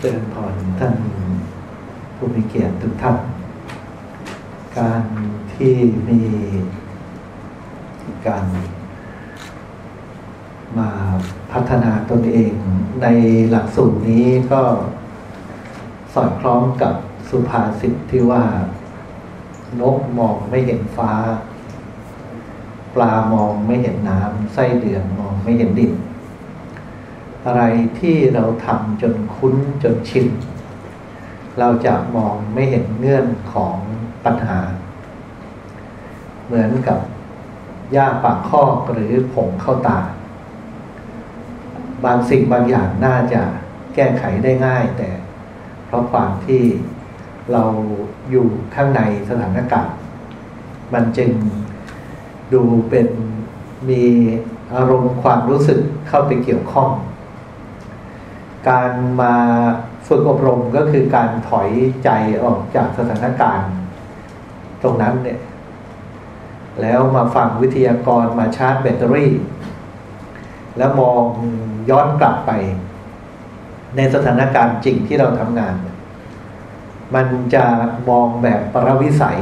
เจริญพรท่านผู้มีเกียรติทุกท่าน การที่มีการมาพัฒนาตนเองในหลักสูตรนี้ก็สอดคล้องกับสุภาษิตที่ว่า นกมองไม่เห็นฟ้า ปลามองไม่เห็นน้ำไส้เดือนมองไม่เห็นดิน อะไรที่เราทำจนคุ้นจนชินเราจะมองไม่เห็นเงื่อนของปัญหา เหมือนกับหญ้าปากคอกหรือผงเข้าตา บางสิ่งบางอย่างน่าจะแก้ไขได้ง่าย แต่เพราะความที่เราอยู่ข้างในสถานการณ์ มันจึงดูเป็นมีอารมณ์ความรู้สึกเข้าไปเกี่ยวข้อง การมาฝึกอบรมก็คือการถอยใจออกจากสถานการณ์ ตรงนั้นเนี่ย แล้วมาฟังวิทยากรมาชาร์จแบตเตอรี่ แล้วมองย้อนกลับไป ในสถานการณ์จริงที่เราทำงาน มันจะมองแบบปรวิสัย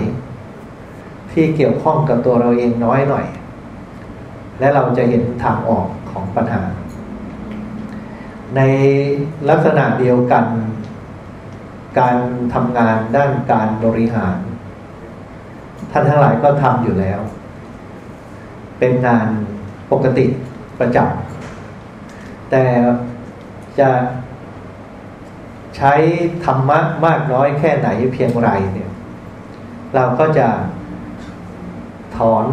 ที่เกี่ยวข้องกับตัวเราเองน้อยหน่อย และเราจะเห็นทางออกของปัญหา ในลักษณะเดียวกัน การทำงานด้านการบริหาร ท่านทั้งหลายก็ทำอยู่แล้ว เป็นงานปกติประจำแต่จะใช้ธรรมะมากน้อยแค่ไหนเพียงไรเนี่ย เราก็จะถอน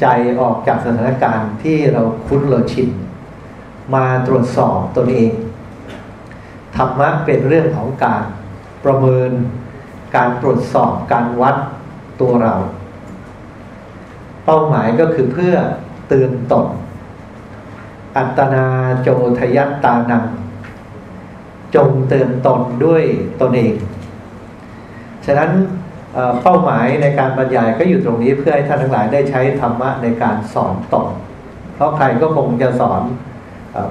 ใจออกจากสถานการณ์ที่เราคุ้นเราชิน มาตรวจสอบตนเองธรรมะเป็นเรื่องของการประเมิน การตรวจสอบการวัดตัวเรา เป้าหมายก็คือเพื่อเตือนตน อัตนาโจทยัตตานัง จงเตือนตนด้วยตนเอง ฉะนั้นเป้าหมายในการบรรยายก็อยู่ตรงนี้เพื่อให้ท่านทั้งหลายได้ใช้ธรรมะในการสอนตนเพราะใครก็คงจะสอน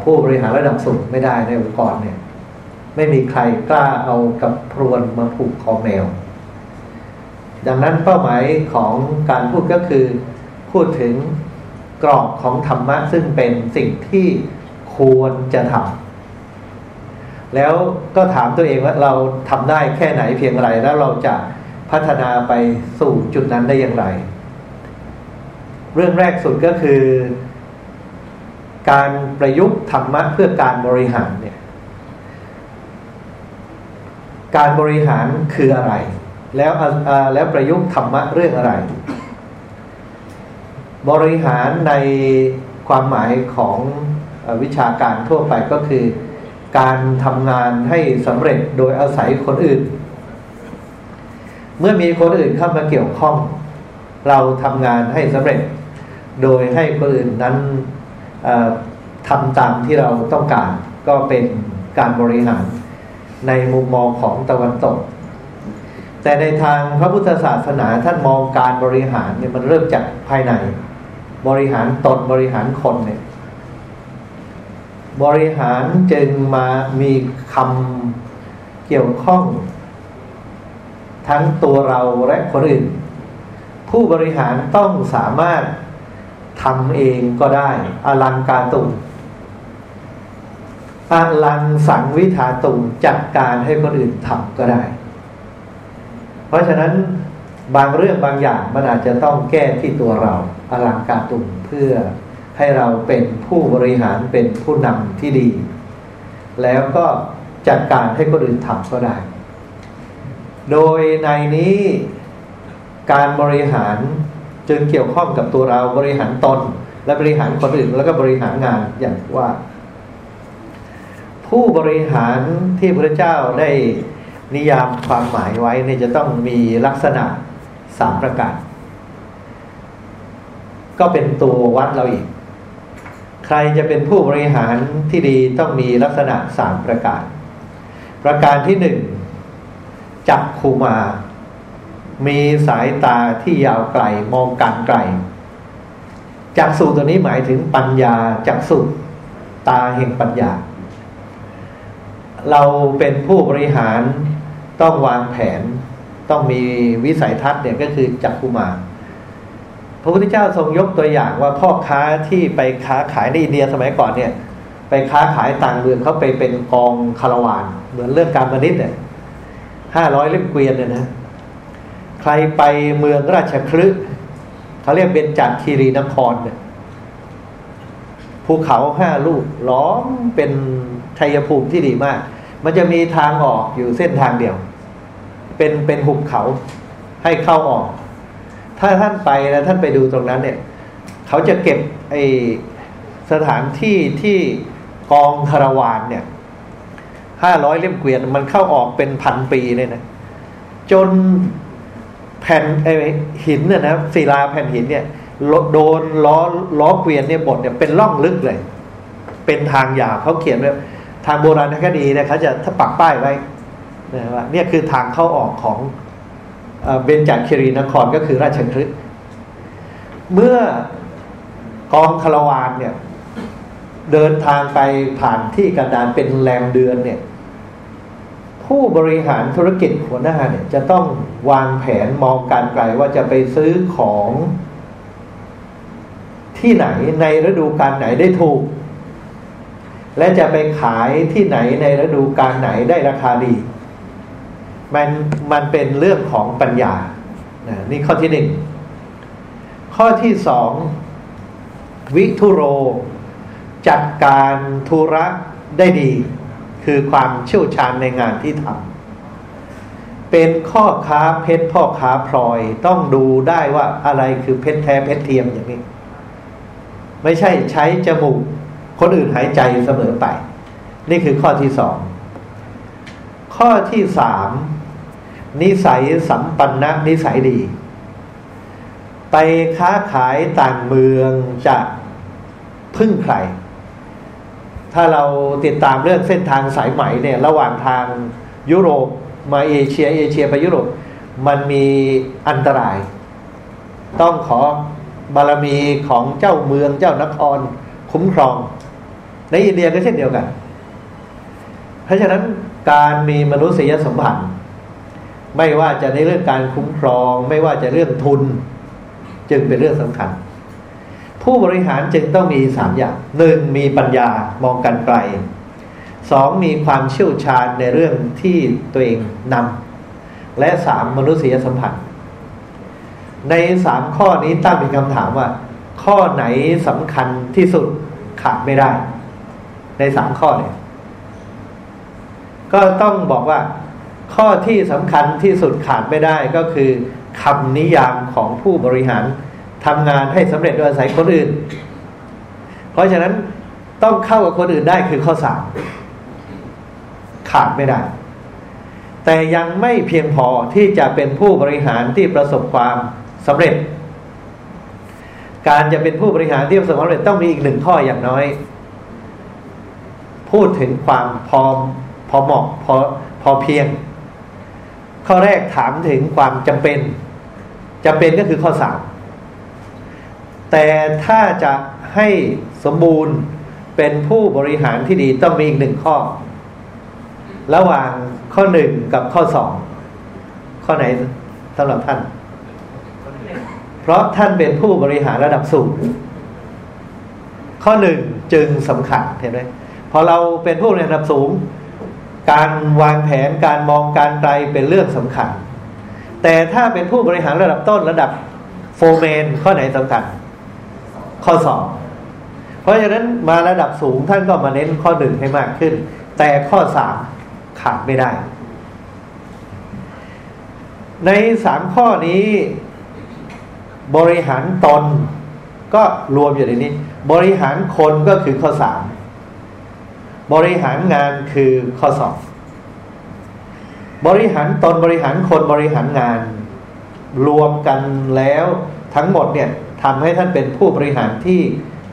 ผู้บริหารระดับสูงไม่ได้ในองค์กรเนี่ย ไม่มีใครกล้าเอากับพรวนมาผูกคอแมว ดังนั้นเป้าหมายของการพูดก็คือ พูดถึงกรอบของธรรมะซึ่งเป็นสิ่งที่ควรจะทำแล้วก็ถามตัวเองว่าเราทำได้แค่ไหนเพียงไรแล้วเราจะพัฒนาไปสู่จุดนั้นได้อย่างไร เรื่องแรกสุดก็คือ การประยุกต์ธรรมะเพื่อการบริหารเนี่ยการบริหารคืออะไร แล้วแล้วประยุกต์ธรรมะเรื่องอะไร บริหารในความหมายของวิชาการทั่วไปก็คือ การทำงานให้สำเร็จโดยอาศัยคนอื่น เมื่อมีคนอื่นเข้ามาเกี่ยวข้อง เราทำงานให้สำเร็จ โดยให้คนอื่นนั้น ทำตามที่เราต้องการก็เป็นการบริหารในมุมมองของตะวันตก แต่ในทางพระพุทธศาสนาท่านมองการบริหารเนี่ยมันเริ่มจากภายใน บริหารตนบริหารคนเนี่ยบริหารจึงมามีคำเกี่ยวข้อง ทั้งตัวเราและคนอื่น ผู้บริหารต้องสามารถ ทำเองก็ได้ อลังการตุงอลังสังวิถาตุงจัดการให้คนอื่นทำก็ได้ เพราะฉะนั้นบางเรื่องบางอย่างมันอาจจะต้องแก้ที่ตัวเรา อลังการตุงเพื่อให้เราเป็นผู้บริหารเป็นผู้นำที่ดี แล้วก็จัดการให้คนอื่นทำก็ได้ โดยในนี้การบริหาร จึงเกี่ยวข้องกับตัวเราบริหารตน และบริหารคนอื่นแล้วก็บริหารงานอย่างว่า ผู้บริหารที่พระเจ้าได้นิยามความหมายไว้เนี่ยจะต้องมีลักษณะสามประการ ก็เป็นตัววัดเราอีก ใครจะเป็นผู้บริหารที่ดีต้องมีลักษณะสามประการ ประการที่หนึ่งจักคูมา มีสายตาที่ยาวไกลมองการไกลจักสุตัวนี้หมายถึงปัญญาจักสุตาแห่งปัญญา เราเป็นผู้บริหารต้องวางแผน ต้องมีวิสัยทัศน์เนี่ยก็คือจักคุมาพระพุทธเจ้าทรงยกตัวอย่างว่าพ่อค้าที่ไปค้าขายในอินเดียสมัยก่อนเนี่ย ไปค้าขายต่างเมืองเขาไปเป็นกองคารวานเหมือนเรื่องการมนิษเนี่ยห้าร้อยเล่มเกวียนเนี่ยนะ ใครไปเมืองราชคลึเขาเรียกเป็นจักคีรีนครเนี่ยภูเขาห้าลูกล้อมเป็นชัยภูมิที่ดีมาก มันจะมีทางออกอยู่เส้นทางเดียว เป็นเป็นหุบเขาให้เข้าออก ถ้าท่านไปแล้วท่านไปดูตรงนั้นเนี่ย เขาจะเก็บไอสถานที่ที่กองคารวานเนี่ยห้าร้อยเล่มเกวียนมันเข้าออกเป็นพันปีเลยนะ จน แผ่นไอหินเนี่ยนะศิลาแผ่นหินเนี่ยโดนล้อล้อเกวียนเนี่ยบดเนี่ยเป็นร่องลึกเลย เป็นทางยาวเขาเขียนไว้ทางโบราณคดีเนี่ยเขาจะถ้าปักป้ายไว้นะว่าเนี่ยคือทางเข้าออกของเบญจคีรีนครก็คือราชคฤห์เมื่อกองคารวานเนี่ย เดินทางไปผ่านที่กันดารเป็นแรมเดือนเนี่ย ผู้บริหารธุรกิจหัวหน้าเนี่ย จะต้อง วางแผนมองการไกลว่าจะไปซื้อของที่ไหนในฤดูกาลไหนได้ถูก และจะไปขายที่ไหนในฤดูกาลไหนได้ราคาดี มันมันเป็นเรื่องของปัญญานี่ข้อที่หนึ่งข้อที่สองวิทุโร จัดการธุระได้ดี คือความเชี่ยวชาญในงานที่ทำ เป็นข้อค้าเพชรพ่อค้าพลอย ต้องดูได้ว่าอะไรคือเพชรแท้เพชรเทียมอย่างนี้ ไม่ใช่ใช้จมูกคนอื่นหายใจเสมอไป นี่คือข้อที่สอง ข้อที่สามนิสัยสัมปันนะนิสัยดี ไปค้าขายต่างเมืองจะพึ่งใคร ถ้าเราติดตามเรื่องเส้นทางสายไหมเนี่ย ระหว่างทางยุโรป มาเอเชียเอเชียไปยุโรปมันมีอันตราย ต้องขอบารมีของเจ้าเมืองเจ้านครคุ้มครอง ในอินเดียก็เช่นเดียวกัน เพราะฉะนั้นการมีมนุษยสมบัติไม่ว่าจะในเรื่องการคุ้มครอง ไม่ว่าจะเรื่องทุน จึงเป็นเรื่องสำคัญ ผู้บริหารจึงต้องมีสามอย่างหนึ่งมีปัญญามองกันไกล สองมีความเชี่ยวชาญในเรื่องที่ตัวเองนำและสามมนุษยสัมพันธ์ ในสามข้อนี้ตั้งเป็นคำถามว่า ข้อไหนสำคัญที่สุดขาดไม่ได้ ในสามข้อเนี่ยก็ต้องบอกว่า ข้อที่สำคัญที่สุดขาดไม่ได้ก็คือคำนิยามของผู้บริหารทำงานให้สำเร็จโดยอาศัยคนอื่น เพราะฉะนั้นต้องเข้ากับคนอื่นได้คือข้อสาม ขาดไม่ได้ แต่ยังไม่เพียงพอที่จะเป็นผู้บริหารที่ประสบความสำเร็จ การจะเป็นผู้บริหารที่ประสบความสำเร็จต้องมีอีกหนึ่งข้ออย่างน้อย พูดถึงความพอพอเหมาะพอพอเพียง ข้อแรกถามถึงความจำเป็นจำเป็นก็คือข้อสามแต่ถ้าจะให้สมบูรณ์เป็นผู้บริหารที่ดีต้องมีอีกหนึ่งข้อ ระหว่างข้อหนึ่งกับข้อสองข้อไหนสำหรับท่าน เพราะท่านเป็นผู้บริหารระดับสูง ข้อหนึ่งจึงสำคัญเห็นไหมพอเราเป็นผู้บริหารระดับสูง การวางแผนการมองการไกลเป็นเรื่องสำคัญ แต่ถ้าเป็นผู้บริหารระดับต้นระดับโฟเมนข้อไหนสำคัญ ข้อสองเพราะฉะนั้นมาระดับสูงท่านก็มาเน้นข้อหนึ่งให้มากขึ้น แต่ข้อสาม ขาดไม่ได้ ในสามข้อนี้ บริหารตนก็รวมอยู่ในนี้ บริหารคนก็คือข้อสามบริหารงานคือข้อสองบริหารตนบริหารคนบริหารงาน รวมกันแล้วทั้งหมดเนี่ยทำให้ท่านเป็นผู้บริหารที่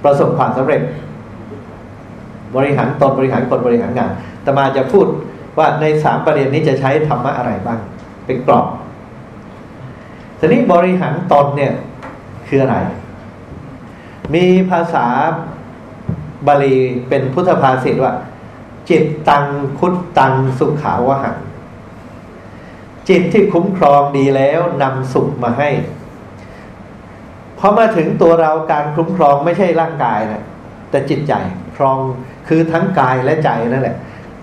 ประสบความสำเร็จ บริหารตนบริหารคนบริหารงานแต่มาจะพูด ว่าในสามประเด็นนี้จะใช้ธรรมะอะไรบ้าง เป็นกรอบทีนี้บริหารตนเนี่ยคืออะไร มีภาษาบาลีเป็นพุทธภาษิตว่า จิตตังคุตตังสุขาวหังจิตที่คุ้มครองดีแล้วนำสุขมาให้พอมาถึงตัวเราการคุ้มครองไม่ใช่ร่างกายนะแต่จิตใจครองคือทั้งกายและใจนั่นแหละ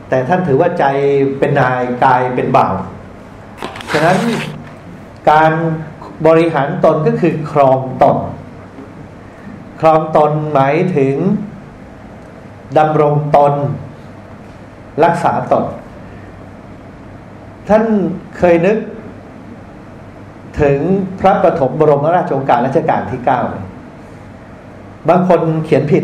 แต่ท่านถือว่าใจเป็นนายกายเป็นบ่าวฉะนั้นการบริหารตนก็คือครองตน ครองตนหมายถึงดำรงตน รักษาตน ท่านเคยนึก ถึงพระปฐมบรมราชโองการรัชกาลที่เก้าบางคนเขียนผิด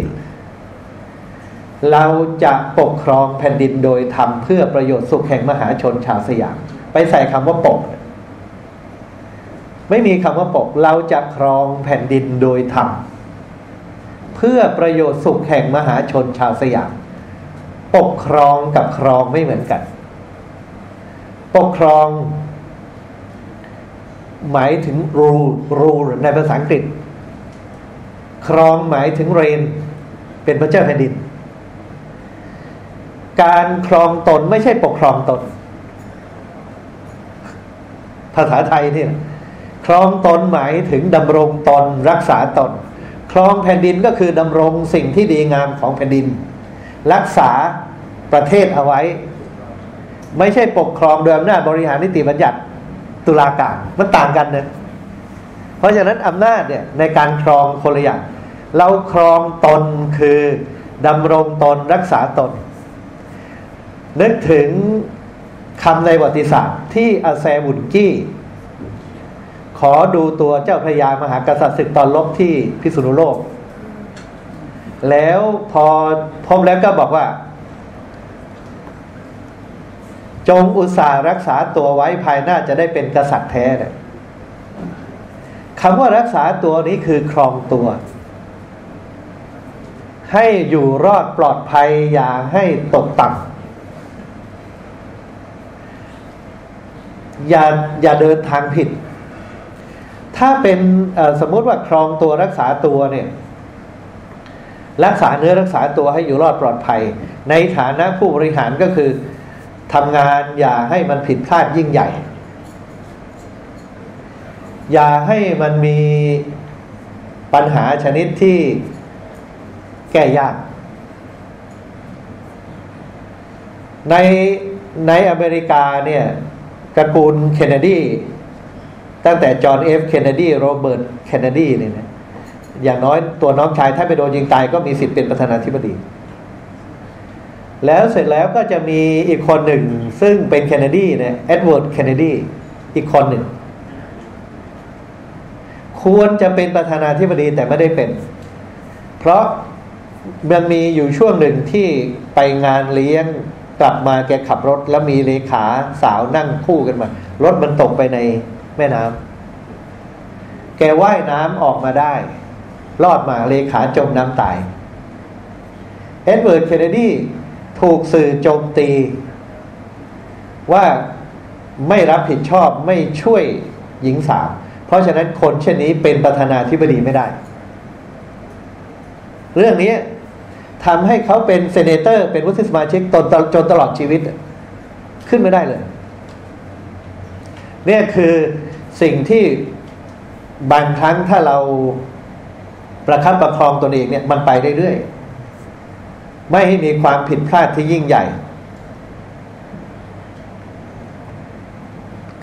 เราจะปกครองแผ่นดินโดยทำเพื่อประโยชน์สุขแห่งมหาชนชาวสยาม ไปใส่คำว่าปก ไม่มีคำว่าปก เราจะครองแผ่นดินโดยธรรมเพื่อประโยชน์สุขแห่งมหาชนชาวสยาม ปกครองกับครองไม่เหมือนกัน ปกครอง หมายถึงรูรูในภาษาอังกฤษ ครองหมายถึงเรน เป็นพระเจ้าแผ่นดิน การครองตนไม่ใช่ปกครองตน ภาษาไทยเนี่ยครองตนหมายถึงดำรงตนรักษาตน ครองแผ่นดินก็คือดำรงสิ่งที่ดีงามของแผ่นดิน รักษาประเทศเอาไว้ ไม่ใช่ปกครองโดยอำนาจบริหารนิติบัญญัติตุลาการมันต่างกันนะเพราะฉะนั้นอำนาจเนี่ยในการครองคนละอย่างเราครองตนคือดำรงตนรักษาตน นึกถึงคำในประวัติศาสตร์ที่อาแซบุนกี้ ขอดูตัวเจ้าพระยามหากษัตริย์ศึกตอนลบที่พิษณุโลก แล้วพอพบแล้วก็บอกว่า จงอุตส่าห์รักษาตัวไว้ภายหน้าจะได้เป็นกษัตริย์แท้เนี่ยคำว่ารักษาตัวนี้คือครองตัว ให้อยู่รอดปลอดภัยอย่าให้ตกต่ำ อย่าอย่าเดินทางผิด ถ้าเป็นสมมติว่าครองตัวรักษาตัวเนี่ย รักษาเนื้อรักษาตัวให้อยู่รอดปลอดภัย ในฐานะผู้บริหารก็คือทำงานอย่าให้มันผิดพลาดยิ่งใหญ่ อย่าให้มันมีปัญหาชนิดที่แก้ยาก ในในอเมริกาเนี่ย ตระกูลเคนเนดีตั้งแต่จอห์นเอฟเคนเนดีโรเบิร์ตเคนเนดีเนี่ยนะอย่างน้อยตัวน้องชายถ้าไปโดนยิงตายก็มีสิทธิ์เป็นประธานาธิบดี แล้วเสร็จแล้วก็จะมีอีกคนหนึ่ง ซึ่งเป็นเคนเนดีเนี่ยเอ็ดเวิร์ดเคนเนดีอีกคนหนึ่ง ควรจะเป็นประธานาธิบดีแต่ไม่ได้เป็น เพราะมันมีอยู่ช่วงหนึ่งที่ไปงานเลี้ยง กลับมาแกขับรถแล้วมีเลขาสาวนั่งคู่กันมา รถมันตกไปในแม่น้ำแกว่ายน้ำออกมาได้ รอดมาเลขาจมน้ำตาย เอ็ดเวิร์ดเคนเนดีถูกสื่อโจมตี ว่าไม่รับผิดชอบไม่ช่วยหญิงสาว เพราะฉะนั้นคนเช่นนี้เป็นประธานาธิบดีไม่ได้ เรื่องนี้ ทำให้เขาเป็น senator เป็นวุฒิสมาชิกตนจนตลอดชีวิต ขึ้นไม่ได้เลยเนี่ยคือสิ่งที่บางครั้งถ้าเราประคับประคองตนเองเนี่ยมันไปเรื่อยๆไม่ให้มีความผิดพลาดที่ยิ่งใหญ่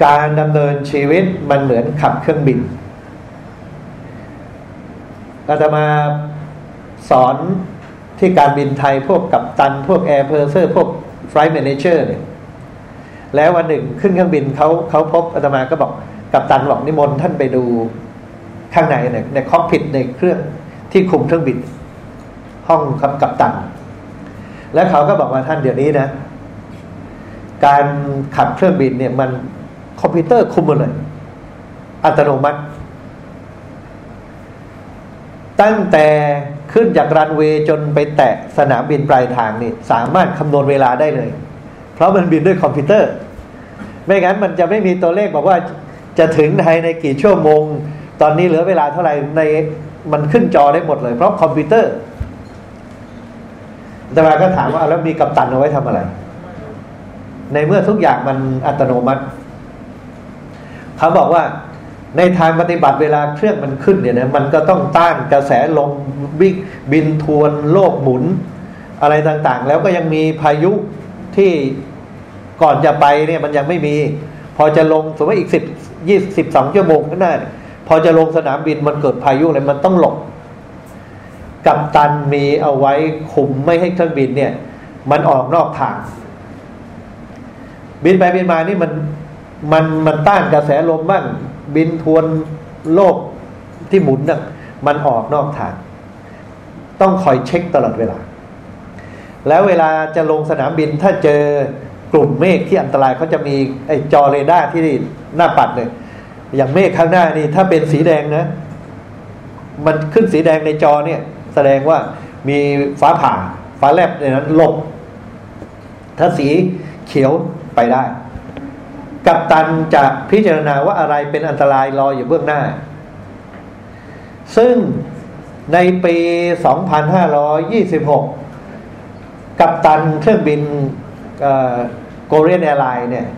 การดำเนินชีวิตมันเหมือนขับเครื่องบินอาตมาสอน ที่การบินไทยพวกกัปตัน พวก air purser พวก flight manager เนี่ยแล้ววันหนึ่งขึ้นเครื่องบินเขาเขาพบอาตมาก็บอกกัปตันบอกนิมนต์ท่านไปดูข้างในเนี่ยใน cockpit ในเครื่องที่คุมเครื่องบิน ห้องขับกัปตัน แล้วเขาก็บอกว่าท่านเดี๋ยวนี้นะ การขับเครื่องบินเนี่ยมันคอมพิวเตอร์คุมหมดเลย อัตโนมัติ ตั้งแต่ ขึ้นจากรันเวย์จนไปแตะสนามบินปลายทางนี่สามารถคำนวณเวลาได้เลย เพราะมันบินด้วยคอมพิวเตอร์ ไม่งั้นมันจะไม่มีตัวเลขบอกว่าจะถึงไทยในกี่ชั่วโมง ตอนนี้เหลือเวลาเท่าไหร่ในมันขึ้นจอได้หมดเลย เพราะคอมพิวเตอร์แต่มาก็ถามว่าแล้วมีกัปตันเอาไว้ทำอะไร ในเมื่อทุกอย่างมันอัตโนมัติเขาบอกว่า ในทางปฏิบัติเวลาเครื่องมันขึ้นเนี่ยนะมันก็ต้องต้านกระแสลมบิบินทวนโลกหมุน อะไรต่างๆ แล้วก็ยังมีพายุที่ก่อนจะไปเนี่ยมันยังไม่มี พอจะลงสมมติอีกสิบยี่สิบสองชั่วโมงข้างหน้าพอจะลงสนามบินมันเกิดพายุอะไรมันต้องหลบกัปตันมีเอาไว้คุมไม่ให้เครื่องบินเนี่ย มันออกนอกทาง บินไปบินมานี่มันมันมันต้านกระแสลมบ้าง บินทวนโลกที่หมุนน่ะมันออกนอกทาง ต้องคอยเช็คตลอดเวลา แล้วเวลาจะลงสนามบินถ้าเจอกลุ่มเมฆที่อันตรายเขาจะมีไอ้จอเรดาร์ที่หน้าปัดเลยอย่างเมฆข้างหน้านี่ถ้าเป็นสีแดงนะ มันขึ้นสีแดงในจอเนี่ย แสดงว่ามีฟ้าผ่าฟ้าแลบในนั้นหลบถ้าสีเขียวไปได้ กัปตันจะพิจารณาว่าอะไรเป็นอันตรายรออยู่เบื้องหน้า ซึ่งในปี 2526 กัปตันเครื่องบิน Korean Airlines เนี่ย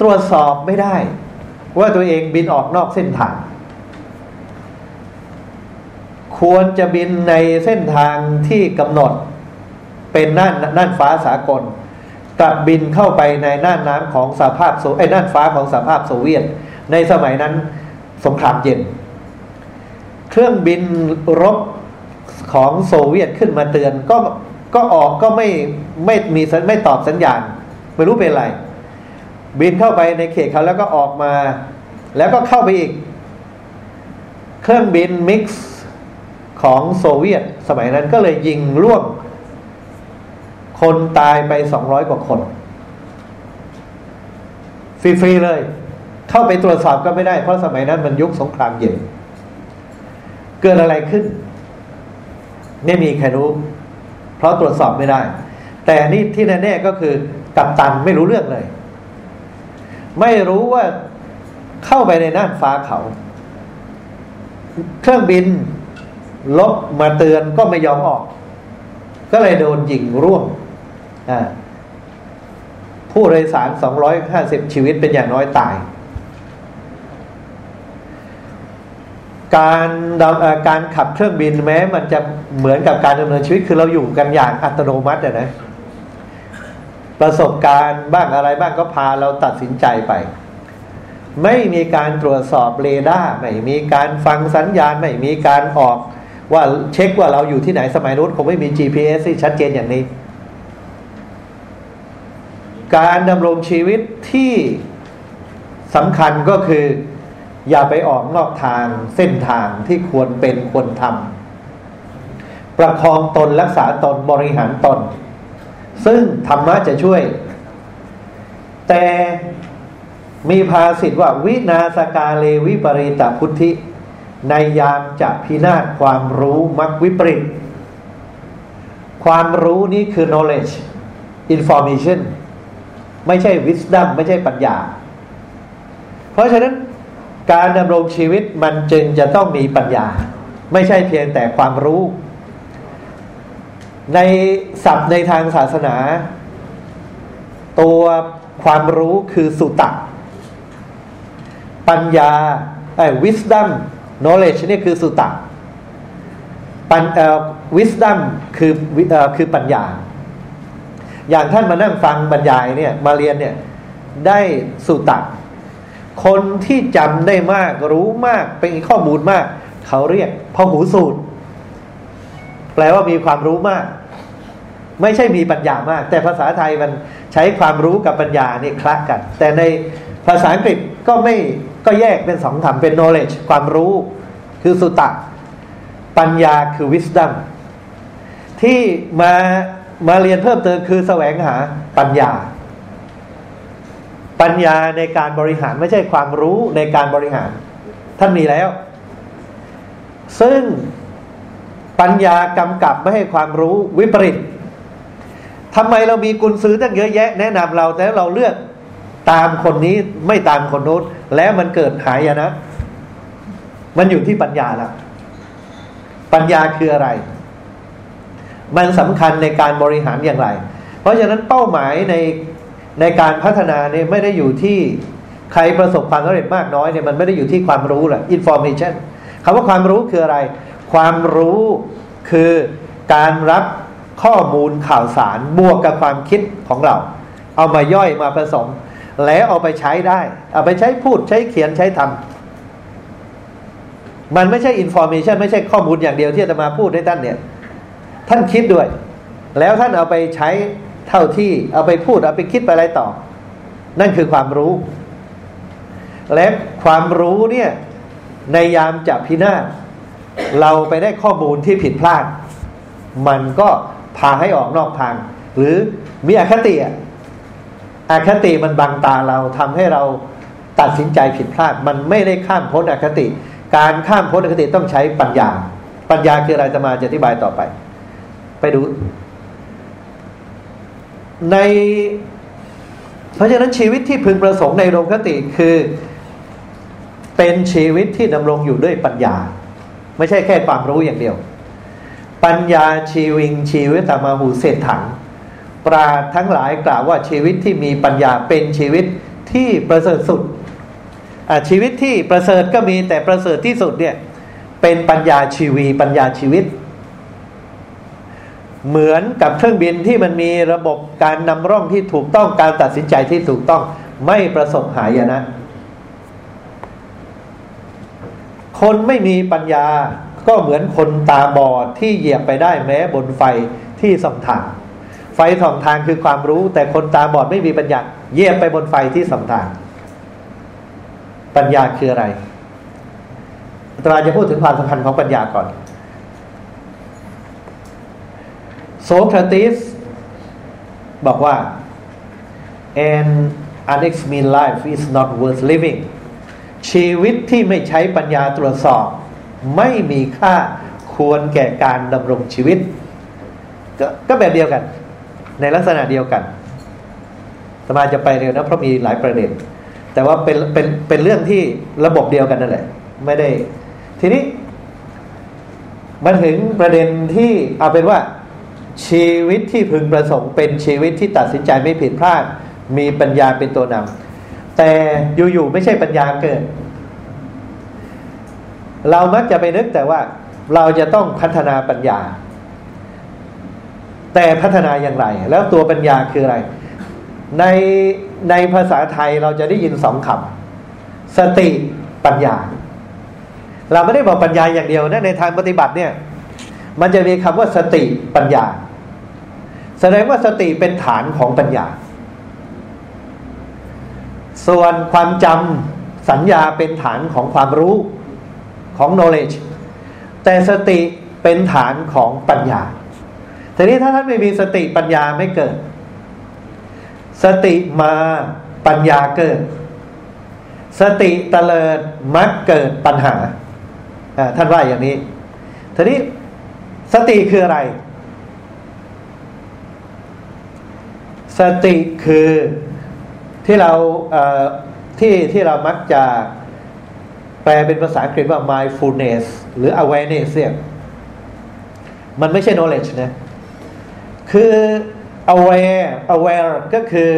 ตรวจสอบไม่ได้ ว่าตัวเองบินออกนอกเส้นทาง ควรจะบินในเส้นทางที่กำหนดเป็นน่านน่านฟ้าสากล กับบินเข้าไปในน่านน้ำของสหภาพโซไอ้น่านฟ้าของสหภาพโซเวียต ในสมัยนั้นสงครามเย็น เครื่องบินรบของโซเวียตขึ้นมาเตือนก็ก็ออกก็ไม่ไม่มีไม่ตอบสัญญาณ ไม่รู้เป็นไร บินเข้าไปในเขตเขาแล้วก็ออกมา แล้วก็เข้าไปอีก เครื่องบินมิกซ์ของโซเวียต สมัยนั้นก็เลยยิงล่วง คนตายไปสองร้อยกว่าคน ฟรีๆเลย เข้าไปตรวจสอบก็ไม่ได้ เพราะสมัยนั้นมันยุคสงครามเย็น เกิดอะไรขึ้น ไม่มีใครรู้ เพราะตรวจสอบไม่ได้ แต่นี่ที่แน่ๆก็คือกัปตันไม่รู้เรื่องเลย ไม่รู้ว่าเข้าไปในน่านฟ้าเขา เครื่องบินลบมาเตือนก็ไม่ยอมออก ก็เลยโดนยิงร่วง ผู้โดยสารสองร้อยห้าสิบชีวิตเป็นอย่างน้อยตาย การการขับเครื่องบินแม้ มันจะเหมือนกับการดำเนินชีวิตคือเราอยู่กันอย่างอัตโนมัตินะประสบการณ์บ้างอะไรบ้างก็พาเราตัดสินใจไป ไม่มีการตรวจสอบเรดาร์ไม่มีการฟังสัญญาณไม่มีการออกว่าเช็คว่าเราอยู่ที่ไหนสมัยนู้นคงไม่มี GPS ที่ชัดเจนอย่างนี้ การดำรงชีวิตที่สำคัญก็คือ อย่าไปออกนอกทางเส้นทางที่ควรเป็นควรทำประคองตนรักษาตนบริหารตน ซึ่งธรรมะจะช่วย แต่มีภาษิตว่าวินาสกาเลวิปริตพุทธิ ในยามจะพินาศความรู้มักวิปริต ความรู้นี้คือ knowledge information ไม่ใช่ wisdom ไม่ใช่ปัญญา เพราะฉะนั้นการดำรงชีวิตมันจึงจะต้องมีปัญญา ไม่ใช่เพียงแต่ความรู้ ในศัพท์ในทางศาสนา ตัวความรู้คือสุตตะปัญญาไอ้ wisdom knowledge นี่คือสุตตะปัญเอ่อ wisdom คือเอ่อคือปัญญา อย่างท่านมานั่งฟังบรรยายเนี่ยมาเรียนเนี่ยได้สุตะคนที่จำได้มากรู้มากเป็นข้อมูลมาก เขาเรียกพหูสูตร แปลว่ามีความรู้มาก ไม่ใช่มีปัญญามาก แต่ภาษาไทยมันใช้ความรู้กับปัญญานี่คละกัน แต่ในภาษาอังกฤษก็ไม่ก็แยกเป็นสองธรรมเป็น knowledge ความรู้คือสุตะ ปัญญาคือ wisdom ที่มา มาเรียนเพิ่มเติมคือแสวงหาปัญญา ปัญญาในการบริหารไม่ใช่ความรู้ในการบริหาร ท่านมีแล้ว ซึ่งปัญญากำกับไม่ให้ความรู้วิปริตทำไมเรามีกุญซื้อตั้งเยอะแยะ แนะนำเราแต่เราเลือกตามคนนี้ไม่ตามคนโน้นแล้วมันเกิดหายนะ มันอยู่ที่ปัญญาล้วปัญญาคืออะไร มันสำคัญในการบริหารอย่างไร เพราะฉะนั้นเป้าหมายในในการพัฒนาเนี่ยไม่ได้อยู่ที่ใครประสบความสำเร็จมากน้อยเนี่ยมันไม่ได้อยู่ที่ความรู้แหละ information คำว่าความรู้คืออะไร ความรู้คือการรับข้อมูลข่าวสารบวกกับความคิดของเรา เอามาย่อยมาผสม แล้วเอาไปใช้ได้ เอาไปใช้พูดใช้เขียนใช้ทำมันไม่ใช่อินโฟมชันไม่ใช่ข้อมูลอย่างเดียวที่จะมาพูดให้ท่านเนี่ย ท่านคิดด้วย แล้วท่านเอาไปใช้เท่าที่เอาไปพูดเอาไปคิดไปอะไรต่อ นั่นคือความรู้ และความรู้เนี่ยในยามจับพินาศเราไปได้ข้อมูลที่ผิดพลาด มันก็พาให้ออกนอกทาง หรือมีอคติอะอคติมันบังตาเราทำให้เราตัดสินใจผิดพลาด มันไม่ได้ข้ามพ้นอคติ การข้ามพ้นอคติต้องใช้ปัญญา ปัญญาคืออะไรจะมาจะอธิบายต่อไป ไปดู ใน เพราะฉะนั้นชีวิตที่พึงประสงค์ในโรงคติคือ เป็นชีวิตที่ดำรงอยู่ด้วยปัญญา ไม่ใช่แค่ความรู้อย่างเดียว ปัญญาชีวิงชีวิตตามาหูเศรษถังปราดทั้งหลายกล่าวว่าชีวิตที่มีปัญญาเป็นชีวิตที่ประเสริฐสุดชีวิตที่ประเสริฐก็มีแต่ประเสริฐที่สุดเนี่ยเป็นปัญญาชีวีปัญญาชีวิต เหมือนกับเครื่องบินที่มันมีระบบการนำร่องที่ถูกต้องการตัดสินใจที่ถูกต้องไม่ประสบหายนะ คนไม่มีปัญญาก็เหมือนคนตาบอดที่เหยียบไปได้แม้บนไฟที่ส่องทาง ไฟส่องทางคือความรู้ แต่คนตาบอดไม่มีปัญญาเหยียบไปบนไฟที่ส่องทาง ปัญญาคืออะไรตราจะพูดถึงความสำคัญของปัญญาก่อน โซคราติสบอกว่า an unexamined life is not worth living ชีวิตที่ไม่ใช้ปัญญาตรวจสอบ ไม่มีค่าควรแก่การดำรงชีวิตกก็แบบเดียวกัน ในลักษณะเดียวกันสมาจะไปเร็วนะเพราะมีหลายประเด็น แต่ว่าเป็นเป็นเป็นเรื่องที่ระบบเดียวกันนั่นแหละ ไม่ได้ ทีนี้มาถึงประเด็นที่เอาเป็นว่า ชีวิตที่พึงประสงค์เป็นชีวิตที่ตัดสินใจไม่ผิดพลาด มีปัญญาเป็นตัวนำแต่อยู่ๆไม่ใช่ปัญญาเกิด เรามักจะไปนึกแต่ว่าเราจะต้องพัฒนาปัญญา แต่พัฒนาอย่างไร แล้วตัวปัญญาคืออะไร ในในภาษาไทยเราจะได้ยินสองคำสติปัญญา เราไม่ได้บอกปัญญาอย่างเดียวนะในทางปฏิบัติเนี่ย มันจะมีคำว่าสติปัญญา แสดงว่าสติเป็นฐานของปัญญา ส่วนความจำสัญญาเป็นฐานของความรู้ของ knowledge แต่สติเป็นฐานของปัญญา ทีนี้ถ้าท่านไม่มีสติปัญญาไม่เกิด สติมาปัญญาเกิด สติเตลิดมักเกิดปัญหาท่านว่าอย่างนี้ ทีนี้ สติคืออะไร สติคือที่เราที่ที่เรามักจะแปลเป็นภาษาอังกฤษว่า mindfulness หรือ awareness เนี่ยมันไม่ใช่ knowledge นะ คือ aware aware ก็คือ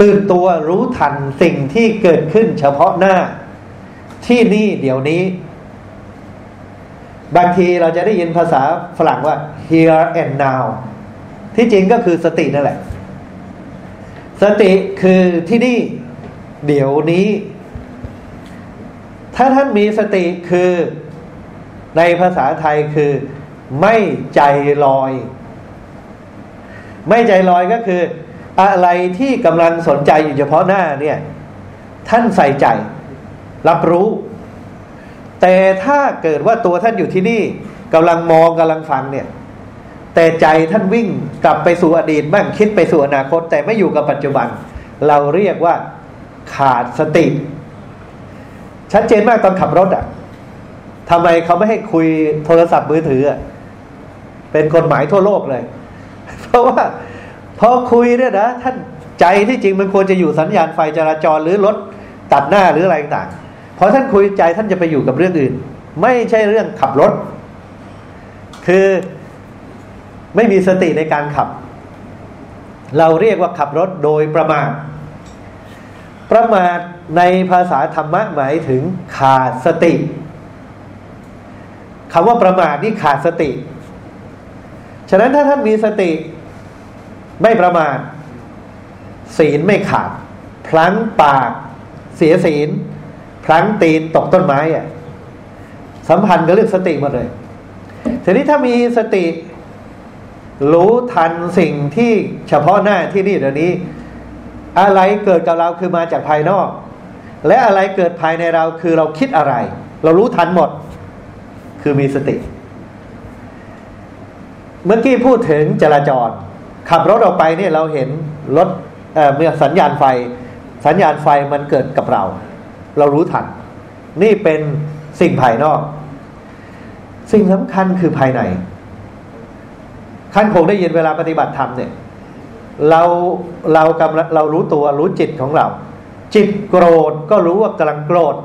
ตื่นตัวรู้ทันสิ่งที่เกิดขึ้นเฉพาะหน้า ที่นี่เดี๋ยวนี้ บางทีเราจะได้ยินภาษาฝรั่งว่า here and now ที่จริงก็คือสตินั่นแหละ สติคือที่นี่ เดี๋ยวนี้ ถ้าท่านมีสติคือในภาษาไทยคือ ไม่ใจลอย ไม่ใจลอยก็คือ อะไรที่กำลังสนใจอยู่เฉพาะหน้าเนี่ย ท่านใส่ใจ รับรู้ แต่ถ้าเกิดว่าตัวท่านอยู่ที่นี่กำลังมองกำลังฟังเนี่ย แต่ใจท่านวิ่งกลับไปสู่อดีตบ้างคิดไปสู่อนาคต แต่ไม่อยู่กับปัจจุบัน เราเรียกว่าขาดสติ ชัดเจนมากตอนขับรถอะ่ะทำไมเขาไม่ให้คุยโทรศัพท์มือถืออะเป็นกฎหมายทั่วโลกเลย เพราะว่าพอคุยเนี่ยนะท่านใจที่จริงมันควรจะอยู่สัญญาณไฟจราจรหรือรถตัดหน้าหรืออะไรต่าง พอท่านคุยใจท่านจะไปอยู่กับเรื่องอื่น ไม่ใช่เรื่องขับรถ คือไม่มีสติในการขับ เราเรียกว่าขับรถโดยประมาทประมาทในภาษาธรรมะหมายถึงขาดสติคำว่าประมาทนี่ขาดสติ ฉะนั้นถ้าท่านมีสติ ไม่ประมาทศีลไม่ขาด พลั้งปากเสียศีล พลั้งตีนตกต้นไม้อะสัมพันธ์กับเรื่องสติหมดเลยทีนี้ถ้ามีสติ รู้ทันสิ่งที่เฉพาะหน้าที่นี่เดี๋ยวนี้ อะไรเกิดกับเราคือมาจากภายนอก และอะไรเกิดภายในเราคือเราคิดอะไร เรารู้ทันหมด คือมีสติ เมื่อกี้พูดถึงจราจร ขับรถออกไปเนี่ยเราเห็นรถเเมื่อสัญญาณไฟ สัญญาณไฟมันเกิดกับเรา เรารู้ทัน นี่เป็นสิ่งภายนอก สิ่งสำคัญคือภายในท่านคงได้ยินเวลาปฏิบัติธรรมเนี่ย เราเรากำลังเรารู้ตัวรู้จิตของเรา จิตโกรธก็รู้ว่ากำลังโกรธ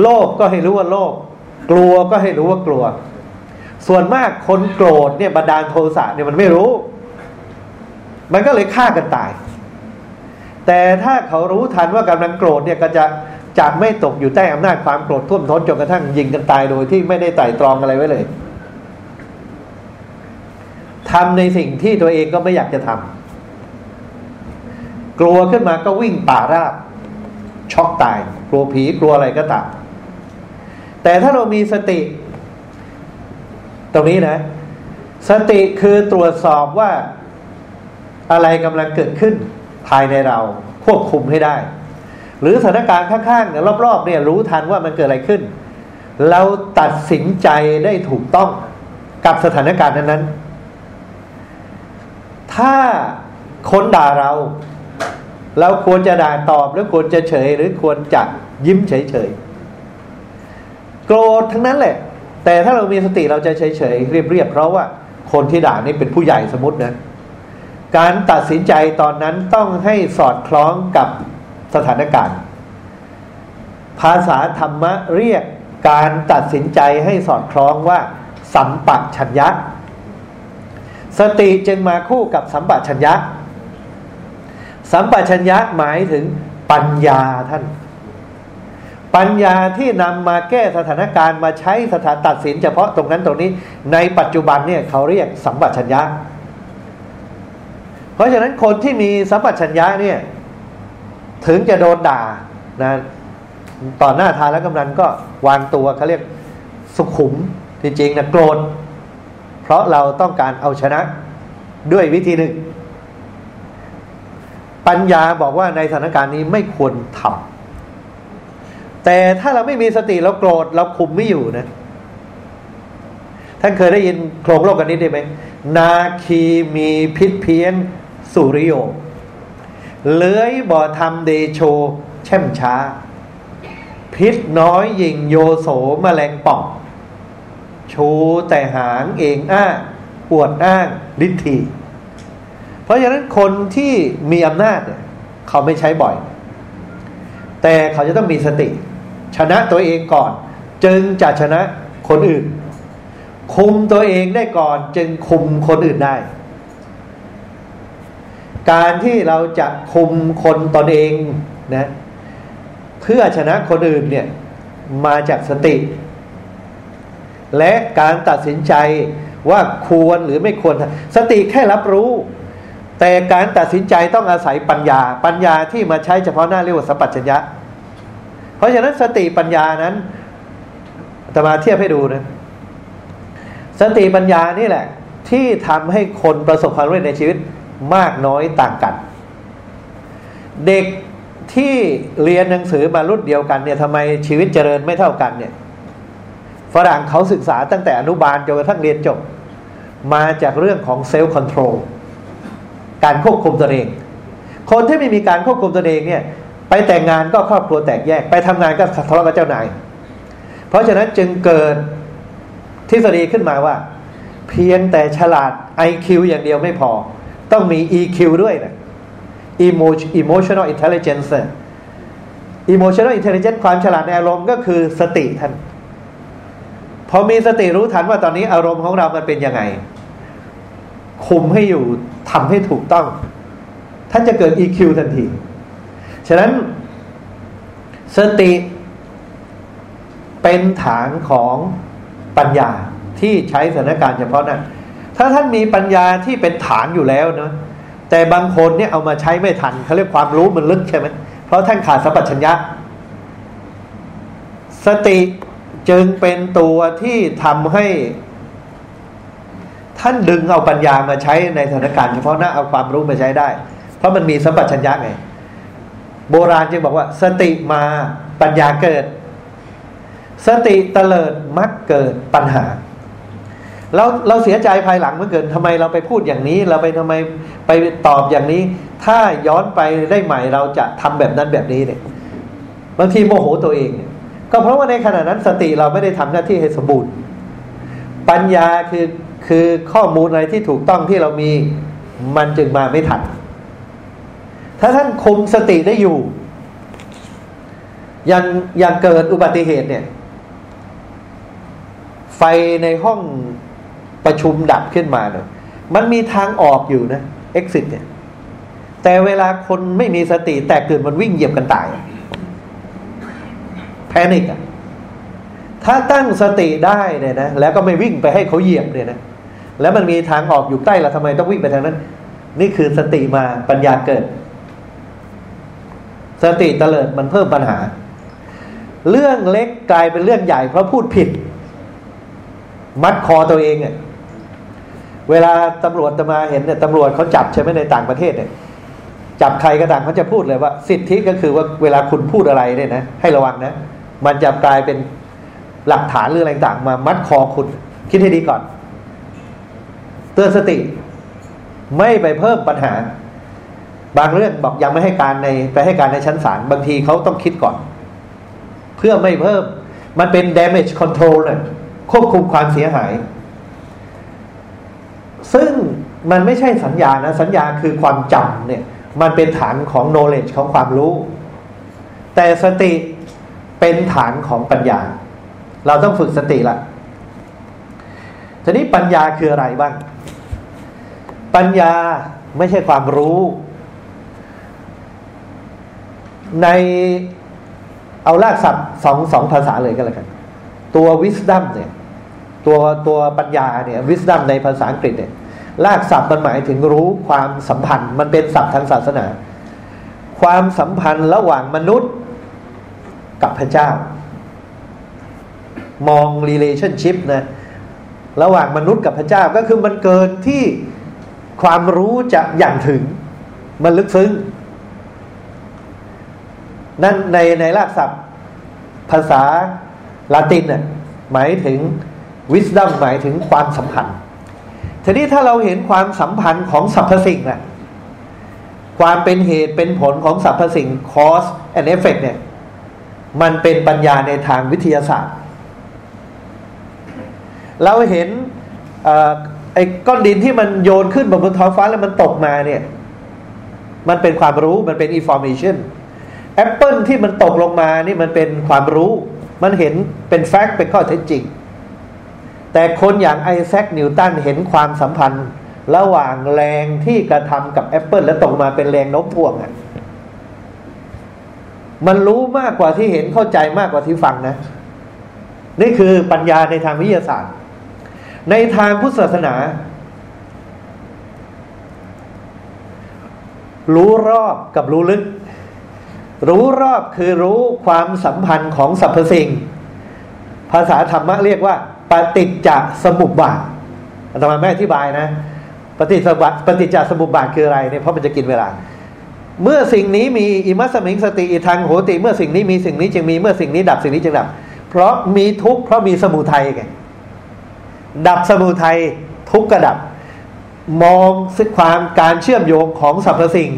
โลภก็ให้รู้ว่าโลภกลัวก็ให้รู้ว่ากลัว ส่วนมากคนโกรธเนี่ยบันดาลโทสะเนี่ยมันไม่รู้ มันก็เลยฆ่ากันตาย แต่ถ้าเขารู้ทันว่ากำลังโกรธเนี่ยก็จะจะไม่ตกอยู่ใต้อำนาจความโกรธท่วมท้นจนกระทั่งยิงกันตายโดยที่ไม่ได้ไต่ตรองอะไรไว้เลยทำในสิ่งที่ตัวเองก็ไม่อยากจะทำกลัวขึ้นมาก็วิ่งป่าราบ ช็อกตาย กลัวผีกลัวอะไรก็ตามแต่ถ้าเรามีสติ ตรงนี้นะ สติคือตรวจสอบว่าอะไรกำลังเกิดขึ้น ภายในเราควบคุมให้ได้ หรือสถานการณ์ข้างๆเนี่ยรอบๆเนี่ยรู้ทันว่ามันเกิดอะไรขึ้น เราตัดสินใจได้ถูกต้องกับสถานการณ์นั้นๆ ถ้าคนด่าเรา เราควรจะด่าตอบหรือควรจะเฉย หรือควรจะยิ้มเฉยเฉยโกรธทั้งนั้นแหละ แต่ถ้าเรามีสติเราจะเฉยเฉยเรียบเรียบเพราะว่าคนที่ด่านี่เป็นผู้ใหญ่สมมตินะ การตัดสินใจตอนนั้นต้องให้สอดคล้องกับสถานการณ์ ภาษาธรรมะเรียกการตัดสินใจให้สอดคล้องว่า สัมปชัญญะ สติจึงมาคู่กับสัมปชัญญะ สัมปชัญญะหมายถึงปัญญาท่าน ปัญญาที่นำมาแก้สถานการณ์มาใช้สถานตัดสินเฉพาะตรงนั้นตรงนี้ ในปัจจุบันเนี่ยเขาเรียกสัมปชัญญะ เพราะฉะนั้นคนที่มีสัมปชัญญะเนี่ย ถึงจะโดนด่านะต่อหน้าทานแล้วกำนันก็วางตัวเขาเรียกสุขุมจริงๆนะโกรธ เพราะเราต้องการเอาชนะด้วยวิธีหนึ่ง ปัญญาบอกว่าในสถานการณ์นี้ไม่ควรทำแต่ถ้าเราไม่มีสติเราโกรธเราคุมไม่อยู่นะท่านเคยได้ยินโครงโลกกันนี้ได้ไหมนาคีมีพิษเพี้ยน สุริโยเลื้อยบ่อทำเดโชแช่มช้า พิษน้อยยิงโยโสมแมลงป่องชูแต่หางเองอ้างปวดอ้างลิทธีเพราะฉะนั้นคนที่มีอำนาจเนี่ยเขาไม่ใช้บ่อย แต่เขาจะต้องมีสติ ชนะตัวเองก่อน จึงจะชนะคนอื่น คุมตัวเองได้ก่อน จึงคุมคนอื่นได้ การที่เราจะคุมคนตนเองนะเพื่อชนะคนอื่นเนี่ยมาจากสติ และการตัดสินใจว่าควรหรือไม่ควร สติแค่รับรู้ แต่การตัดสินใจต้องอาศัยปัญญา ปัญญาที่มาใช้เฉพาะหน้าเรียกว่าสัพพัญญะ เพราะฉะนั้นสติปัญญานั้นจะมาเทียบให้ดูนะสติปัญญานี่แหละ ที่ทำให้คนประสบความสำเร็จในชีวิต มากน้อยต่างกัน เด็กที่เรียนหนังสือมารุ่นเดียวกันเนี่ยทำไมชีวิตเจริญไม่เท่ากันเนี่ยฝรั่งเขาศึกษาตั้งแต่อนุบาลจนกระทั่งเรียนจบ มาจากเรื่องของเซลล์คอนโทรลการควบคุมตัวเอง คนที่ไม่มีการควบคุมตัวเองเนี่ย ไปแต่งงานก็ครอบครัวแตกแยก ไปทำงานก็ทะเลาะกับเจ้านาย เพราะฉะนั้นจึงเกิดทฤษฎีขึ้นมาว่า เพียงแต่ฉลาด IQ อย่างเดียวไม่พอ ต้องมี EQ ด้วยนะ emotional intelligence emotional intelligence ความฉลาดในอารมณ์ก็คือสติท่าน พอมีสติรู้ทันว่าตอนนี้อารมณ์ของเรามันเป็นยังไง คุมให้อยู่ทำให้ถูกต้อง ท่านจะเกิด EQ ทันที ฉะนั้นสติเป็นฐานของปัญญาที่ใช้สถานการณ์เฉพาะนั้น ถ้าท่านมีปัญญาที่เป็นฐานอยู่แล้วเนาะแต่บางคนเนี่ยเอามาใช้ไม่ทันเขาเรียกความรู้มันลึกใช่ไหมเพราะท่านขาดสัพพัญญะ สติจึงเป็นตัวที่ทำให้ ท่านดึงเอาปัญญามาใช้ในสถานการณ์เฉพาะหน้าเอาความรู้มาใช้ได้ เพราะมันมีสัมปชัญญะไง โบราณจึงบอกว่า สติมาปัญญาเกิด สติเตลิดมักเกิดปัญหา เราเราเสียใจภายหลังเมื่อเกินทำไมเราไปพูดอย่างนี้ เราไปทำไมไปตอบอย่างนี้ ถ้าย้อนไปได้ใหม่เราจะทำแบบนั้นแบบนี้เนี่ยบางทีโมโหตัวเองเนี่ยก็เพราะว่าในขณะนั้นสติเราไม่ได้ทำหน้าที่ให้สมบูรณ์ ปัญญาคือคือข้อมูลอะไรที่ถูกต้องที่เรามีมันจึงมาไม่ทัน ถ้าท่านคุมสติได้อยู่ยังยังเกิดอุบัติเหตุเนี่ย ไฟในห้อง ประชุมดับขึ้นมาเนี่ยมันมีทางออกอยู่นะ exit เนี่ย แต่เวลาคนไม่มีสติแตกตื่นมันวิ่งเหยียบกันตายแพนิกอะถ้าตั้งสติได้เนี่ยนะแล้วก็ไม่วิ่งไปให้เขาเหยียบเนี่ยนะแล้วมันมีทางออกอยู่ใกล้เราทำไมต้องวิ่งไปทางนั้น นี่คือสติมาปัญญาเกิด สติเตลิดมันเพิ่มปัญหา เรื่องเล็กกลายเป็นเรื่องใหญ่เพราะพูดผิด มัดคอตัวเองเนี่ย เวลาตำรวจจะมาเห็นเนี่ยตำรวจเขาจับใช่ไหมในต่างประเทศเนี่ยจับใครก็ต่ามเขาจะพูดเลยว่า สิทธิก็คือว่าเวลาคุณพูดอะไรเนี่ยนะให้ระวังนะ มันจะกลายเป็นหลักฐานเรื่องอะไรต่างมามัดคอคุณ คิดให้ดีก่อน เตือนสติ ไม่ไปเพิ่มปัญหา บางเรื่องบอกยังไม่ให้การในไปให้การในชั้นศาลบางทีเขาต้องคิดก่อน เพื่อไม่เพิ่ม มันเป็น damage control นะ่ะควบคุมความเสียหาย ซึ่งมันไม่ใช่สัญญานะ สัญญาคือความจำเนี่ย มันเป็นฐานของ knowledge ของความรู้ แต่สติเป็นฐานของปัญญา เราต้องฝึกสติละทีนี้ปัญญาคืออะไรบ้าง ปัญญาไม่ใช่ความรู้ ในเอาลากศัพท์สองสองภาษาเลยก็แล้วกัน ตัว wisdom เนี่ย ตัวตัวปัญญาเนี่ย wisdom ในภาษาอังกฤษเนี่ย ลากศัพท์มันหมายถึงรู้ความสัมพันธ์ มันเป็นศัพท์ทางศาสนา ความสัมพันธ์ระหว่างมนุษย์กับพระเจ้า มอง relationship นะระหว่างมนุษย์กับพระเจ้าก็คือมันเกินที่ความรู้จะอย่างถึง มันลึกซึ้งนั่นในในรากศัพท์ ภาษาลาตินน่ะหมายถึง wisdom หมายถึงความสัมพันธ์ ทีนี้ถ้าเราเห็นความสัมพันธ์ของสรรพสิ่งน่ะความเป็นเหตุเป็นผลของสรรพสิ่ง cause and effect เนี่ย มันเป็นปัญญาในทางวิทยาศาสตร์ เราเห็นไอ้ก้อนดินที่มันโยนขึ้นบนท้องฟ้าแล้วมันตกมาเนี่ย มันเป็นความรู้มันเป็น information แอปเปิลที่มันตกลงมานี่มันเป็นความรู้ มันเห็นเป็น fact เป็นข้อเท็จจริง แต่คนอย่างไอแซคนิวตันเห็นความสัมพันธ์ ระหว่างแรงที่กระทำกับแอปเปิลแล้วตกมาเป็นแรงโน้มถ่วงอะมันรู้มากกว่าที่เห็นเข้าใจมากกว่าที่ฟังนะ นี่คือปัญญาในทางวิทยาศาสตร์ ในทางพุทธศาสนา รู้รอบกับรู้ลึก รู้รอบคือรู้ความสัมพันธ์ของสรรพสิ่ง ภาษาธรรมะเรียกว่า ปฏิจจสมุปบาทอาตมาไม่อธิบายนะ ปฏิจจปฏิจจสมุปบาทคืออะไรเนี่ยเพราะมันจะกินเวลา เมื่อสิ่งนี้มีอิมัสมิงสติอิทังโหติ เมื่อสิ่งนี้มีสิ่งนี้จึงมีเมื่อสิ่งนี้ดับสิ่งนี้จึงดับ เพราะมีทุกข์เพราะมีสมุทัยไงดับสมุทัยทุกข์กระดับ มองความการเชื่อมโยงของสรรพสิ่ง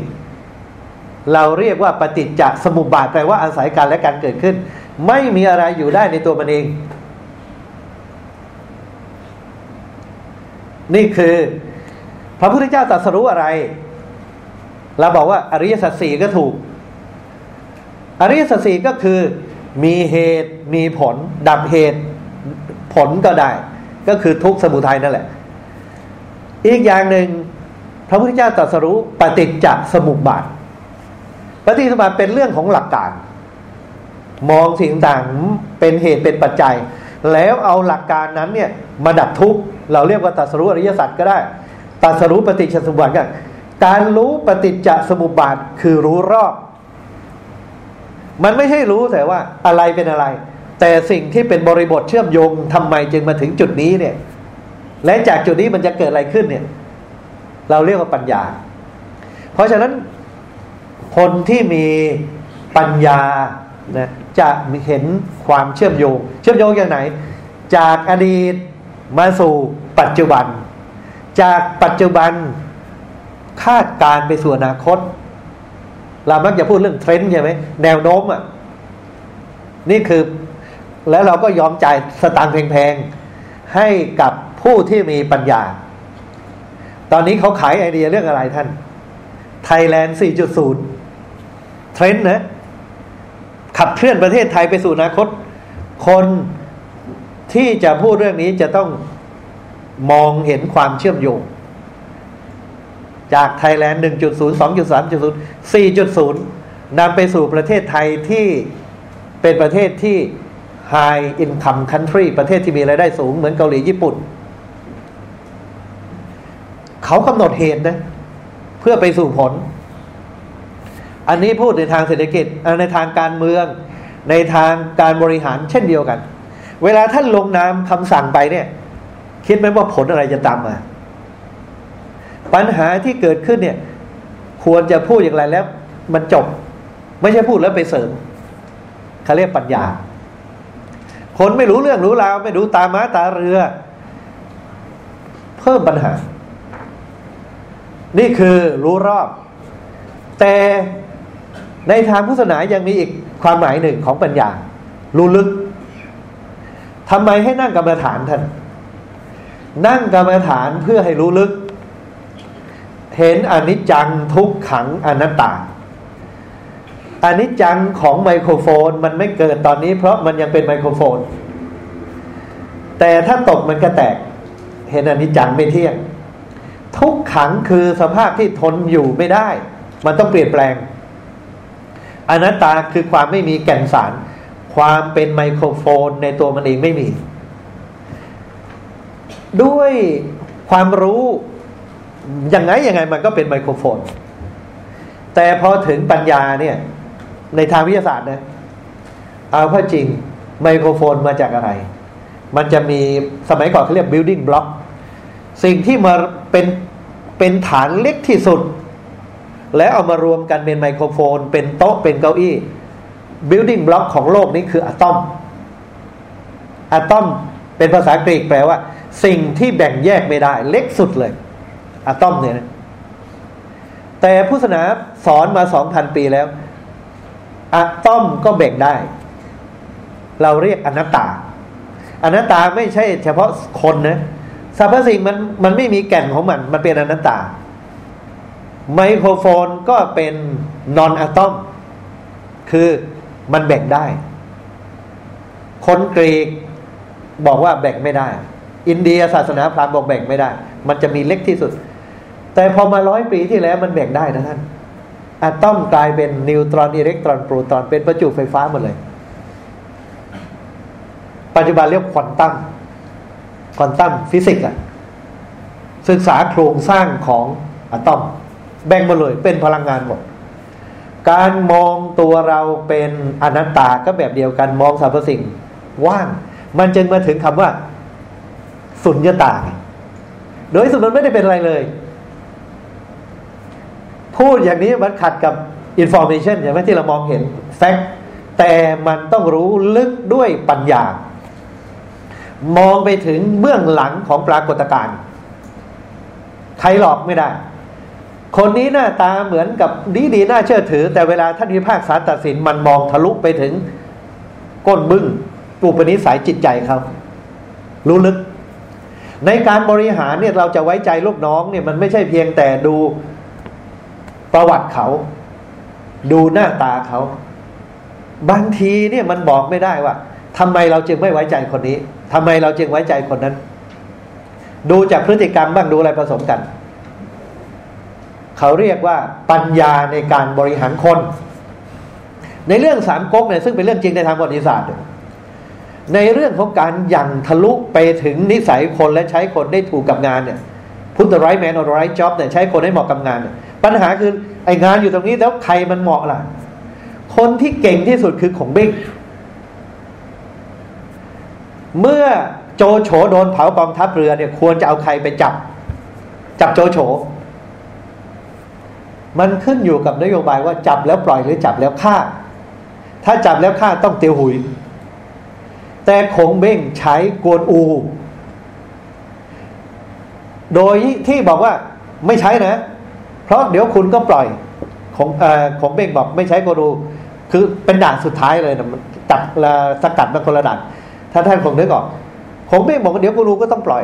เราเรียกว่าปฏิจจสมุปบาทแปลว่าอาศัยกันและการเกิดขึ้น ไม่มีอะไรอยู่ได้ในตัวมันเอง นี่คือพระพุทธเจ้าตรัสรู้อะไร เราบอกว่าอริยสัจสี่ก็ถูก อริยสัจสี่ก็คือมีเหตุมีผล ดับเหตุผลก็ได้ ก็คือทุกข์สมุทัยนั่นแหละ อีกอย่างหนึ่งพระพุทธเจ้าตรัสรู้ปฏิจจสมุปบาทปฏิสมุปบาทเป็นเรื่องของหลักการ มองสิ่งต่างเป็นเหตุเป็นปัจจัย แล้วเอาหลักการนั้นเนี่ยมาดับทุกข์เราเรียกว่าตรัสรู้อริยสัจก็ได้ตรัสรู้ปฏิจจสมุปบาทกันการรู้ปฏิจจสมุปบาทคือรู้รอบ มันไม่ใช่รู้แต่ว่าอะไรเป็นอะไร แต่สิ่งที่เป็นบริบทเชื่อมโยงทำไมจึงมาถึงจุดนี้เนี่ย และจากจุดนี้มันจะเกิดอะไรขึ้นเนี่ย เราเรียกว่าปัญญา เพราะฉะนั้นคนที่มีปัญญา นะจะเห็นความเชื่อมโยง เชื่อมโยงอย่างไหน จากอดีตมาสู่ปัจจุบัน จากปัจจุบันคาดการไปสู่อนาคต เรามักจะพูดเรื่องเทรนด์ใช่ไหมแนวโน้มอะนี่คือแล้วเราก็ยอมจ่ายสตางค์แพงๆ ให้กับผู้ที่มีปัญญา ตอนนี้เขาขายไอเดียเรื่องอะไรท่าน Thailand 4.0 เทรนด์นะ ขับเคลื่อนประเทศไทยไปสู่อนาคต คนที่จะพูดเรื่องนี้จะต้องมองเห็นความเชื่อมโยง จากไทยแลนด์ 1.0 2.3.0 4.0นำไปสู่ประเทศไทยที่เป็นประเทศที่ high income country ประเทศที่มีรายได้สูงเหมือนเกาหลีญี่ปุ่น เขากำหนดเหตุนะ เพื่อไปสู่ผล อันนี้พูดในทางเศรษฐกิจในทางการเมือง ในทางการบริหารเช่นเดียวกัน เวลาท่านลงนามคำสั่งไปเนี่ย คิดไหมว่าผลอะไรจะตามมา ปัญหาที่เกิดขึ้นเนี่ย ควรจะพูดอย่างไรแล้ว มันจบ ไม่ใช่พูดแล้วไปเสริมเขาเรียกปัญญา คนไม่รู้เรื่องรู้ราวไม่รู้ตาม้าตาเรือ เพิ่มปัญหา นี่คือรู้รอบ แต่ ในทางพุทธศาสนายังมีอีกความหมายหนึ่งของปัญญา รู้ลึกทำไมให้นั่งกรรมฐานท่าน นั่งกรรมฐานเพื่อให้รู้ลึก เห็นอนิจจังทุกขังอนัตตาอนิจจังของไมโครโฟนมันไม่เกิดตอนนี้ เพราะมันยังเป็นไมโครโฟน แต่ถ้าตกมันก็แตก เห็นอนิจจังไม่เที่ยง ทุกขังคือสภาพที่ทนอยู่ไม่ได้ มันต้องเปลี่ยนแปลง อนัตตาคือความไม่มีแก่นสาร ความเป็นไมโครโฟนในตัวมันเองไม่มี ด้วยความรู้ยังไงยังไงมันก็เป็นไมโครโฟน แต่พอถึงปัญญาเนี่ย ในทางวิทยาศาสตร์นะเอาเข้าจริงไมโครโฟนมาจากอะไร มันจะมีสมัยก่อนเขาเรียก building block สิ่งที่มาเป็นเป็นฐานเล็กที่สุด แล้วเอามารวมกันเป็นไมโครโฟน เป็นโต๊ะเป็นเก้าอี้ building block ของโลกนี้คืออะตอมอะตอมเป็นภาษากรีกแปลว่า สิ่งที่แบ่งแยกไม่ได้ เล็กสุดเลยอะตอมเนี่ยนะแต่พุทธศาสนาสอนมาสองพันปีแล้วอะตอมก็แบ่งได้ เราเรียกอนัตตา อนัตตาไม่ใช่เฉพาะคนนะสรรพสิ่งมันมันไม่มีแก่นของมัน มันเป็นอนัตตา ไมโครโฟนก็เป็นนอนอะตอม คือมันแบ่งได้ คนกรีกบอกว่าแบ่งไม่ได้ อินเดียศาสนาพราหมณ์บอกแบ่งไม่ได้ มันจะมีเล็กที่สุด แต่พอมาร้อยปีที่แล้วมันแบ่งได้นะท่านอะตอมกลายเป็นนิวตรอนอิเล็กตรอนโปรตอนเป็นประจุไฟฟ้าหมดเลย ปัจจุบันเรียกควอนตัมควอนตัมฟิสิกส์อะศึกษาโครงสร้างของอะตอม แบ่งมาเลยเป็นพลังงานหมด การมองตัวเราเป็นอนัตตาก็แบบเดียวกันมองสรรพสิ่งว่าง มันจึงมาถึงคำว่า สุญญตา โดยสุดมันไม่ได้เป็นอะไรเลย พูดอย่างนี้มันขัดกับอินโฟ a t ชันใช่ไหมที่เรามองเห็น fact แต่มันต้องรู้ลึกด้วยปัญญา มองไปถึงเบื้องหลังของปรากฏการณ์ใครหลอกไม่ได้ คนนี้หน้าตาเหมือนกับดีดีน่าเชื่อถือ แต่เวลาท่านพิพากษาตัดสินมันมองทะลุไปถึงก้นบึ้งปุปนิสัยจิตใจเขารู้ลึก ในการบริหารเนี่ยเราจะไว้ใจลูกน้องเนี่ยมันไม่ใช่เพียงแต่ดูประวัติเขา ดูหน้าตาเขา บางทีเนี่ยมันบอกไม่ได้ว่าทำไมเราจึงไม่ไว้ใจคนนี้ทำไมเราจึงไว้ใจคนนั้น ดูจากพฤติกรรมบ้างดูอะไรผสมกัน เขาเรียกว่าปัญญาในการบริหารคน ในเรื่องสามก๊กเนี่ยซึ่งเป็นเรื่องจริงในทางประวัติศาสตร์ ในเรื่องของการยังทะลุไปถึงนิสัยคนและใช้คนได้ถูกกับงานเนี่ยพุทธไรแมนอ r ไรจ็อบเนี่ยใช้คนให้เหมาะกับงาน ปัญหาคือไองานอยู่ตรงนี้แล้วใครมันเหมาะล่ะ คนที่เก่งที่สุดคือของเบ้งเมื่อโจโฉโดนเผากองทัพเรือเนี่ยควรจะเอาใครไปจับ จับโจโฉ มันขึ้นอยู่กับนโยบายว่าจับแล้วปล่อยหรือจับแล้วฆ่า ถ้าจับแล้วฆ่าต้องเตียวหุย แต่คงเบ้งใช้กวนอู โดยที่บอกว่าไม่ใช้นะ เพราะเดี๋ยวคุณก็ปล่อยของอของเบ้งบอกไม่ใช้กวนอู คือเป็นด่านสุดท้ายเลยนะจับละสกัดมาคนละด่านถ้าท่านคงนึกออกผมไม่บอกว่าเดี๋ยวกูรูก็ต้องปล่อย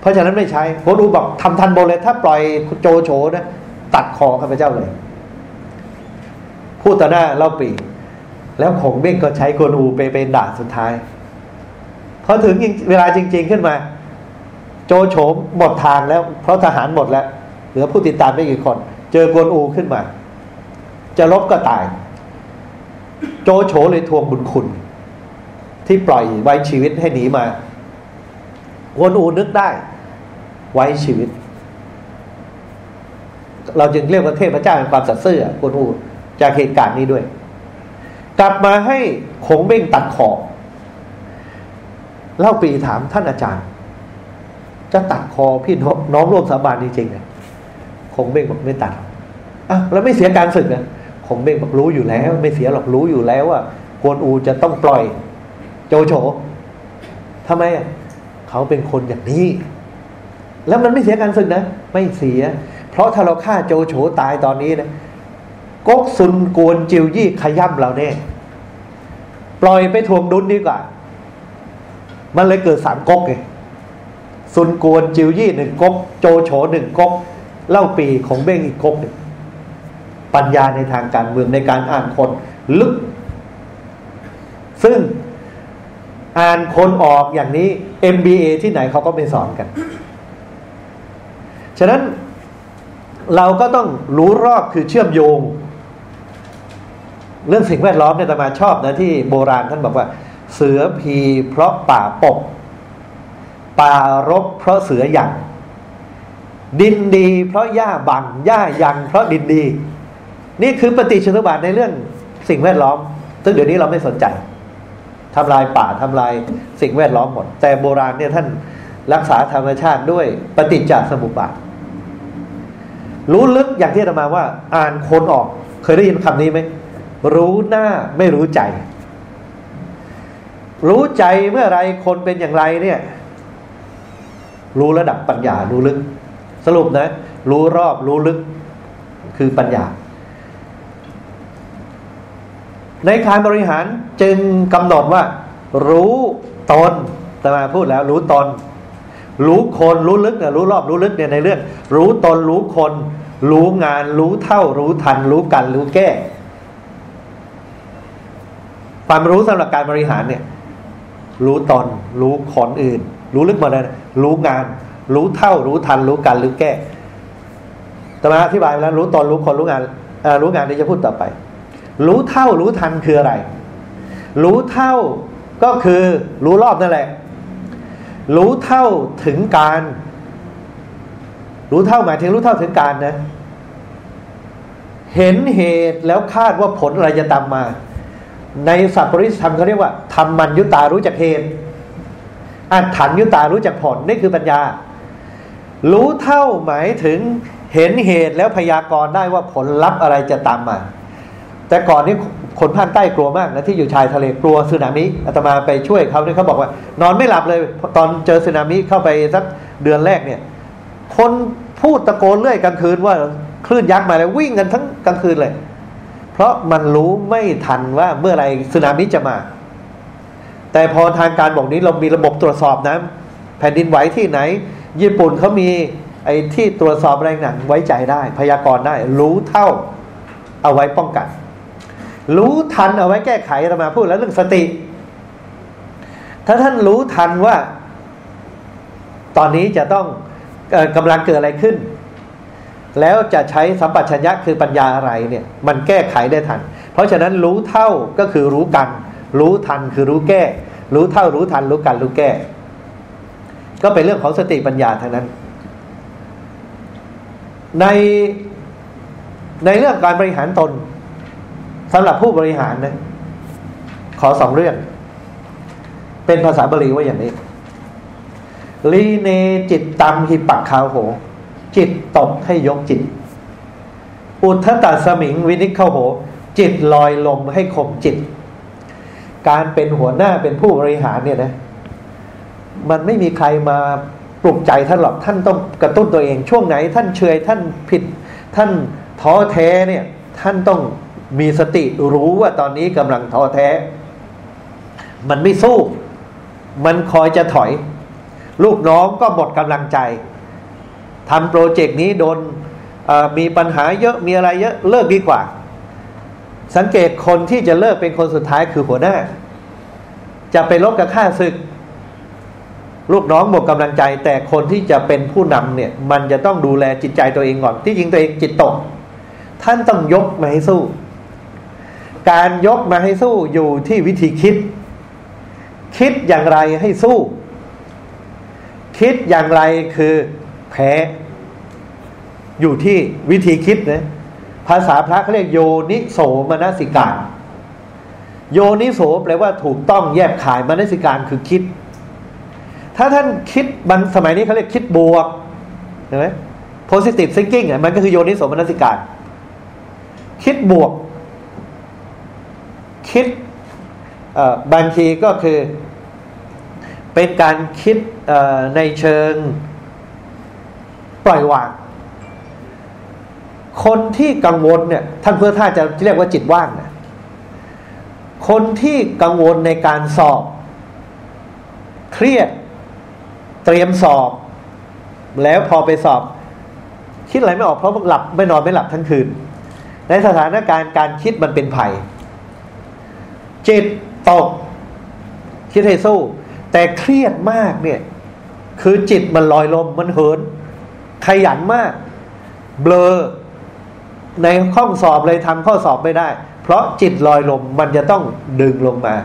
เพราะฉะนั้นไม่ใช้กูรูบอกทำทันโบเลย ถ้าปล่อยโจโฉนะ ตัดคอข้าพเจ้าเลย พูดต่อหน้าเล่าปี แล้วของเบ้งก็ใช้กวนอูไปเป็นด่านสุดท้ายพอถึงเวลาจริง ๆขึ้นมา โจโฉหมดทางแล้ว เพราะทหารหมดแล้ว เหลือผู้ติดตามไม่กี่คน เจอกวนอูขึ้นมา จะลบก็ตาย โจโฉเลยทวงบุญคุณ ที่ปล่อยไว้ชีวิตให้หนีมากวนอูนึกได้ ไว้ชีวิต เราจึงเรียกว่าเทพเจ้าเป็นความสัตย์ซื่อกวนอูจากเหตุการณ์นี้ด้วย กลับมาให้คงเบ้งตัดคอเล่าปีถามท่านอาจารย์ จะตัดคอพี่น้องร่วมสาบานจริงๆเนี่ยคงเบ้งบอกไม่ตัดอะแล้วไม่เสียการศึกนะคงเบ้งบอกรู้อยู่แล้ว ไม่เสียหรอกรู้อยู่แล้วว่ากวนอูจะต้องปล่อย โจโฉทำไมอะเขาเป็นคนอย่างนี้ แล้วมันไม่เสียการศึกนะไม่เสีย เพราะถ้าเราฆ่าโจโฉตายตอนนี้นะก๊กซุนกวนจิวยี่ขย่ำเราแน่ปล่อยไปทวงดุลดีกว่า มันเลยเกิดสามก๊กไงซุนกวนจิวยี่หนึ่งก๊กโจโฉหนึ่งก๊กเล่าปีของเบ้งอีกก๊กหนึ่งปัญญาในทางการเมืองในการอ่านคนลึก ซึ่งอ่านคนออกอย่างนี้ MBA ที่ไหนเขาก็ไม่สอนกัน ฉะนั้น เราก็ต้องรู้รอบคือเชื่อมโยง เรื่องสิ่งแวดล้อมเนี่ยตมาชอบนะที่โบราณท่านบอกว่า เสือพีเพราะป่าปก ป่ารบเพราะเสือหยังดินดี เพราะหญ้าบังหญ้ายัง เพราะดินดี นี่คือปฏิชนุบาทในเรื่องสิ่งแวดล้อม ซึ่งเดี๋ยวนี้เราไม่สนใจทำลายป่าทำลายสิ่งแวดล้อมหมด แต่โบราณเนี่ยท่านรักษาธรรมชาติด้วยปฏิจจสมุปบาท รู้ลึกอย่างที่ธรรมาว่า อ่านคนออก เคยได้ยินคำนี้ไหมรู้หน้าไม่รู้ใจ รู้ใจเมื่อไรคนเป็นอย่างไรเนี่ย รู้ระดับปัญญารู้ลึก สรุปนะ รู้รอบรู้ลึก คือปัญญา ในการบริหารจึงกำหนดว่า รู้ตนแต่มาพูดแล้ว รู้ตน รู้คนรู้ลึกเนี่ยรู้รอบรู้ลึกเนี่ยในเรื่อง รู้ตนรู้คน รู้งาน รู้เท่า รู้ทัน รู้กัน รู้แก้ ความรู้สำหรับการบริหารเนี่ย รู้ตน รู้คนอื่น รู้ลึกหมดเลยรู้งาน รู้เท่า รู้ทัน รู้กัน รู้แก้ต่มาอธิบายไปแล้วรู้ตนรู้คนรู้งานรู้งานนี่จะพูดต่อไป รู้เท่ารู้ทันคืออะไร รู้เท่าก็คือรู้รอบนั่นแหละ รู้เท่าถึงการ รู้เท่าหมายถึงรู้เท่าถึงการนะ เห็นเหตุแล้วคาดว่าผลอะไรจะตามมา ในสัพปริสธรรมเขาเรียกว่าทำมันยุตารู้จักเหตุอัตถันยุตารู้จักผลนี่คือปัญญา รู้เท่าหมายถึงเห็นเหตุแล้วพยากรณ์ได้ว่าผลลัพธ์อะไรจะตามมา แต่ก่อนนี้คนภาคใต้กลัวมากนะที่อยู่ชายทะเลกลัวสึนามิอาตมาไปช่วยเขาเนี่ยเขาบอกว่า นอนไม่หลับเลยตอนเจอสึนามิเข้าไปสักเดือนแรกเนี่ย คนพูดตะโกนเรื่อยกลางคืนว่าคลื่นยักษ์มาแล้ววิ่งกันทั้งกลางคืนเลย เพราะมันรู้ไม่ทันว่าเมื่อไรสึนามิจะมา แต่พอทางการบอกนี้เรามีระบบตรวจสอบนะแผ่นดินไหวที่ไหน ญี่ปุ่นเขามีไอ้ที่ตรวจสอบแรงหนักไว้ใจได้ พยากรณ์ได้ รู้เท่าเอาไว้ป้องกัน รู้ทันเอาไว้แก้ไขเรามาพูดแล้วเรื่องสติ ถ้าท่านรู้ทันว่า ตอนนี้จะต้องกำลังเกิดอะไรขึ้น แล้วจะใช้สัมปชัญญะคือปัญญาอะไรเนี่ย มันแก้ไขได้ทัน เพราะฉะนั้นรู้เท่าก็คือรู้กัน รู้ทันคือรู้แก้ รู้เท่ารู้ทันรู้กันรู้แก้ ก็เป็นเรื่องของสติปัญญาทั้งนั้น ในในเรื่องการบริหารตน สำหรับผู้บริหารนะขอสองเรื่อง เป็นภาษาบาลีว่าอย่างนี้ลีเนจิตตำหิปักขาวโห จิตตกให้ยกจิต อุทธตัสมิงวินิเข้าโห จิตลอยลมให้ข่มจิต การเป็นหัวหน้าเป็นผู้บริหารเนี่ยนะ มันไม่มีใครมาปลุกใจท่านหรอกท่านต้องกระตุ้นตัวเองช่วงไหน ท่านเชยท่านผิด ท่านท้อแท้เนี่ย ท่านต้อง มีสติรู้ว่าตอนนี้กำลังท้อแท้ มันไม่สู้ มันคอยจะถอย ลูกน้องก็หมดกำลังใจทำโปรเจกต์นี้โดนมีปัญหาเยอะมีอะไรเยอะเลิกดีกว่า สังเกตคนที่จะเลิกเป็นคนสุดท้ายคือหัวหน้า จะไปลบกับข้าศึก ลูกน้องหมดกำลังใจ แต่คนที่จะเป็นผู้นำเนี่ย มันจะต้องดูแลจิตใจตัวเองก่อน ที่จริงตัวเองจิตตก ท่านต้องยกมาให้สู้ การยกมาให้สู้อยู่ที่วิธีคิด คิดอย่างไรให้สู้ คิดอย่างไรคือแพ้ อยู่ที่วิธีคิดนะภาษาพระเขาเรียกโยนิโสมนสิการ โยนิโสแปลว่าถูกต้องแยบขายมนสิการคือคิด ถ้าท่านคิดมันสมัยนี้เขาเรียกคิดบวกเห็นไหม positive thinking มันก็คือโยนิโสมนสิการ คิดบวก คิดบางทีก็คือเป็นการคิดในเชิงปล่อยวาง คนที่กังวลเนี่ยท่านเพื่อท่าจะเรียกว่าจิตว่างนะคนที่กังวลในการสอบ เครียด เตรียมสอบ แล้วพอไปสอบ คิดอะไรไม่ออกเพราะหลับไม่นอนไม่หลับทั้งคืน ในสถานการณ์การคิดมันเป็นภัย จิตตก คิดให้สู้ แต่เครียดมากเนี่ย คือจิตมันลอยลมมันเหิน ขยันมาก เบลอ ในข้อสอบเลยทำข้อสอบไม่ได้ เพราะจิตลอยลมมันจะต้องดึงลงมา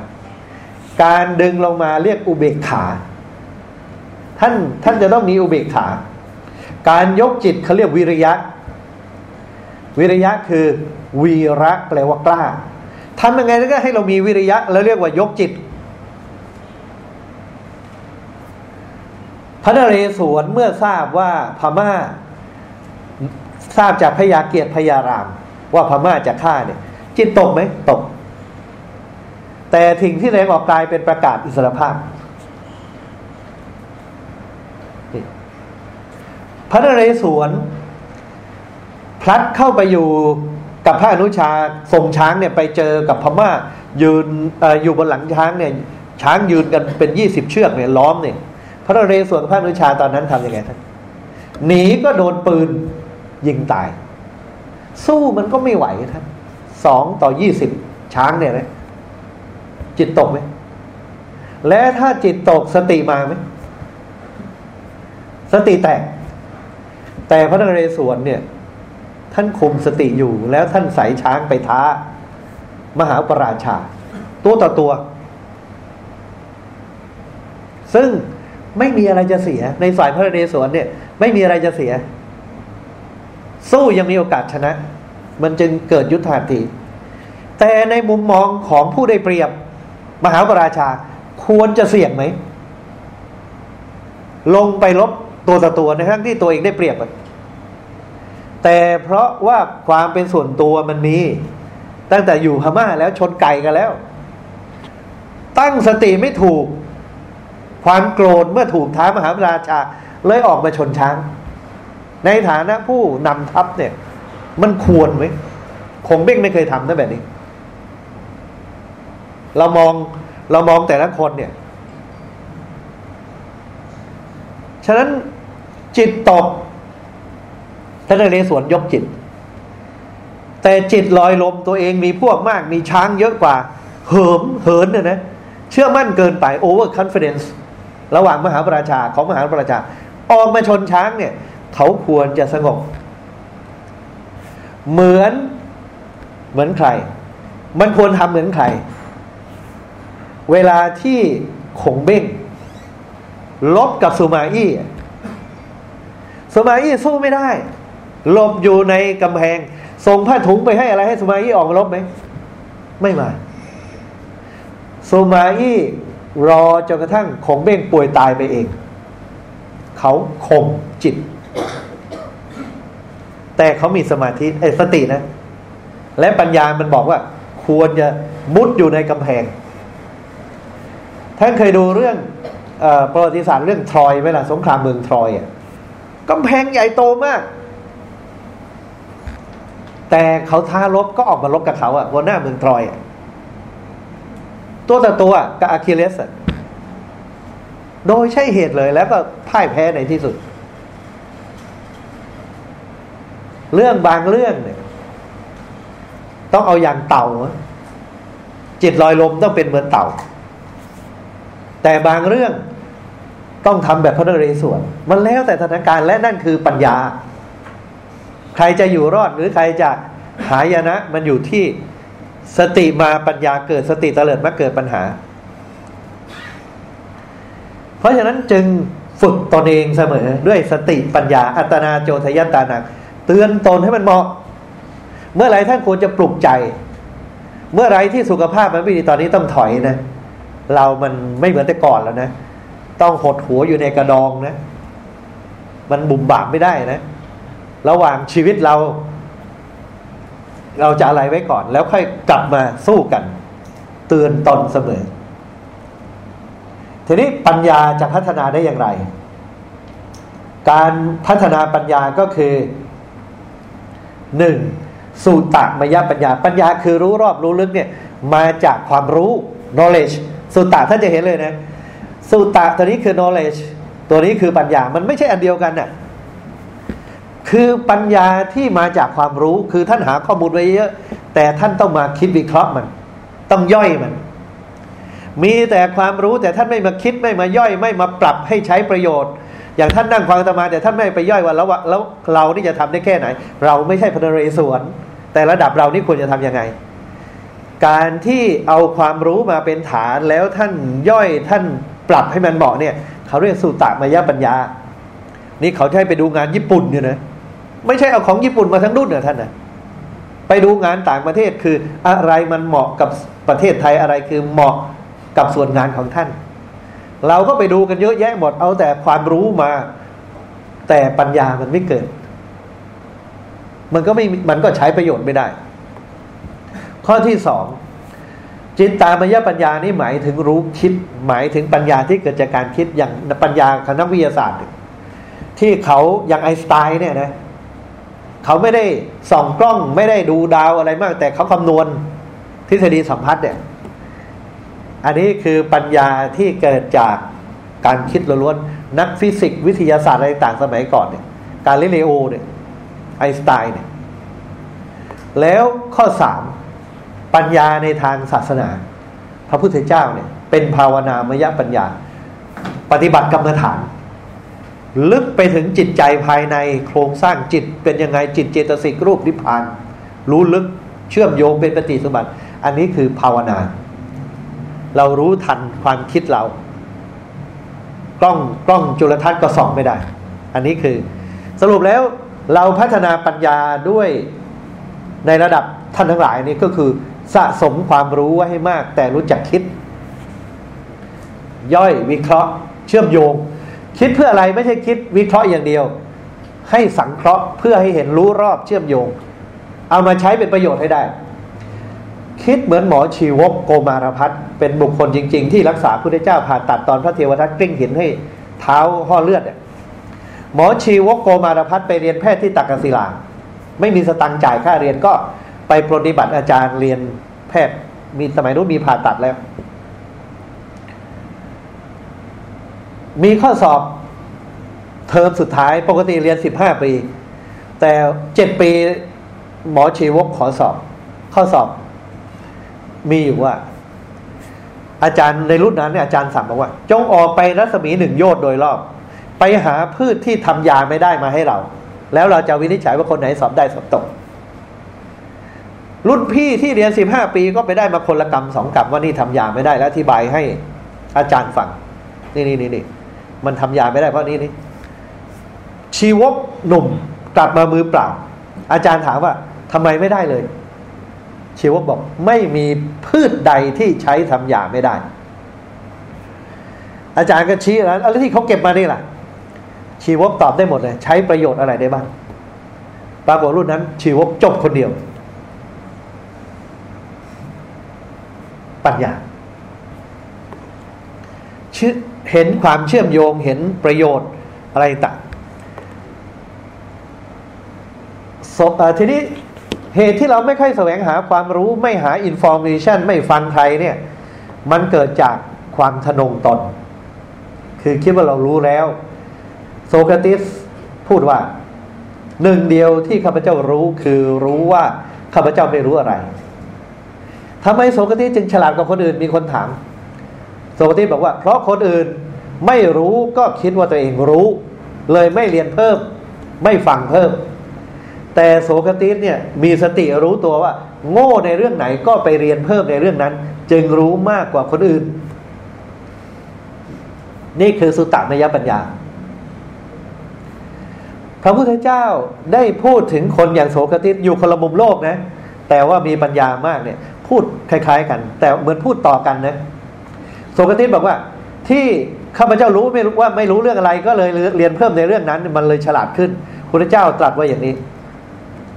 การดึงลงมาเรียกอุเบกขา ท่านท่านจะต้องมีอุเบกขา การยกจิตเขาเรียกวิริยะ วิริยะคือวีระแปลว่ากล้า ทำยังไงก็ให้เรามีวิริยะ แล้วเรียกว่ายกจิต พระนเรศวรเมื่อทราบว่าพม่า ทราบจากพยาเกียรติพยาราม ว่าพม่าจะฆ่าเนี่ย จิตตกไหมตก แต่ทิ้งที่แรงออกกลายเป็นประกาศอิสรภาพพระนเรศวรพลัดเข้าไปอยู่ กับพระอนุชาทรงช้างเนี่ยไปเจอกับพม่ายืนออยู่บนหลังช้างเนี่ยช้างยืนกันเป็นยี่สิบเชือกเนี่ยล้อมเนี่ยพระนเรศวรพระอนุชาตอนนั้นทำยังไงท่านหนีก็โดนปืนยิงตาย สู้มันก็ไม่ไหวท่านสองต่อยี่สิบช้างเนี่ยนะจิตตกไหมและถ้าจิตตกสติมาไหมสติแตก แต่พระนเรศวรเนี่ย ท่านคุมสติอยู่แล้วท่านใส่ช้างไปท้า มหาปราชา ตัวต่อตัว ซึ่งไม่มีอะไรจะเสีย ในฝ่ายพระนเรศวรเนี่ย ไม่มีอะไรจะเสีย สู้ยังมีโอกาสชนะ มันจึงเกิดยุทธาทีแต่ในมุมมองของผู้ได้เปรียบ มหาปราชาควรจะเสี่ยงไหม ลงไปลบตัวต่อตัวในทั้งที่ตัวเองได้เปรียบ แต่เพราะว่าความเป็นส่วนตัวมันมี ตั้งแต่อยู่พม่าแล้วชนไก่กันแล้ว ตั้งสติไม่ถูก ความโกรธเมื่อถูกท้ามหาราชา เลยออกมาชนช้าง ในฐานะผู้นำทัพเนี่ย มันควรไหมคงเบ้งไม่เคยทำนะแบบนี้ เรามองเรามองแต่ละคนเนี่ย ฉะนั้นจิตตก ท่านนเรศวรยกจิต แต่จิตลอยลมตัวเองมีพวกมากมีช้างเยอะกว่า เหิมเหินเนี่ยนะเชื่อมั่นเกินไป over confidence ระหว่างมหาประชาของมหาประชา ออกมาชนช้างเนี่ย เขาควรจะสงบ เหมือนเหมือนใคร มันควรทำเหมือนใคร เวลาที่ขงเบ้งลบกับสุมาอี้สุมาอี้สู้ไม่ได้ หลบอยู่ในกำแพง ส่งผ้าถุงไปให้อะไรให้สุมาอี้ออกมาลบไหม ไม่มาสุมาอี้รอจนกระทั่งขงเบ้งป่วยตายไปเอง เขาข่มจิต แต่เขามีสมาธิเอสตินะ และปัญญามันบอกว่า ควรจะมุดอยู่ในกำแพง ท่านเคยดูเรื่องอประวัติศาสตร์เรื่องทรอยไหมล่ะ สงครามเมืองทรอยอะกำแพงใหญ่โตมาก แต่เขาท้าลบก็ออกมาลบกับเขาอะหัวหน้าเมืองทรอยตัวต่อตัวกับอะคิเลสโดยใช่เหตุเลยแล้วก็พ่ายแพ้ในที่สุด เรื่องบางเรื่องเนี่ย ต้องเอาอย่างเต่า จิตลอยลมต้องเป็นเหมือนเต่า แต่บางเรื่องต้องทำแบบพระนเรศวรมันแล้วแต่สถานการณ์และนั่นคือปัญญา ใครจะอยู่รอดหรือใครจะหายนะ มันอยู่ที่สติมาปัญญาเกิดสติเตลิดมาเกิดปัญหา เพราะฉะนั้นจึงฝึกตนเองเสมอด้วยสติปัญญาอัตนาโจทยตตานังเตือนตนให้มันเหมาะ เมื่อไรท่านควรจะปลุกใจ เมื่อไรที่สุขภาพมันไม่ดีตอนนี้ต้องถอยนะ เรามันไม่เหมือนแต่ก่อนแล้วนะ ต้องหดหัวอยู่ในกระดองนะ มันบุ่มบามไม่ได้นะ ระหว่างชีวิตเรา เราจะอะไรไว้ก่อน แล้วค่อยกลับมาสู้กัน เตือนตนเสมอ ทีนี้ปัญญาจะพัฒนาได้อย่างไร การพัฒนาปัญญาก็คือหนึ่งสูตะมยปัญญา ปัญญาคือรู้รอบรู้ลึกเนี่ยมาจากความรู้ knowledge สูตะท่านจะเห็นเลยนะสูตะตัวนี้คือ knowledge ตัวนี้คือปัญญามันไม่ใช่อันเดียวกันน่ะ คือปัญญาที่มาจากความรู้คือท่านหาข้อมูลไว้เยอะ แต่ท่านต้องมาคิดวิเคราะห์มัน ต้องย่อยมัน มีแต่ความรู้แต่ท่านไม่มาคิดไม่มาย่อย ไม่มาปรับให้ใช้ประโยชน์ อย่างท่านนั่งฟังธรรมาแต่ท่านไม่ไปย่อยว่าแล้วแล้วเรานี่จะทำได้แค่ไหน เราไม่ใช่พนเรศวรแต่ระดับเรานี่ควรจะทํำยังไง การที่เอาความรู้มาเป็นฐานแล้วท่านย่อยท่านปรับให้มันเหมาะเนี่ย เขาเรียกสุตตะมยปัญญา นี่เขาใช้ไปดูงานญี่ปุ่นอยู่นะ ไม่ใช่เอาของญี่ปุ่นมาทั้งรุ่นนะท่านนะไปดูงานต่างประเทศคืออะไรมันเหมาะกับประเทศไทยอะไรคือเหมาะกับส่วนงานของท่าน เราก็ไปดูกันเยอะแยะหมดเอาแต่ความรู้มา แต่ปัญญามันไม่เกิด มันก็ไม่มันก็ใช้ประโยชน์ไม่ได้ ข้อที่สองจินตามยปัญญานี่หมายถึงรู้คิด หมายถึงปัญญาที่เกิดจากการคิดอย่างปัญญาคณะวิทยาศาสตร์ ที่เขาอย่างไอน์สไตน์เนี่ยนะ เขาไม่ได้ส่องกล้องไม่ได้ดูดาวอะไรมาก แต่เขาคำนวณทฤษฎีสัมพัทธ์เนี่ย อันนี้คือปัญญาที่เกิดจากการคิดล้วนนักฟิสิกส์วิทยาศาสตร์อะไรต่างสมัยก่อนเนี่ย กาลิเลโอเนี่ยไอสไตน์เนี่ย แล้วข้อสามปัญญาในทางศาสนา พระพุทธเจ้าเนี่ย เป็นภาวนามยปัญญา ปฏิบัติกรรมฐาน ลึกไปถึงจิตใจภายในโครงสร้างจิตเป็นยังไงจิตเจตสิกรูปนิพพาน รู้ลึกเชื่อมโยงเป็นปฏิสมบัติ อันนี้คือภาวนา เรารู้ทันความคิดเรา กล้องกล้องจุลทรรศน์ก็ส่องไม่ได้ อันนี้คือ สรุปแล้วเราพัฒนาปัญญาด้วยในระดับท่านทั้งหลายนี่ก็คือสะสมความรู้ไว้ให้มาก แต่รู้จักคิด ย่อยวิเคราะห์ เชื่อมโยง คิดเพื่ออะไรไม่ใช่คิดวิเคราะห์อย่างเดียว ให้สังเคราะห์เพื่อให้เห็นรู้รอบเชื่อมโยง เอามาใช้เป็นประโยชน์ให้ได้ คิดเหมือนหมอชีวกโกมารพัฒเป็นบุคคลจริง ๆ ที่รักษาพระเจ้าผ่าตัดตอนพระเทวทัตกลิ้งหินให้เท้าห่อเลือดหมอชีวกโกมารพัฒไปเรียนแพทย์ที่ตักกศิลา ไม่มีสตังจ่ายค่าเรียนก็ไปปฏิบัติอาจารย์เรียนแพทย์มีสมัยนู้นมีผ่าตัดแล้ว มีข้อสอบเทอมสุดท้ายปกติเรียนสิบห้าปี แต่เจ็ดปีหมอชีวกขอสอบ ข้อสอบ มีอยู่ว่า อาจารย์ในรุ่นนั้นเนี่ยอาจารย์สั่งบอกว่า จงออกไปรัศมีหนึ่งโยชน์โดยรอบ ไปหาพืชที่ทำยาไม่ได้มาให้เรา แล้วเราจะวินิจฉัยว่าคนไหนสอบได้สอบตก รุ่นพี่ที่เรียนสิบห้าปีก็ไปได้มาคนละกรรมสองกรรมว่านี่ทำยาไม่ได้แล้วอธิบายให้อาจารย์ฟังนี่นี่นี่นี่ มันทำยาไม่ได้เพราะนี่นี่ชีวกหนุ่มกลับมามือเปล่า อาจารย์ถามว่าทำไมไม่ได้เลย ชีวกบอก ไม่มีพืชใดที่ใช้ทำยาไม่ได้ อาจารย์ก็ชี้แล้วแล้วที่เขาเก็บมานี่ล่ะ ชีวกตอบได้หมดเลย ใช้ประโยชน์อะไรได้บ้างปรากฏรุ่นนั้น ชีวกจบคนเดียว ปัญญาชื่อ เห็นความเชื่อมโยงเห็นประโยชน์อะไรต่างทีนี้เหตุที่เราไม่ค่อยแสวงหาความรู้ไม่หาอินโฟมชันไม่ฟังใครเนี่ยมันเกิดจากความทะนงตน คือคิดว่าเรารู้แล้ว โซเครติสพูดว่า หนึ่งเดียวที่ข้าพเจ้ารู้คือรู้ว่าข้าพเจ้าไม่รู้อะไรทำไมโซเครติสจึงฉลาดกว่าคนอื่นมีคนถาม โซเครติสบอกว่า เพราะคนอื่นไม่รู้ก็คิดว่าตัวเองรู้ เลยไม่เรียนเพิ่ม ไม่ฟังเพิ่ม แต่โสเครติสเนี่ยมีสติรู้ตัวว่า โง่ในเรื่องไหนก็ไปเรียนเพิ่มในเรื่องนั้น จึงรู้มากกว่าคนอื่น นี่คือสุตตะมยปัญญา พระพุทธเจ้าได้พูดถึงคนอย่างโสเครติสอยู่คนละมุมโลกนะ แต่ว่ามีปัญญามากเนี่ย พูดคล้าย ๆ กัน แต่เหมือนพูดต่อกันนะ โสเครติสบอกว่า ที่ข้าพเจ้ารู้ไม่รู้ว่าไม่รู้เรื่องอะไรก็เลยเรียนเพิ่มในเรื่องนั้น มันเลยฉลาดขึ้นพระเจ้าตรัสไว้อย่างนี้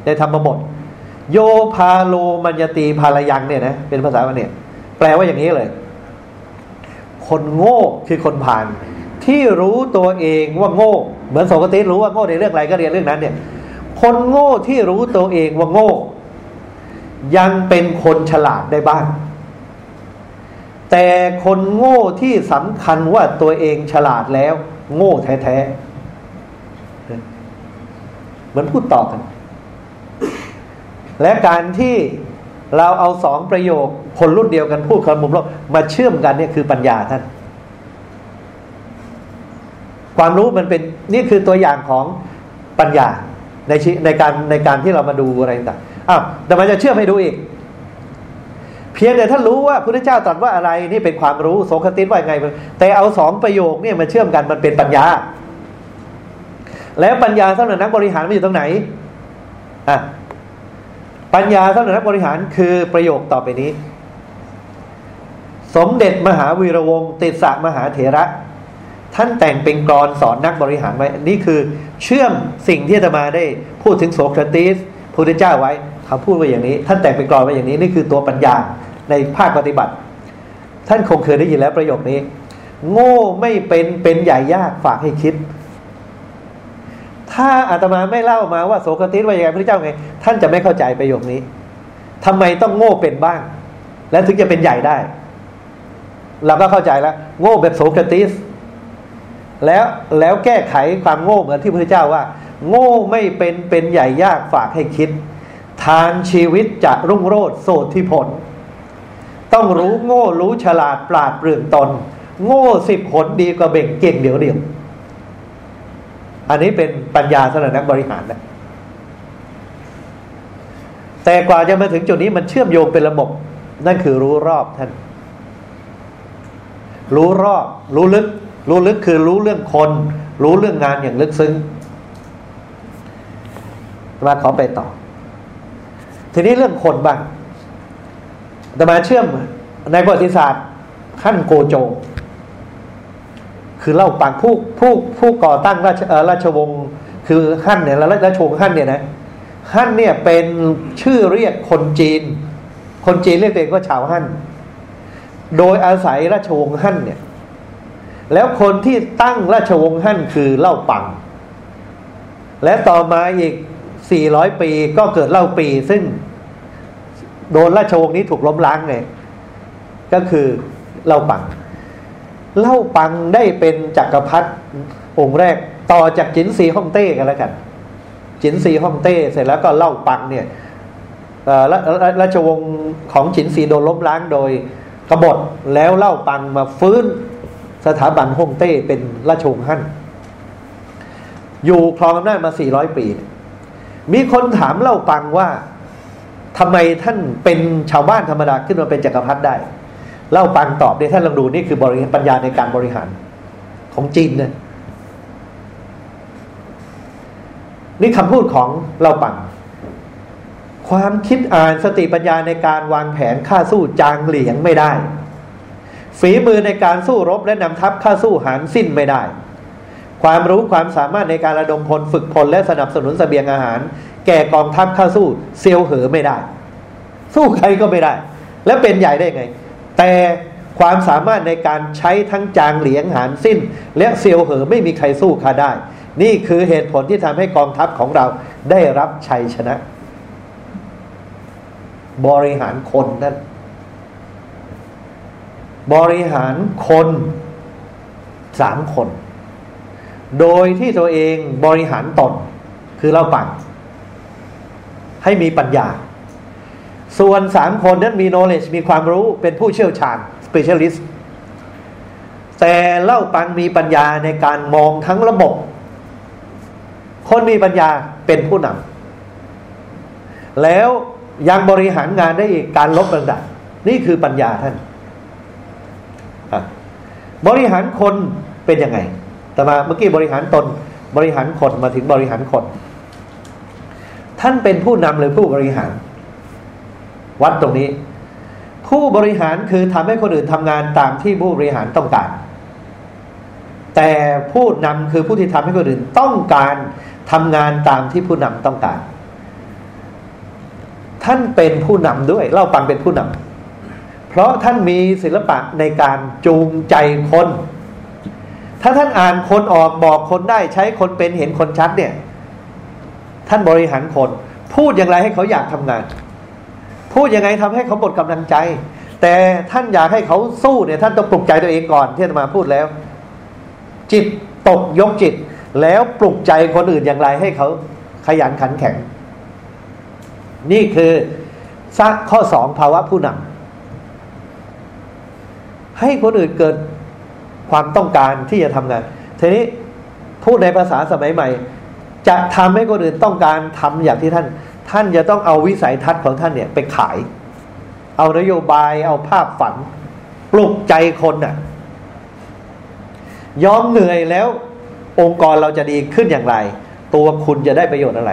ในธรรมบท โยพาโลมัญญตีพาลยังเนี่ยนะเป็นภาษาวันเนี่ยแปลว่าอย่างนี้เลย คนโง่คือคนผ่าน ที่รู้ตัวเองว่าโง่ เหมือนโสกติสรู้ว่าโง่ในเรื่องอะไรก็เรียนเรื่องนั้นเนี่ย คนโง่ที่รู้ตัวเองว่าโง่ ยังเป็นคนฉลาดได้บ้าง แต่คนโง่ที่สำคัญว่าตัวเองฉลาดแล้ว โง่แท้ๆเหมือนพูดต่อกัน และการที่เราเอาสองประโยค คนรุ่นเดียวกันพูดคำมุมโลกมาเชื่อมกันเนี่ยคือปัญญาท่าน ความรู้มันเป็นนี่คือตัวอย่างของปัญญาในในการในการที่เรามาดูอะไรต่างอ้าวแต่มันจะเชื่อมให้ดูอีก เพียงแต่ท่านรู้ว่าพระเจ้าตรัสว่าอะไรนี่เป็นความรู้โสคติสว่าไง แต่เอาสองประโยคเนี่ยมาเชื่อมกันมันเป็นปัญญา แล้วปัญญาสำหรับนักบริหารมันอยู่ตรงไหนอะปัญญาสำหรับนักบริหารคือประโยคต่อไปนี้ สมเด็จมหาวีระวงศ์ติสะมหาเถระ ท่านแต่งเป็นกรสอนนักบริหารไว้ นี่คือเชื่อมสิ่งที่จะมาได้พูดถึงโสครติสพุทธเจ้าไว้เขาพูดไว้อย่างนี้ ท่านแต่งเป็นกรไว้อย่างนี้ นี่คือตัวปัญญา ในภาคปฏิบัติ ท่านคงเคยได้ยินแล้วประโยคนี้ โง่ไม่เป็นเป็นใหญ่ยากฝากให้คิด ถ้าอาตมาไม่เล่ามาว่าโสกติสว่าอย่างไรพระเจ้าไง ท่านจะไม่เข้าใจประโยคนี้ทำไมต้องโง่เป็นบ้าง แล้วถึงจะเป็นใหญ่ได้เราก็เข้าใจแล้ว โง่แบบโสกติสแล้วแล้วแก้ไขความโง่เหมือนที่พระเจ้าว่า โง่ไม่เป็นเป็นใหญ่ยากฝากให้คิด ทางชีวิตจะรุ่งโรจน์โสดที่ผล ต้องรู้โง่รู้ฉลาดปราดเปรื่องตน โง่สิบผลดีกว่าเบ่งเก่งเดี๋ยวเดียว อันนี้เป็นปัญญาสำหรับนักบริหารนะแต่กว่าจะมาถึงจุดนี้มันเชื่อมโยงเป็นระบบ นั่นคือรู้รอบท่าน รู้รอบ รู้ลึก รู้ลึกคือรู้เรื่องคน รู้เรื่องงานอย่างลึกซึ้งมาขอไปต่อ ทีนี้เรื่องคนบ้าง แต่มาเชื่อมในประวัติศาสตร์ขั้นโกโจ คือเล่าปางผู้ผู้ผู้ก่อตั้งราชราชวงศ์คือฮั่นเนี่ยราชวงศ์ฮั่นเนี่ยนะฮั่นเนี่ยเป็นชื่อเรียกคนจีน คนจีนเรียกเองว่าชาวฮั่น โดยอาศัยราชวงศ์ฮั่นเนี่ย แล้วคนที่ตั้งราชวงศ์ฮั่นคือเล่าปัง และต่อมาอีกสี่ร้อยปีก็เกิดเล่าปีซึ่ง โดนราชวงศ์นี้ถูกล้มล้างไงก็คือเล่าปัง เล่าปังได้เป็นจักรพรรดิองค์แรกต่อจากจินซีฮ่องเต้กันแล้วกัน จินซีฮ่องเต้เสร็จแล้วก็เล่าปังเนี่ยราชวงศ์ของจินซีโดนล้มล้างโดยกบฏแล้วเล่าปังมาฟื้นสถาบันฮ่องเต้เป็นราชวงศ์ฮั่นอยู่ครองอำนาจมา 400 ปี มีคนถามเล่าปังว่า ทำไมท่านเป็นชาวบ้านธรรมดาขึ้นมาเป็นจกักรพรรดิได้ เล่าปังตอบเนี่ยท่านลองดูนี่คือบริปัญญาในการบริหารของจีนเนี่ยนี่คำพูดของเล่าปัง ความคิดอ่านสติปัญญาในการวางแผนฆ่าสู้จางเหลียงไม่ได้ ฝีมือในการสู้รบและนำทัพฆ่าสู้หารสิ้นไม่ได้ ความรู้ความสามารถในการระดมพลฝึกพลและสนับสนุนสเสบียงอาหาร แก่กองทัพเข้าสู้เซียวเหอไม่ได้ สู้ใครก็ไม่ได้ และเป็นใหญ่ได้ไง แต่ความสามารถในการใช้ทั้งจางเหลียงหารสิ้น และเซียวเหอไม่มีใครสู้ข้าได้ นี่คือเหตุผลที่ทำให้กองทัพของเราได้รับชัยชนะ บริหารคนนั่นบริหารคนสามคน โดยที่ตัวเองบริหารตนคือเราปัง ให้มีปัญญา ส่วนสามคนนั้นมี knowledge มีความรู้เป็นผู้เชี่ยวชาญ specialist แต่เล่าปังมีปัญญาในการมองทั้งระบบ คนมีปัญญาเป็นผู้นำแล้วยังบริหารงานได้อีกการลบต่างๆนี่คือปัญญาท่าน บริหารคนเป็นยังไง แต่มาเมื่อกี้บริหารตนบริหารคนมาถึงบริหารคน ท่านเป็นผู้นำหรือผู้บริหาร วัดตรงนี้ ผู้บริหารคือทำให้คนอื่นทำงานตามที่ผู้บริหารต้องการ แต่ผู้นำคือผู้ที่ทำให้คนอื่นต้องการทำงานตามที่ผู้นำต้องการ ท่านเป็นผู้นำด้วย เล่าปังเป็นผู้นำเพราะท่านมีศิลปะในการจูงใจคน ถ้าท่านอ่านคนออกบอกคนได้ใช้คนเป็นเห็นคนชัดเนี่ย ท่านบริหารคน พูดอย่างไรให้เขาอยากทำงาน พูดยังไงทำให้เขาหมดกำลังใจ แต่ท่านอยากให้เขาสู้เนี่ยท่านต้องปลุกใจตัวเองก่อนที่จะมาพูดแล้ว จิตตกยกจิต แล้วปลุกใจคนอื่นอย่างไรให้เขาขยันขันแข็ง นี่คือซักข้อสองภาวะผู้นำให้คนอื่นเกิดความต้องการที่จะทำงานทีนี้พูดในภาษาสมัยใหม่ จะทำให้คนอื่นต้องการทำอย่างที่ท่าน ท่านจะต้องเอาวิสัยทัศน์ของท่านเนี่ยไปขาย เอานโยบายเอาภาพฝัน ปลุกใจคนน่ะยอมเหนื่อยแล้ว องค์กรเราจะดีขึ้นอย่างไร ตัวคุณจะได้ประโยชน์อะไร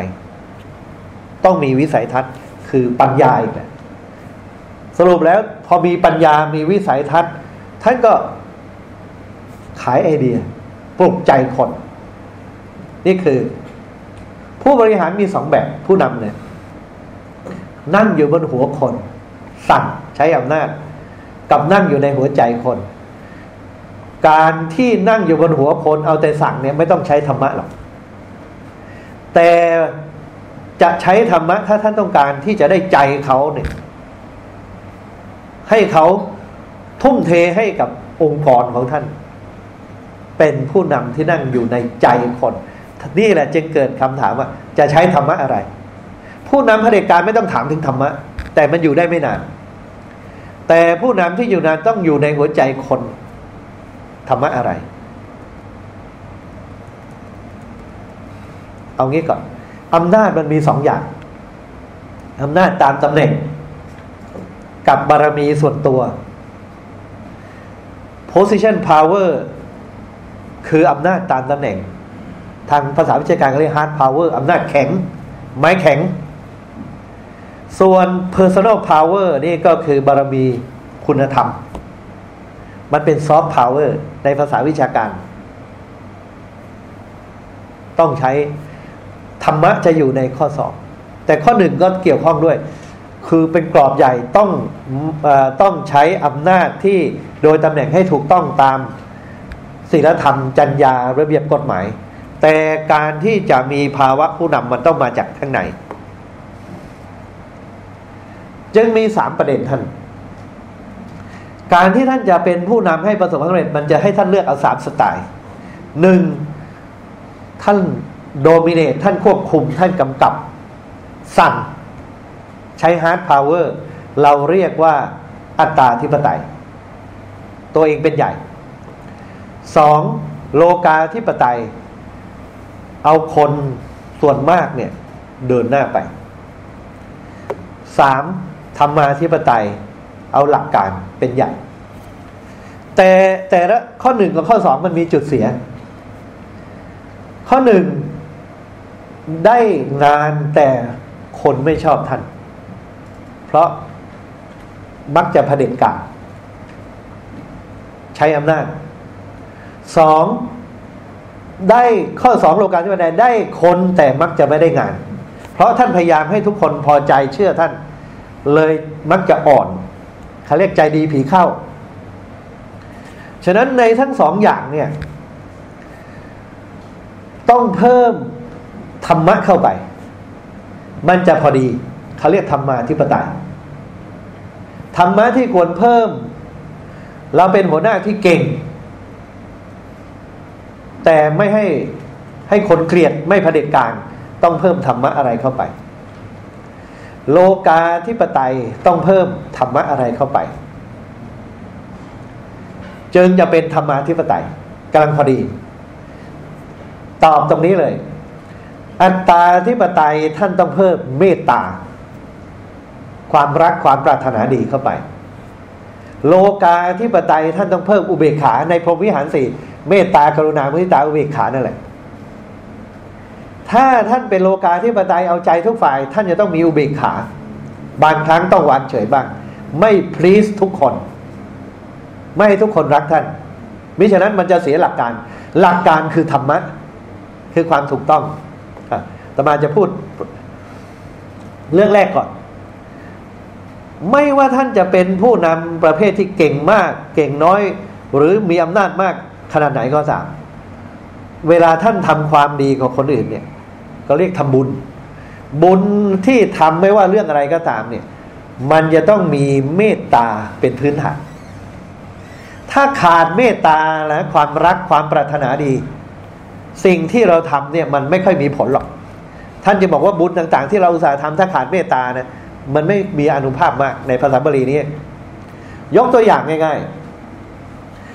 ต้องมีวิสัยทัศน์คือปัญญาอีกแหละสรุปแล้วพอมีปัญญามีวิสัยทัศน์ ท่านก็ขายไอเดีย ปลุกใจคน นี่คือ ผู้บริหารมีสองแบบผู้นำเนี่ยนั่งอยู่บนหัวคน สั่งใช้อำนาจ กับนั่งอยู่ในหัวใจคน การที่นั่งอยู่บนหัวคน เอาแต่สั่งเนี่ยไม่ต้องใช้ธรรมะหรอกแต่จะใช้ธรรมะถ้าท่านต้องการที่จะได้ใจเขาเนี่ย ให้เขาทุ่มเทให้กับองค์กรของท่าน เป็นผู้นำที่นั่งอยู่ในใจคน นี่แหละจึงเกิดคำถามว่า จะใช้ธรรมะอะไร ผู้นำเผด็จการไม่ต้องถามถึงธรรมะ แต่มันอยู่ได้ไม่นาน แต่ผู้นำที่อยู่นานต้องอยู่ในหัวใจคนธรรมะอะไร เอางี้ก่อนอำนาจมันมีสองอย่างอำนาจตามตำแหน่ง กับบารมีส่วนตัว position power คืออำนาจตามตำแหน่ง ทางภาษาวิชาการเขาเรียก hard power อำนาจแข็ง ไม้แข็ง ส่วน personal power นี่ก็คือบารมีคุณธรรม มันเป็น soft power ในภาษาวิชาการ ต้องใช้ธรรมะจะอยู่ในข้อสอบ แต่ข้อหนึ่งก็เกี่ยวข้องด้วย คือเป็นกรอบใหญ่ต้องอต้องใช้อำนาจที่โดยตำแหน่งให้ถูกต้องตามศีลธรรม จัญญาระเบียบกฎหมาย แต่การที่จะมีภาวะผู้นำมันต้องมาจากข้างใน จึงมีสามประเด็นท่าน การที่ท่านจะเป็นผู้นำให้ประสบความสำเร็จ มันจะให้ท่านเลือกเอาสามสไตล์หนึ่งท่าน dominate ท่านควบคุมท่านกำกับ สั่ง ใช้ hard power เราเรียกว่าอัตตาธิปไตย ตัวเองเป็นใหญ่สองโลกาธิปไตย เอาคนส่วนมากเนี่ยเดินหน้าไปสามธรรมาธิปไตย เอาหลักการเป็นใหญ่ แต่แต่ละข้อหนึ่งกับข้อสองมันมีจุดเสีย ข้อหนึ่งได้งานแต่คนไม่ชอบท่าน เพราะมักจะเผด็จการใช้อำนาจสอง ได้ข้อสองโลกาธิปไตยได้คนแต่มักจะไม่ได้งาน เพราะท่านพยายามให้ทุกคนพอใจเชื่อท่านเลยมักจะอ่อนเขาเรียกใจดีผีเข้า ฉะนั้นในทั้งสองอย่างเนี่ย ต้องเพิ่มธรรมะเข้าไป มันจะพอดีเขาเรียกธรรมาธิปไตยธรรมะที่ควรเพิ่ม เราเป็นหัวหน้าที่เก่ง แต่ไม่ให้ให้คนเกลียดไม่เผด็จการ ต้องเพิ่มธรรมะอะไรเข้าไป โลกาธิปไตยต้องเพิ่มธรรมะอะไรเข้าไป จึงจะเป็นธรรมาธิปไตยกำลังพอดี ตอบตรงนี้เลย อัตตาธิปไตยท่านต้องเพิ่มเมตตา ความรักความปรารถนาดีเข้าไป โลกาธิปไตยท่านต้องเพิ่มอุเบกขาในพรหมวิหารสี่เมตตากรุณามุทิตาอุเบกขานั่นแหละถ้าท่านเป็นโลกาธิปไตยเอาใจทุกฝ่าย ท่านจะต้องมีอุเบกขา บางครั้งต้องวางเฉยบ้าง ไม่พลีสทุกคน ไม่ให้ทุกคนรักท่านมิฉะนั้นมันจะเสียหลักการ หลักการคือธรรมะ คือความถูกต้องตมาจะพูด เรื่องแรกก่อน ไม่ว่าท่านจะเป็นผู้นำประเภทที่เก่งมาก เก่งน้อย หรือมีอำนาจมากขนาดไหนก็ตามเวลาท่านทำความดีกับคนอื่นเนี่ย ก็เรียกทำบุญ บุญที่ทำไม่ว่าเรื่องอะไรก็ตามเนี่ย มันจะต้องมีเมตตาเป็นพื้นฐาน ถ้าขาดเมตตาและความรักความปรารถนาดี สิ่งที่เราทำเนี่ยมันไม่ค่อยมีผลหรอก ท่านจะบอกว่าบุญต่าง ๆ ที่เราอุตส่าห์ทำถ้าขาดเมตตานะ มันไม่มีอนุภาพมากในภาษาบาลีนี้ ยกตัวอย่างง่าย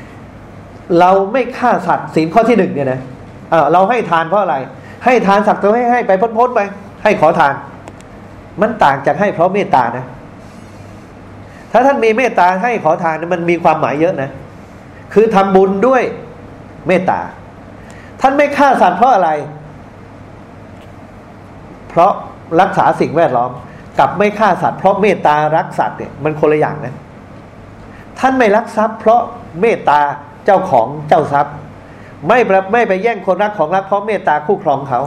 ๆ เราไม่ฆ่าสัตว์ศีลข้อที่หนึ่งเนี่ยนะเเราให้ทานเพราะอะไร ให้ทานสักตัวให้ให้ไปพ้นๆไป ให้ขอทาน มันต่างจากให้เพราะเมตตานะ ถ้าท่านมีเมตตาให้ขอทานมันมีความหมายเยอะนะ คือทำบุญด้วยเมตตา ท่านไม่ฆ่าสัตว์เพราะอะไร เพราะรักษาสิ่งแวดล้อม กับไม่ฆ่าสัตว์เพราะเมตตารักสัตว์เนี่ยมันคนละอย่างนะท่านไม่รักทรัพย์ เพราะเมตตาเจ้าของเจ้าทรัพย์ ไม่ไม่ไปแย่งคนรักของรักเพราะเมตตาคู่ครองเขา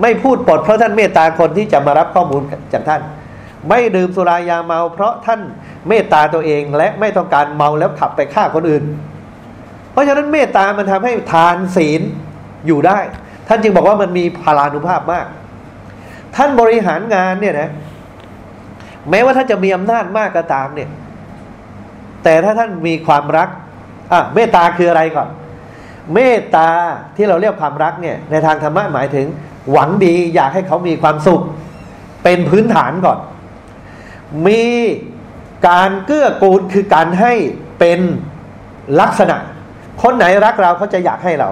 ไม่พูดปดเพราะท่านเมตตาคนที่จะมารับข้อมูลจากท่าน ไม่ดื่มสุรายาเมา เพราะท่านเมตตาตัวเองและไม่ต้องการเมาแล้วขับไปฆ่าคนอื่น เพราะฉะนั้นเมตตามันทำให้ทานศีลอยู่ได้ ท่านจึงบอกว่ามันมีพลานุภาพมาก ท่านบริหารงานเนี่ยนะ แม้ว่าท่านจะมีอำนาจมากก็ตามเนี่ย แต่ถ้าท่านมีความรักอะเมตตาคืออะไรก่อน เมตตาที่เราเรียกความรักเนี่ย ในทางธรรมะหมายถึง หวังดีอยากให้เขามีความสุข เป็นพื้นฐานก่อน มีการเกื้อกูลคือการให้เป็นลักษณะ คนไหนรักเราเขาจะอยากให้เรา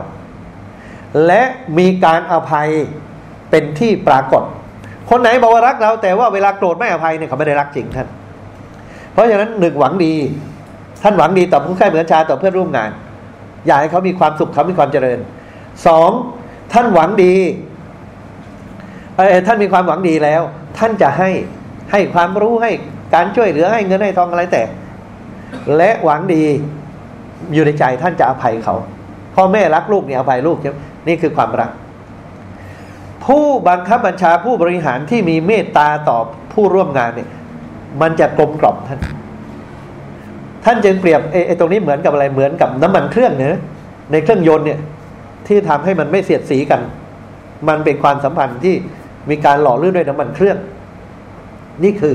และมีการอภัยเป็นที่ปรากฏ คนไหนบอกว่ารักเรา แต่ว่าเวลาโกรธไม่อภัยเนี่ยเขาไม่ได้รักจริงท่าน เพราะฉะนั้นหนึ่งหวังดี ท่านหวังดีต่อผู้ใกล้เหมือนชาต่อเพื่อนร่วมงาน อยากให้เขามีความสุขเขามีความเจริญสองท่านหวังดีเออท่านมีความหวังดีแล้ว ท่านจะให้ให้ความรู้ให้การช่วยเหลือให้เงินให้ทองอะไรแต่ และหวังดีอยู่ในใจท่านจะอภัยเขาพ่อแม่รักลูกเนี่ยอภัยลูกใช่นี่คือความรัก ผู้บังคับบัญชาผู้บริหารที่มีเมตตาต่อผู้ร่วมงานเนี่ย มันจะกลมกล่อมท่าน ท่านจึงเปรียบไอ้ตรงนี้เหมือนกับอะไรเหมือนกับน้ำมันเครื่องเนะในเครื่องยนต์เนี่ย ที่ทำให้มันไม่เสียดสีกัน มันเป็นความสัมพันธ์ที่มีการหล่อลื่นด้วยน้ำมันเครื่อง นี่คือ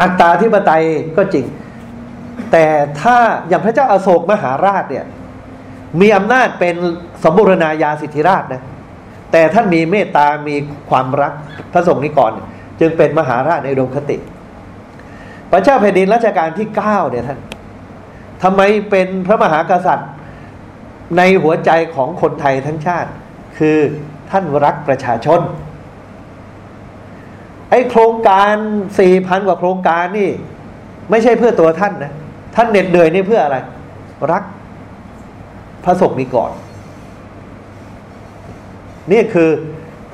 อัตตาธิปไตยก็จริง แต่ถ้าอย่างพระเจ้าอาโศกมหาราชเนี่ย มีอำนาจเป็นสมบูรณาญาสิทธิราชนะ แต่ท่านมีเมตตามีความรักพระสงฆ์นิกรจึงเป็นมหาราชในดวงคติ พระเจ้าแผ่นดินรัชกาลที่เก้าเนี่ยท่านทำไมเป็นพระมหากษัตริย์ในหัวใจของคนไทยทั้งชาติ คือท่านรักประชาชน ไอ้โครงการสี่พันกว่าโครงการนี่ ไม่ใช่เพื่อตัวท่านนะ ท่านเหน็ดเหนื่อยนี่เพื่ออะไร รักพระสงฆ์นี้ก่อน นี่คือ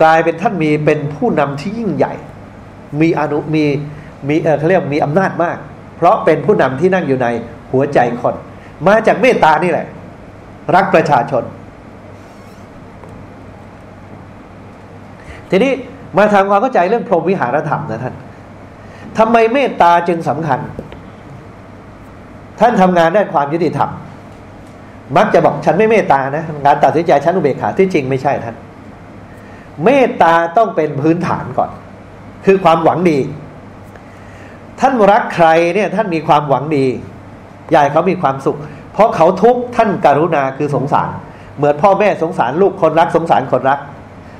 กลายเป็นท่านมีเป็นผู้นำที่ยิ่งใหญ่ มีอนุมีมีเออเขาเรียกมีอำนาจมาก เพราะเป็นผู้นำที่นั่งอยู่ในหัวใจคน มาจากเมตตานี่แหละ รักประชาชน ทีนี้มาทำความเข้าใจเรื่องพรหมวิหารธรรมนะท่านทำไมเมตตาจึงสำคัญ ท่านทำงานด้านความยุติธรรม มักจะบอกฉันไม่เมตตานะ งานตัดสินใจฉันอุเบกขาที่จริงไม่ใช่ท่าน เมตตาต้องเป็นพื้นฐานก่อน คือความหวังดี ท่านรักใครเนี่ยท่านมีความหวังดีอยากเขามีความสุข เพราะเขาทุกข์ท่านการุณาคือสงสาร เหมือนพ่อแม่สงสารลูกคนรักสงสารคนรัก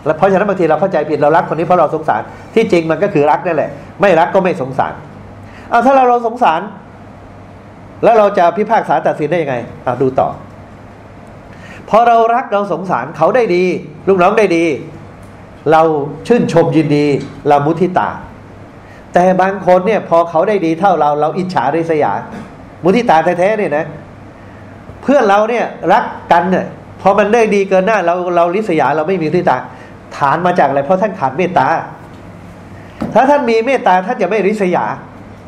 แล้วเพราะฉะนั้นบางทีเราเข้าใจผิดเรารักคนนี้เพราะเราสงสาร ที่จริงมันก็คือรักนั่นแหละ ไม่รักก็ไม่สงสารเอาถ้าเราเราสงสาร แล้วเราจะพิพากษาตัดสินได้ยังไงเอาดูต่อ พอเรารักเราสงสารเขาได้ดี ลูกน้องได้ดี เราชื่นชมยินดีเรามุทิตา แต่บางคนเนี่ยพอเขาได้ดีเท่าเราเราอิจฉาริษยา มุทิตาแท้ๆเนี่ยนะ เพื่อนเราเนี่ยรักกันเนี่ยพอมันได้ดีเกินหน้าเราเราริษยาเราไม่มีมุทิตา ฐานมาจากอะไรเพราะท่านขาดเมตตา ถ้าท่านมีเมตตาท่านจะไม่ริษยา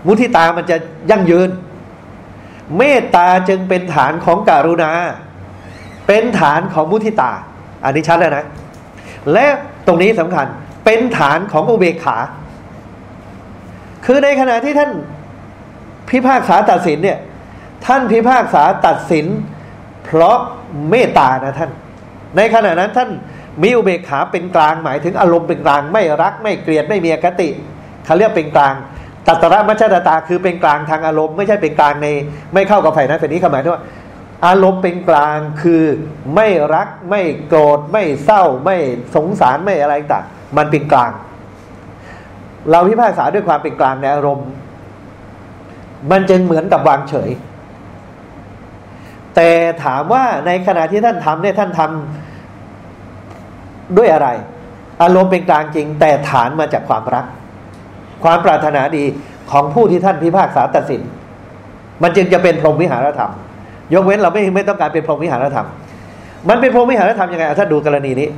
มุทิตามันจะยั่งยืน เมตตาจึงเป็นฐานของการุณา เป็นฐานของมุทิตา อันนี้ชัดแล้วนะ และ ตรงนี้สำคัญเป็นฐานของอุเบกขา คือในขณะที่ท่านพิพากษาตัดสินเนี่ย ท่านพิพากษาตัดสิน เพราะเมตตานะท่าน ในขณะนั้นท่านมีอุเบกขาเป็นกลางหมายถึงอารมณ์เป็นกลางไม่รักไม่เกลียดไม่มีอคติเขาเรียกเป็นกลางตัตระมัชฌตาคือเป็นกลางทางอารมณ์ไม่ใช่เป็นกลางในไม่เข้ากับฝ่ายนั้นฝ่ายนี้เขาหมายถึงว่า อารมณ์เป็นกลางคือไม่รักไม่โกรธไม่เศร้าไม่สงสารไม่อะไรต่างมันเป็นกลาง เราพิพากษาด้วยความเป็นกลางในอารมณ์ มันจึงเหมือนกับวางเฉย แต่ถามว่าในขณะที่ท่านทำเนี่ยท่านทำด้วยอะไร อารมณ์เป็นกลางจริง แต่ฐานมาจากความรัก ความปรารถนาดีของผู้ที่ท่านพิพากษาตัดสิน มันจึงจะเป็นพรหมวิหารธรรม ยกเว้นเราไม่ไม่ต้องการเป็นพรหมวิหารธรรม มันเป็นพรหมวิหารธรรมยังไงถ้าดูกรณีนี้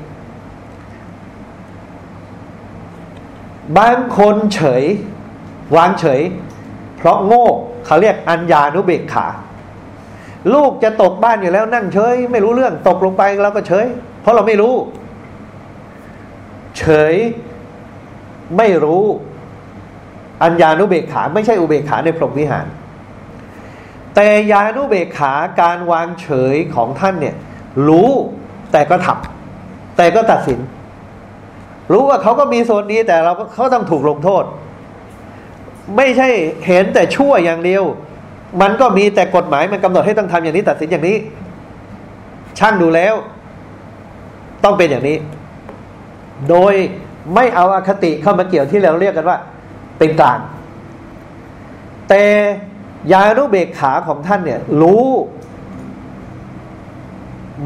บางคนเฉย วางเฉย เพราะโง่เขาเรียกอัญญานุเบกขา ลูกจะตกบ้านอยู่แล้วนั่งเฉย ไม่รู้เรื่องตกลงไปเราก็เฉย เพราะเราไม่รู้ เฉยไม่รู้ อัญญานุเบกขา ไม่ใช่อุเบกขาในพรหมวิหาร แต่ญานุเบกขาการวางเฉยของท่านเนี่ย รู้แต่ก็ทำแต่ก็ตัดสิน รู้ว่าเขาก็มีส่วนนี้แต่เราก็เขาต้องถูกลงโทษ ไม่ใช่เห็นแต่ชั่วอย่างเดียว มันก็มีแต่กฎหมายมันกำหนดให้ต้องทำอย่างนี้ตัดสินอย่างนี้ ช่างดูแล้ว ต้องเป็นอย่างนี้ โดยไม่เอาอาคติเข้ามาเกี่ยวที่เราเรียกกันว่า เป็นกลางแต่ ยานุเบกขาของท่านเนี่ยรู้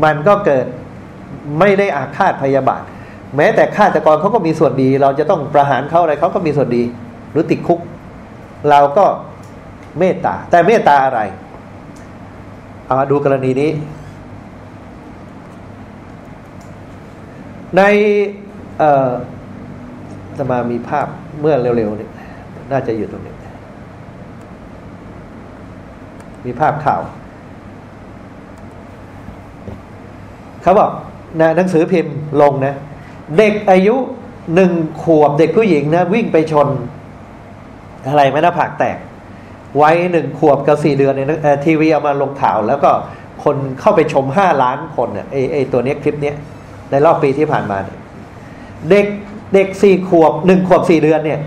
มันก็เกิดไม่ได้อาฆาตพยาบาท แม้แต่ฆาตกรเขาก็มีส่วนดี เราจะต้องประหารเขาอะไรเขาก็มีส่วนดี หรือติดคุก เราก็เมตตา แต่เมตตาอะไร เอามาดูกรณีนี้ ในเอ่อจะมามีภาพเมื่อเร็วๆนี่น่าจะอยู่ตรงนี้ มีภาพข่าว เขาบอกนะหนังสือพิมพ์ลงนะ เด็กอายุหนึ่งขวบเด็กผู้หญิงนะ วิ่งไปชน อะไรไม่น่าผากแตก ไว้หนึ่งขวบกับสี่เดือนเนี่ยทีวีเอามาลงข่าวแล้วก็คนเข้าไปชมห้าล้านคนเนี่ยไอไอตัวนี้คลิปนี้ในรอบปีที่ผ่านมาเนี่ยเด็กเด็กสี่ขวบหนึ่งขวบสี่เดือนเนี่ย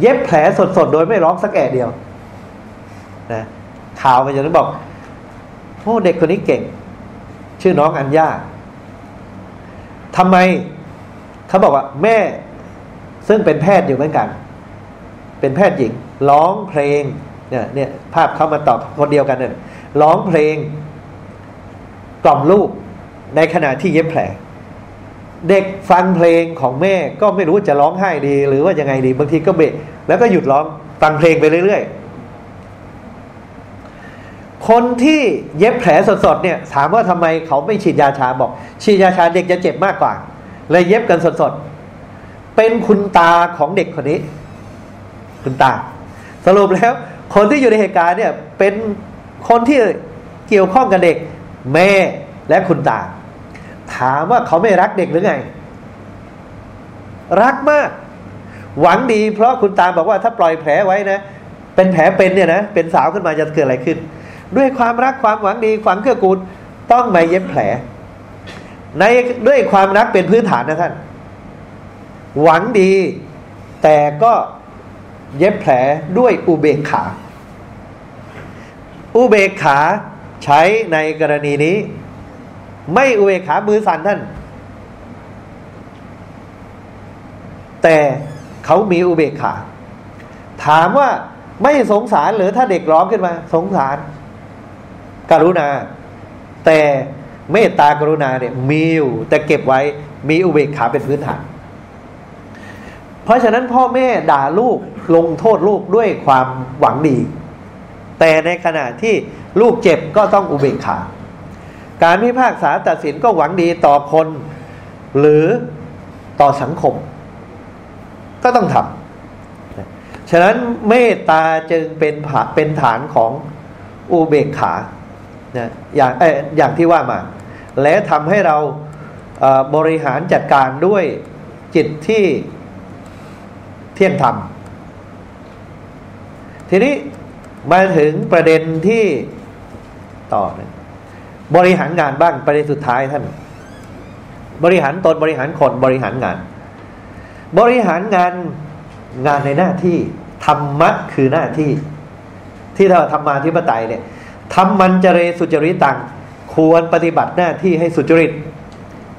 เย็บแผลสดๆ โดยไม่ร้องสักแอะเดียวนะ ข่าวมันจะต้องบอกโอ้เด็กคนนี้เก่ง ชื่อน้องอัญญาทำไมเขาบอกว่าแม่ซึ่งเป็นแพทย์อยู่เหมือนกัน เป็นแพทย์หญิง ร้องเพลงเนี่ยเนี่ยภาพเขามาตอบคนเดียวกันเนี่ยร้องเพลง กล่อมลูกในขณะที่เย็บแผล เด็กฟังเพลงของแม่ก็ไม่รู้จะร้องไห้ดี หรือว่ายังไงดีบางทีก็เบะแล้วก็หยุดร้องฟังเพลงไปเรื่อยๆ คนที่เย็บแผลสดๆเนี่ยถามว่าทำไมเขาไม่ฉีดยาชาบอก ฉีดยาชาเด็กจะเจ็บมากกว่า เลยเย็บกันสดๆ เป็นคุณตาของเด็กคนนี้ คุณตา สรุปแล้ว คนที่อยู่ในเหตุการณ์เนี่ยเป็นคนที่เกี่ยวข้องกับเด็ก แม่และคุณตา ถามว่าเขาไม่รักเด็กหรือไง รักมาก หวังดีเพราะคุณตาบอกว่าถ้าปล่อยแผลไว้นะ เป็นแผลเป็นเนี่ยนะเป็นสาวขึ้นมาจะเกิดอะไรขึ้น ด้วยความรักความหวังดีความเกื้อกูลต้องมาเย็บแผล ในด้วยความรักเป็นพื้นฐานนะท่าน หวังดี แต่ก็เย็บแผลด้วยอุเบกขา อุเบกขาใช้ในกรณีนี้ ไม่อุเบกขามือสั่นท่าน แต่เขามีอุเบกขา ถามว่าไม่สงสารหรือถ้าเด็กร้องขึ้นมา สงสาร กรุณา แต่เมตตากรุณาเนี่ยมีอยู่แต่เก็บไว้มีอุเบกขาเป็นพื้นฐาน เพราะฉะนั้นพ่อแม่ด่าลูกลงโทษลูกด้วยความหวังดี แต่ในขณะที่ลูกเจ็บก็ต้องอุเบกขา การพิพากษาตัดสินก็หวังดีต่อคน หรือต่อสังคม ก็ต้องทำฉะนั้นเมตตาจึงเป็นเป็นฐานของอุเบกขา นะอย่างเอออย่างที่ว่ามา และทำให้เราบริหารจัดการด้วยจิตที่เที่ยงธรรม ทีนี้มาถึงประเด็นที่ต่อนะบริหารงานบ้างประเด็นสุดท้ายท่าน บริหารตนบริหารคนบริหารงาน บริหารงานงานในหน้าที่ธรรมะคือหน้าที่ ที่เราทำมาที่ปไตยเนี่ย ทำมันเจเรสุจริตตัง ควรปฏิบัติหน้าที่ให้สุจริต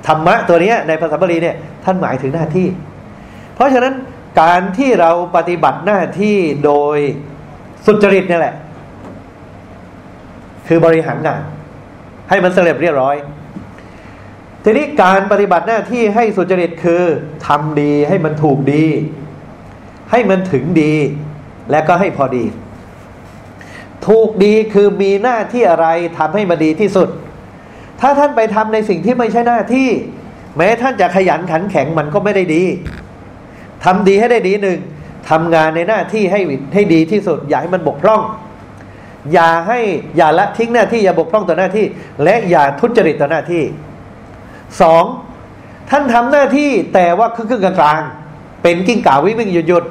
ธรรมะตัวนี้ในภาษาบาลีเนี่ยท่านหมายถึงหน้าที่ เพราะฉะนั้นการที่เราปฏิบัติหน้าที่โดยสุจริตนี่แหละ คือบริหารงาน ให้มันเสร็จเรียบร้อย ทีนี้การปฏิบัติหน้าที่ให้สุจริตคือทำดีให้มันถูกดี ให้มันถึงดี และก็ให้พอดี ถูกดีคือมีหน้าที่อะไรทำให้มันดีที่สุด ถ้าท่านไปทำในสิ่งที่ไม่ใช่หน้าที่ แม้ท่านจะขยันขันแข็งมันก็ไม่ได้ดีทำดีให้ได้ดีหนึ่งทำงานในหน้าที่ให้ให้ดีที่สุด อย่าให้มันบกพร่อง อย่าให้อย่าละทิ้งหน้าที่อย่าบกพร่องต่อหน้าที่ และอย่าทุจริตต่อหน้าที่สองท่านทำหน้าที่แต่ว่าครึ่งกลางเป็นกิ้งก่าวิ่งวิ่งหยุดหยุด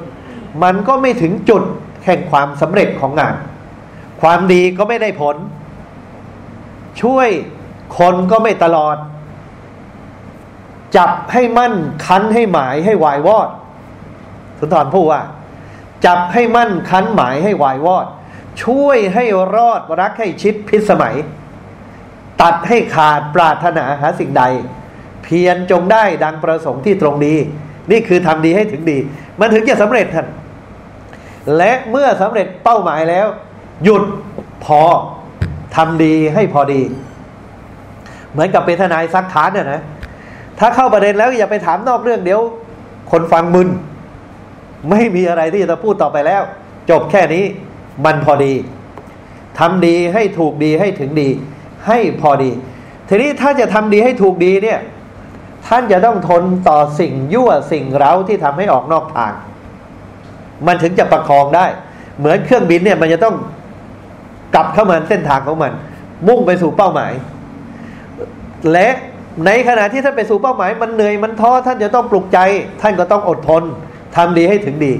มันก็ไม่ถึงจุดแห่งความสำเร็จของงาน ความดีก็ไม่ได้ผล ช่วยคนก็ไม่ตลอด จับให้มั่นคันให้หมายให้วายวอด สุนทรพูดว่า จับให้มั่นคันหมายให้วายวอด ช่วยให้รอดรักให้ชิดพิสมัย ตัดให้ขาดปรารถนาหาสิ่งใด เพียรจงได้ดังประสงค์ที่ตรงดี นี่คือทำดีให้ถึงดี มันถึงจะสำเร็จท่านและเมื่อสำเร็จเป้าหมายแล้ว หยุดพอทำดีให้พอดี เหมือนกับเป็นทนายซักค้านเนี่ยนะ ถ้าเข้าประเด็นแล้วอย่าไปถามนอกเรื่องเดี๋ยว คนฟังมึน ไม่มีอะไรที่จะพูดต่อไปแล้ว จบแค่นี้มันพอดีทำดีให้ถูกดีให้ถึงดี ให้พอดี ทีนี้ถ้าจะทำดีให้ถูกดีเนี่ย ท่านจะต้องทนต่อสิ่งยั่วสิ่งเร้าที่ทำให้ออกนอกทาง มันถึงจะประคองได้ เหมือนเครื่องบินเนี่ยมันจะต้อง กลับเข้ามาเส้นทางของมัน มุ่งไปสู่เป้าหมาย และในขณะที่ท่านไปสู่เป้าหมาย มันเหนื่อยมันท้อท่านจะต้องปลุกใจ ท่านก็ต้องอดทนทำดีให้ถึงดี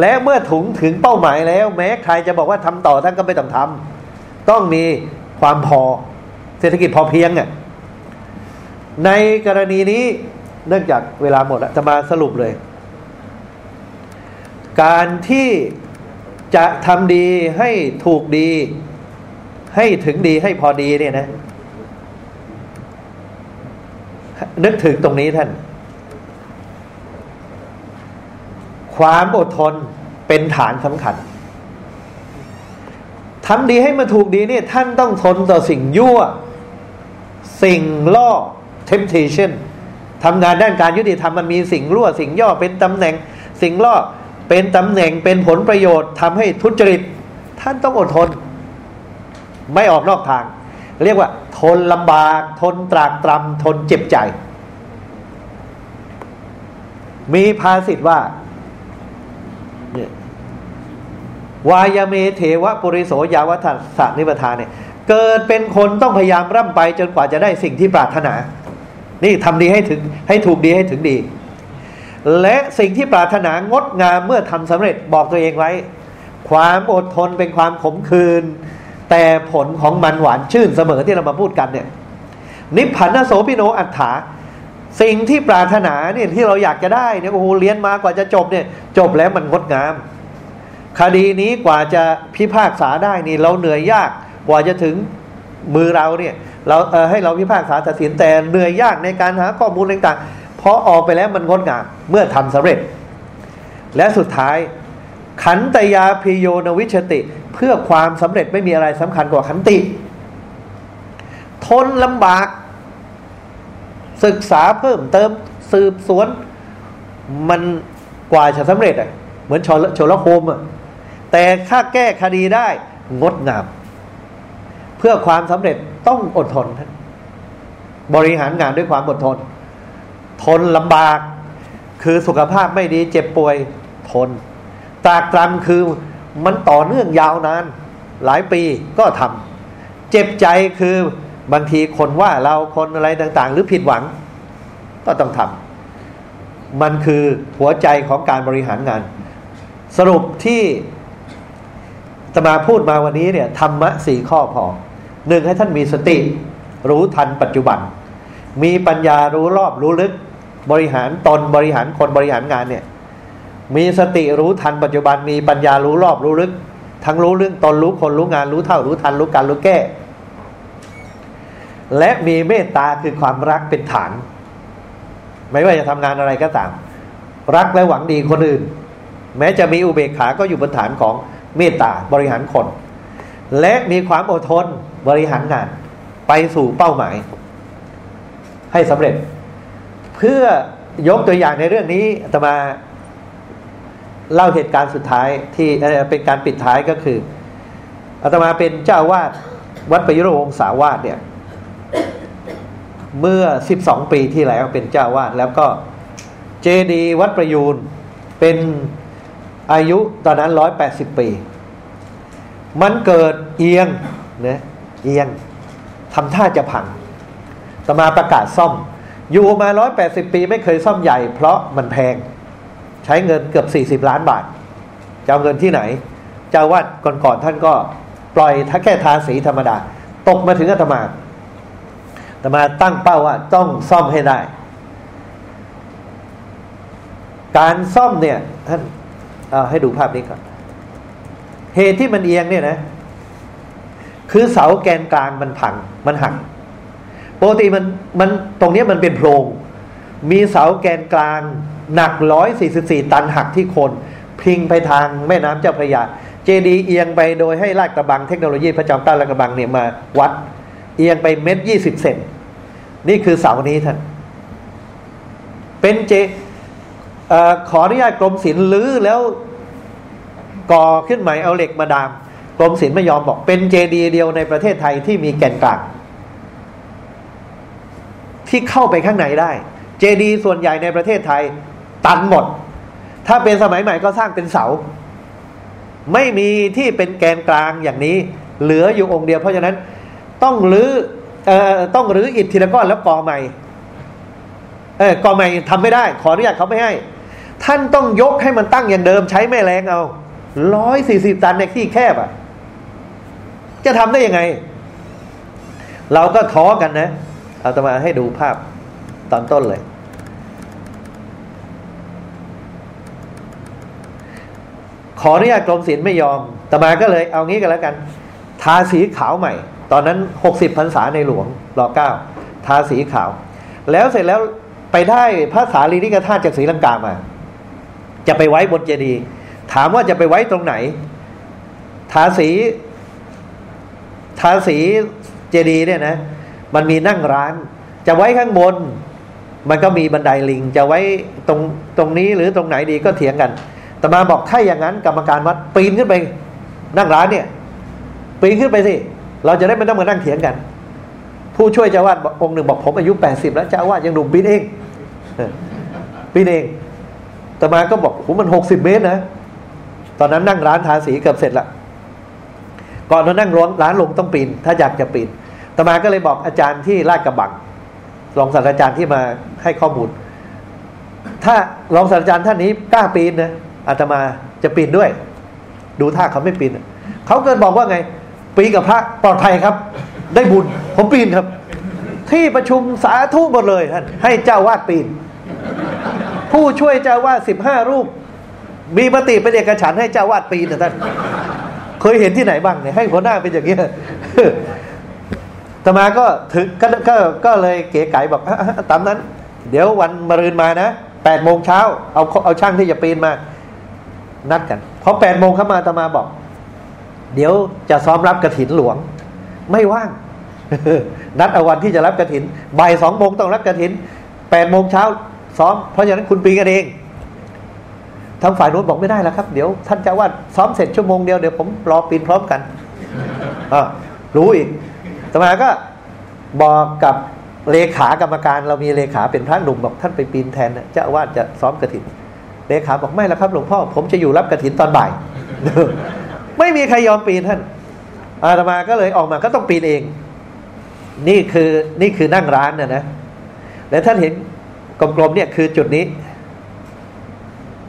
และเมื่อถึงถึงเป้าหมายแล้ว แม้ใครจะบอกว่าทำต่อท่านก็ไม่ต้องทำต้องมีความพอเศรษฐกิจพอเพียงอะในกรณีนี้เนื่องจากเวลาหมดแล้วจะมาสรุปเลย การที่จะทำดีให้ถูกดี ให้ถึงดีให้พอดีเนี่ยนะ นึกถึงตรงนี้ท่าน ความอดทนเป็นฐานสำคัญทำดีให้มันถูกดีเนี่ยท่านต้องทนต่อสิ่งยั่ว สิ่งล่อ temptation ทำงานด้านการยุติธรรมมันมีสิ่งรั่ว สิ่งย่อเป็นตำแหน่ง สิ่งล่อเป็นตำแหน่งเป็นผลประโยชน์ทำให้ทุจริต ท่านต้องอดทน ไม่ออกนอกทาง เรียกว่า ทนลำบาก ทนตรากตรำทนเจ็บใจ มีภาษิตว่า วายเมเทวะปุริโสยาวัฏสานิพทานเนี่ย เกิดเป็นคนต้องพยายามร่ำไปจนกว่าจะได้สิ่งที่ปรารถนา นี่ทำดีให้ถึงให้ถูกดีให้ถึงดี และสิ่งที่ปรารถนางดงามเมื่อทำสำเร็จบอกตัวเองไว้ ความอดทนเป็นความขมขื่น แต่ผลของมันหวานชื่นเสมอที่เรามาพูดกันเนี่ย นิพพันโสพิโนอัฏฐา สิ่งที่ปรารถนาเนี่ยที่เราอยากจะได้เนี่ยโอ้โหเรียนมากว่าจะจบเนี่ย จบแล้วมันงดงาม คดีนี้กว่าจะพิพากษาได้นี่เราเหนื่อยยากกว่าจะถึงมือเราเนี่ยเราเออให้เราพิพากษาตัดสินแต่เหนื่อยยากในการหาข้อมูลต่างๆพอออกไปแล้วมันงดงามเมื่อทำสำเร็จ และสุดท้าย ขันตยาพิโยนวิชติ เพื่อความสำเร็จไม่มีอะไรสำคัญกว่าขันติ ทนลำบาก ศึกษาเพิ่มเติมสืบสวน มันกว่าจะสำเร็จอะเหมือนชลชลโคมอะแต่ถ้าแก้คดีได้งดงาม เพื่อความสำเร็จต้องอดทน บริหารงานด้วยความอดทน ทนลำบาก คือสุขภาพไม่ดีเจ็บป่วยทน ตากตรำคือมันต่อเนื่องยาวนาน หลายปีก็ทำเจ็บใจคือบางทีคนว่าเราคนอะไรต่าง ๆ หรือผิดหวัง ก็ต้องทำมันคือหัวใจของการบริหารงาน สรุปที่ตมาพูดมาวันนี้เนี่ยธรรมะสี่ข้อพอหนึ่งให้ท่านมีสติ รู้ทันปัจจุบัน มีปัญญารู้รอบรู้ลึกบริหารตนบริหารคนบริหารงานเนี่ย มีสติรู้ทันปัจจุบันมีปัญญารู้รอบรู้ลึก ทั้งรู้เรื่องตนรู้คนรู้งานรู้เท่ารู้ทันรู้การรู้แก้ และมีเมตตาคือความรักเป็นฐาน ไม่ว่าจะทำงานอะไรก็ตาม รักและหวังดีคนอื่น แม้จะมีอุเบกขาก็อยู่บนฐานของเมตตาบริหารคน และมีความอดทนบริหารงาน ไปสู่เป้าหมาย ให้สำเร็จ เพื่อยกตัวอย่างในเรื่องนี้ตมา เล่าเหตุการณ์สุดท้ายที่เป็นการปิดท้ายก็คืออาตมาเป็นเจ้าวาดวัดประยุรวงศาวาสเนี่ย เมื่อสิบสองปีที่แล้วเป็นเจ้าวาดแล้วก็เจดีวัดประยูนเป็นอายุตอนนั้นร้อยแปดสิบปี มันเกิดเอียงนะเอียงทำท่าจะพังตมาประกาศซ่อม อยู่มาร้อยแปดสิบปีไม่เคยซ่อมใหญ่เพราะมันแพง ใช้เงินเกือบสี่สิบล้านบาทจะเอาเงินที่ไหน เจ้าวัดก่อนๆท่านก็ปล่อยถ้าแค่ทาสีธรรมดา ตกมาถึงอาตมาอาตมาตั้งเป้าว่าต้องซ่อมให้ได้ การซ่อมเนี่ยท่านเอาให้ดูภาพนี้ก่อน เหตุที่มันเอียงเนี่ยนะ คือเสาแกนกลางมันพัง มันหักปกติมันมันตรงนี้มันเป็นโพรง มีเสาแกนกลาง หนักร้อยสี่สิบสี่ตันหักที่โคนพิงไปทางแม่น้ำเจ้าพระยา เจดีเอียงไปโดยให้ลาดกระบังเทคโนโลยีพระจอมเกล้าลาดกระบังเนี่ยมาวัด เอียงไปเมตรยี่สิบเซนนี่คือเสานี้ท่าน เป็นเจอขออนุญาตกรมศิลป์ลื้อแล้วก่อขึ้นใหม่เอาเหล็กมาดาม กรมศิลป์ไม่ยอมบอกเป็นเจดีเดียวในประเทศไทยที่มีแก่นกลางที่เข้าไปข้างในได้ เจดีส่วนใหญ่ในประเทศไทย ตันหมด ถ้าเป็นสมัยใหม่ก็สร้างเป็นเสา ไม่มีที่เป็นแกนกลางอย่างนี้ เหลืออยู่องค์เดียว เพราะฉะนั้นต้องรื้อเอ่อต้องรื้ออิฐทีละก้อนแล้วก่อใหม่เออก่อใหม่ทำไม่ได้ ขออนุญาตเขาไม่ให้ ท่านต้องยกให้มันตั้งอย่างเดิม ใช้แม่แรงเอาร้อยสี่สิบตันในที่แคบอะ จะทำได้ยังไง เราก็ท้อกันนะ เอาตมาให้ดูภาพตอนต้นเลย ขออนุญาตกรมศิลป์ไม่ยอมตมาก็เลยเอางี้กันแล้วกัน ทาสีขาวใหม่ ตอนนั้นหกสิบพรรษาในหลวงรอเก้าทาสีขาว แล้วเสร็จแล้วไปได้พระสารีริกธาตุจากศรีลังกามา จะไปไว้บนเจดีย์ถามว่าจะไปไว้ตรงไหน ทาสีทาสีเจดีย์เนี่ยนะ มันมีนั่งร้าน จะไว้ข้างบน มันก็มีบันไดลิง จะไว้ตรงตรงนี้หรือตรงไหนดีก็เถียงกัน ต่มาบอกถ้าอย่างนั้น กรรมการวัดปีนขึ้นไปนั่งร้านเนี่ยปีนขึ้นไปสิเราจะได้ไม่ต้องมานั่งเถียงกัน ผู้ช่วยเจ้าวาดองค์หนึ่งบอกผมอายุแปดสิบแล้วเจ้าวาดยังหนุ่มปีนเองปีนเองแต่มาก็บอกผมมันหกสิบเมตรนะตอนนั้นนั่งร้านทาสีเกือบเสร็จละก่อนเรานั่งร้านร้านลงต้องปีน ถ้าอยากจะปีนตมาก็เลยบอกอาจารย์ที่ลาดกระบังรองศาสตราจารย์ที่มาให้ข้อมูล ถ้ารองศาสตราจารย์ท่านนี้กล้าปีนนะ อาตมาจะปีนด้วย ดูท่าเขาไม่ปีนเขาเกิดบอกว่าไง ปีนกับพระปลอดภัยครับ ได้บุญผมปีนครับ ที่ประชุมสาธุหมดเลยท่านให้เจ้าวาดปีน ผู้ช่วยเจ้าวาดสิบห้ารูป มีมติเป็นเอกฉันให้เจ้าวาดปีนนะท่านเคยเห็นที่ไหนบ้างเนี่ยให้หัวหน้าเป็นอย่างนี้ยตมาก็ถึงก็ก็ก็เลยเก๋ไก๋บอกอะอะตามนั้น เดี๋ยววันมะรืนมานะแปดโมงเช้าเอาเอาช่างที่จะปีนมา นัดกันพอแปดโมงเข้ามาตมาบอก เดี๋ยวจะซ้อมรับกระถินหลวง ไม่ว่าง นัดเอาวันที่จะรับกระถินบ่ายสองโมงต้องรับกระถินแปดโมงเช้าซ้อม เพราะฉะนั้นคุณปีนกันเองทางฝ่ายโน้นบอกไม่ได้แล้วครับ เดี๋ยวท่านเจะว่าซ้อมเสร็จชั่วโมงเดียวเดี๋ยวผมรอปีนพร้อมกันอรู้อีกตมาก็บอกกับเลขากรรมการเรามีเลขาเป็นพระหนุ่มบอกท่านไปปีนแทนเจ้าอาวาสจะซ้อมกระถิ่น เลขาบอกไม่แล้วครับหลวงพ่อผมจะอยู่รับกระถินตอนบ่าย ไม่มีใครยอมปีนท่าน อาตมาก็เลยออกมาก็ต้องปีนเอง นี่คือนี่คือนั่งร้านนะนะแล้วท่านเห็นกลมๆเนี่ยคือจุดนี้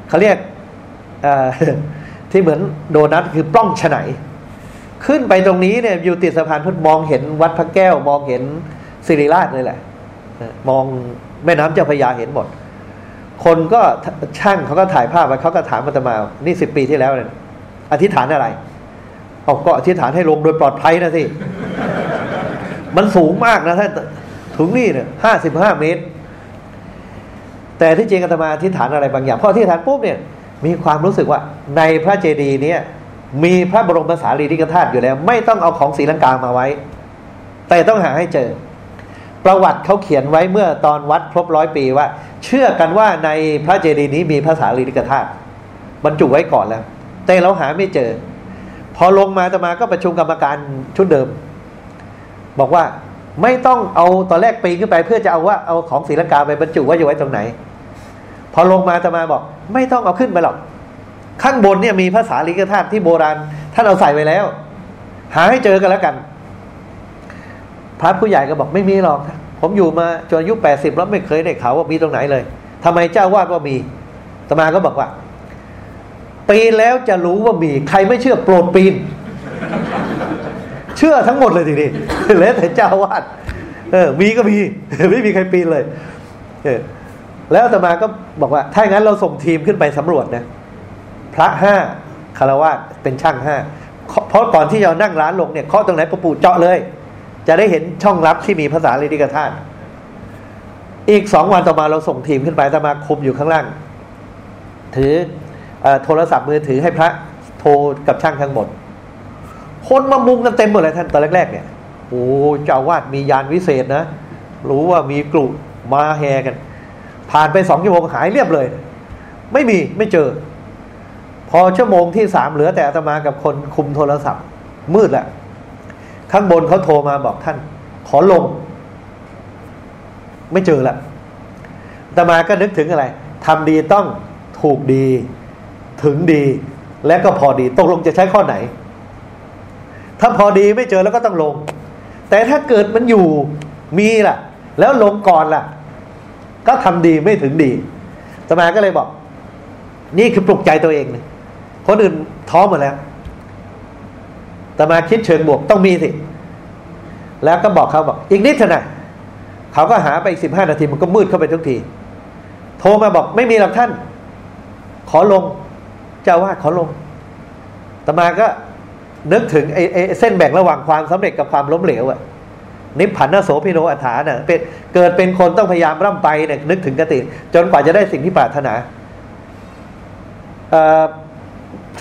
เขาเรียกที่เหมือนโดนัทคือปล้องฉไนขึ้นไปตรงนี้เนี่ยอยู่ติดสะพานพุทธมองเห็นวัดพระแก้ว มองเห็นสิริราชเลยแหละ มองแม่น้ำเจ้าพระยาเห็นหมด คนก็ช่างเขาก็ถ่ายภาพไปเขาก็ถามมาตมานี่สิบปีที่แล้วเนี่ยอธิษฐานอะไรเอาก็อธิษฐานให้ลงโดยปลอดภัยนะสิมันสูงมากนะท่านถึงนี่เนี่ยห้าสิบห้าเมตร แต่ที่จริงอาตมาอธิษฐานอะไรบางอย่างพออธิษฐานปุ๊บเนี่ย มีความรู้สึกว่าในพระเจดีย์เนี่ยมีพระบรมสารีริกธาตุอยู่แล้ว ไม่ต้องเอาของศรีลังกามาไว้ แต่ต้องหาให้เจอ ประวัติเขาเขียนไว้เมื่อตอนวัดครบร้อยปีว่า เชื่อกันว่าในพระเจดีย์นี้มีพระสารีริกธาตุบรรจุไว้ก่อนแล้ว แต่เราหาไม่เจอ พอลงมาตมาก็ประชุมกรรมการชุดเดิม บอกว่าไม่ต้องเอาตอนแรกปีนขึ้นไปเพื่อจะเอาว่าเอาของศรีลังกาไปบรรจุว่าอยู่ไว้ตรงไหน พอลงมาตมาบอก ไม่ต้องเอาขึ้นไปหรอก ข้างบนเนี่ยมีภาษาลิกธาตุที่โบราณท่านเอาใส่ไว้แล้ว หาให้เจอกันแล้วกัน ระผู้ใหญ่ก็บอกไม่มีหรอก ผมอยู่มาจนอายุแปดสิบแล้วไม่เคยได้ข่าวว่ามีตรงไหนเลยทำไมเจ้าวาดว่ามีตมาก็บอกว่า ปีนแล้วจะรู้ว่ามี ใครไม่เชื่อโปรดปีน เชื่อทั้งหมดเลยทีนี้แล้วแต่เจ้าวาดเออ มีก็มี ไม่มีใครปีนเลยเออแล้วตมาก็บอกว่า ถ้าอย่างนั้นเราส่งทีมขึ้นไปสำรวจนะ พระห้าคารวะเป็นช่างห้าเพราะก่อนที่จะนั่งร้านลงเนี่ยเคาะตรงไหนประปูเจาะเลย จะได้เห็นช่องลับที่มีภาษาลิดิกธาตุอีกสองวันต่อมาเราส่งทีมขึ้นไปอาตมาคุมอยู่ข้างล่าง ถืออโทรศัพท์มือถือให้พระโทรกับช่างทั้งหมด คนมามุงกันเต็มหมดเลยท่านตอนแรกๆเนี่ยโอ้เจ้าวาดมียานวิเศษนะ รู้ว่ามีกลุ่มมาแฮกัน ผ่านไปสองชั่วโมงหายเรียบเลย ไม่มีไม่เจอ พอชั่วโมงที่สามเหลือแต่อาตมากับคนคุมโทรศัพท์ มืดแหละ ข้างบนเขาโทรมาบอกท่าน ขอลง ไม่เจอละตมาก็นึกถึงอะไรทำดีต้องถูกดี ถึงดี และก็พอดีตกลงจะใช้ข้อไหน ถ้าพอดีไม่เจอแล้วก็ต้องลง แต่ถ้าเกิดมันอยู่มีล่ะ แล้วลงก่อนล่ะ ก็ทำดีไม่ถึงดีตมาก็เลยบอก นี่คือปลุกใจตัวเองเลยคนอื่นท้อหมดแล้ว แต่มาคิดเชิงบวกต้องมีสิ แล้วก็บอกเขาบอก อีกนิดเถอะนะเขาก็หาไปอีกสิบห้านาทีมันก็มืดเข้าไปทุกที โทรมาบอกไม่มีหรอกท่าน ขอลง เจ้าว่าขอลงแต่มาก็นึกถึงไอ้เส้นแบ่งระหว่างความสำเร็จกับความล้มเหลวอะนิพพันโสพิโนอัฏฐาเนี่ยเป็นเกิดเป็นคนต้องพยายามร่ำไปเนี่ยนึกถึงกติ จนกว่าจะได้สิ่งที่ปรารถนา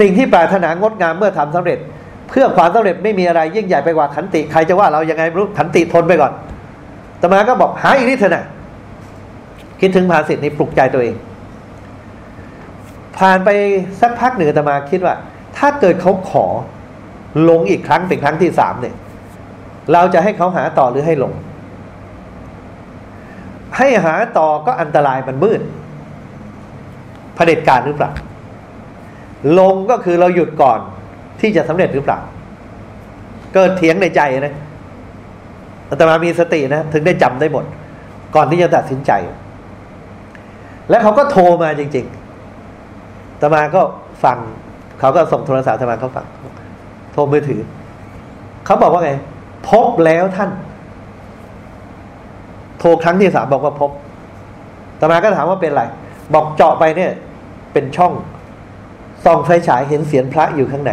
สิ่งที่ปรารถนางดงามเมื่อทำสำเร็จ เพื่อความสำเร็จไม่มีอะไรยิ่งใหญ่ไปกว่าขันติใครจะว่าเรายังไงไม่รู้ขันติทนไปก่อนตมาก็บอกหาอีกนิดเถอะนะคิดถึงภาสิทธิ์นี้ปลุกใจตัวเอง ผ่านไปสักพักหนึ่งตมาคิดว่า ถ้าเกิดเขาขอลงอีกครั้งเป็นครั้งที่สามเนี่ย เราจะให้เขาหาต่อหรือให้ลง ให้หาต่อก็อันตรายมันมืดเผด็จการหรือเปล่าลงก็คือเราหยุดก่อน ที่จะสำเร็จหรือเปล่า เกิดเถียงในใจนะอาตมามีสตินะ ถึงได้จำได้หมด ก่อนที่จะตัดสินใจ และเขาก็โทรมาจริงๆอาตมาก็ฟัง เขาก็ส่งโทรศัพท์อาตมาเขาฟัง โทรมือถือ เขาบอกว่าไง พบแล้วท่าน โทรครั้งที่สามบอกว่าพบอาตมาก็ถามว่าเป็นอะไร บอกเจาะไปเนี่ย เป็นช่องส่องไฟฉายเห็นเสียนพระอยู่ข้างใน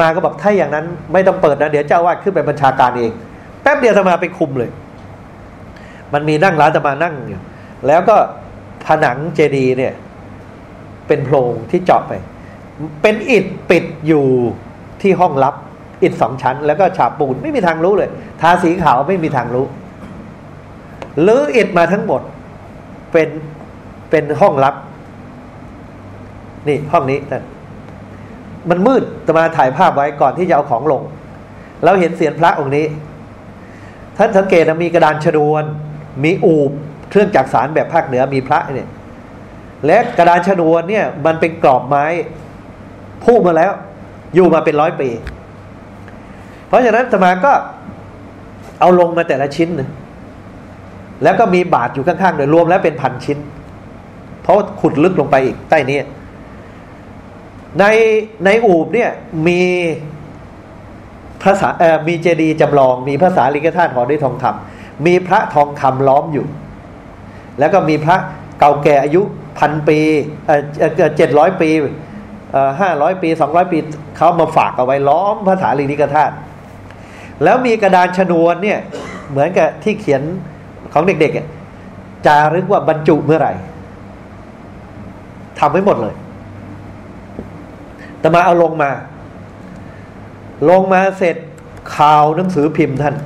มาก็บอกถ้าอย่างนั้นไม่ต้องเปิดนะเดี๋ยวเจ้าวาดขึ้นไปบัญชาการเอง แป๊บเดียวอาตมาไปคุมเลย มันมีนั่งร้านอาตมานั่งอยู่แล้วก็ผนังเจดีเนี่ย เป็นโพรงที่เจาะไป เป็นอิฐปิดอยู่ที่ห้องลับ อิฐสองชั้น แล้วก็ฉาบปูนไม่มีทางรู้เลยทาสีขาวไม่มีทางรู้หรืออิฐมาทั้งหมด เป็นเป็นห้องลับ นี่ห้องนี้นะ มันมืดตมาถ่ายภาพไว้ก่อนที่จะเอาของลง เราเห็นเสียนพระองค์นี้ ท่านสังเกตนะมีกระดานชนวน มีอูบเครื่องจักสารแบบภาคเหนือมีพระเนี่ย และกระดานชนวนเนี่ย มันเป็นกรอบไม้พุ่มาแล้ว อยู่มาเป็นร้อยปี เพราะฉะนั้นตมาก็เอาลงมาแต่ละชิ้นนะแล้วก็มีบาทอยู่ข้างๆโดยรวมแล้วเป็นพันชิ้น เพราะขุดลึกลงไปอีกใต้นี้ ในในอูบเนี่ยมีภาษาเอ่อมีเจดีย์จำลอง มีภาษาลิกธาตุห่อด้วยทองคำมีพระทองคำล้อมอยู่ แล้วก็มีพระเก่าแก่อายุพันปีเอ่อเจ็ดร้อยปีห้าร้อยปีสองร้อยปีเขามาฝากเอาไว้ล้อมภาษาลิกธาตุแล้วมีกระดานชนวนเนี่ยเหมือนกับที่เขียนของเด็กๆจารึกว่าบรรจุเมื่อไหร่ทำไว้หมดเลย ต่มาเอาลงมา ลงมาเสร็จข่าวหนังสือพิมพ์ท่าน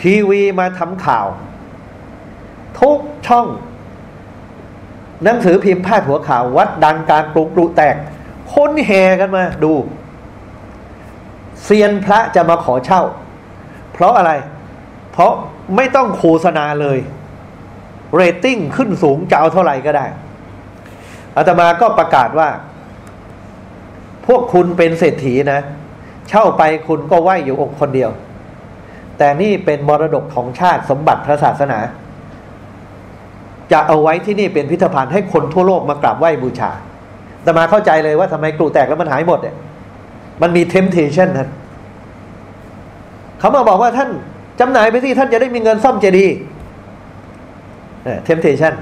ทีวีมาทำข่าว ทุกช่อง หนังสือพิมพ์พาดหัวข่าว วัดดังการปลุกปลุกแตก คนแห่กันมาดูเซียนพระจะมาขอเช่า เพราะอะไร เพราะไม่ต้องโฆษณาเลย เรตติ้งขึ้นสูงจะเอาเท่าไหร่ก็ได้อาตมาก็ประกาศว่า พวกคุณเป็นเศรษฐีนะ เช่าไปคุณก็ไหวอยู่องค์คนเดียว แต่นี่เป็นมรดกของชาติสมบัติพระศาสนา จะเอาไว้ที่นี่เป็นพิพิธภัณฑ์ให้คนทั่วโลกมากราบไหว้บูชา แต่มาเข้าใจเลยว่าทำไมกลูแตกแล้วมันหายหมดเนี่ยมันมี temptation ท่านเขามาบอกว่าท่านจำหน่ายไปที่ท่านจะได้มีเงินซ่อมเจดีย์ temptation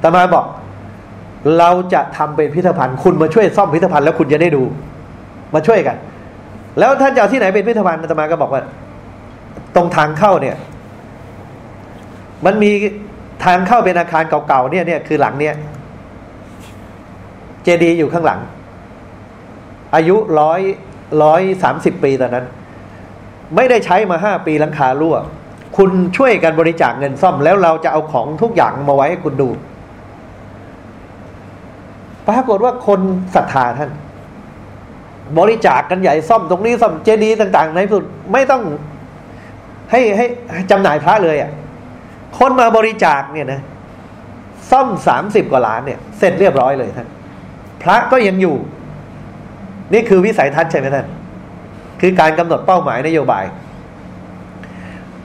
แต่มาบอก เราจะทำเป็นพิพิธภัณฑ์ คุณมาช่วยซ่อมพิพิธภัณฑ์แล้วคุณจะได้ดู มาช่วยกัน แล้วท่านจะเอาที่ไหนเป็นพิพิธภัณฑ์อาตมาก็บอกว่า ตรงทางเข้าเนี่ย มันมีทางเข้าเป็นอาคารเก่าๆเนี่ยเนี่ยคือหลังเนี่ยเจดีย์อยู่ข้างหลัง อายุร้อยร้อยสามสิบปีตอนนั้น ไม่ได้ใช้มาห้าปีหลังคารั่ว คุณช่วยกันบริจาคเงินซ่อมแล้วเราจะเอาของทุกอย่างมาไว้ให้คุณดู ปรากฏว่าคนศรัทธาท่าน บริจาคกกันใหญ่ซ่อมตรงนี้ซ่อมเจดีย์ต่าง ๆ ในสุดไม่ต้องให้ให้จำหน่ายพระเลยอะ่ะ คนมาบริจาคเนี่ยนะซ่อมสามสิบกว่าล้านเนี่ย เสร็จเรียบร้อยเลยท่านพระก็ยังอยู่ นี่คือวิสัยทัศน์ใช่ไหมท่าน คือการกำหนดเป้าหมายนโยบาย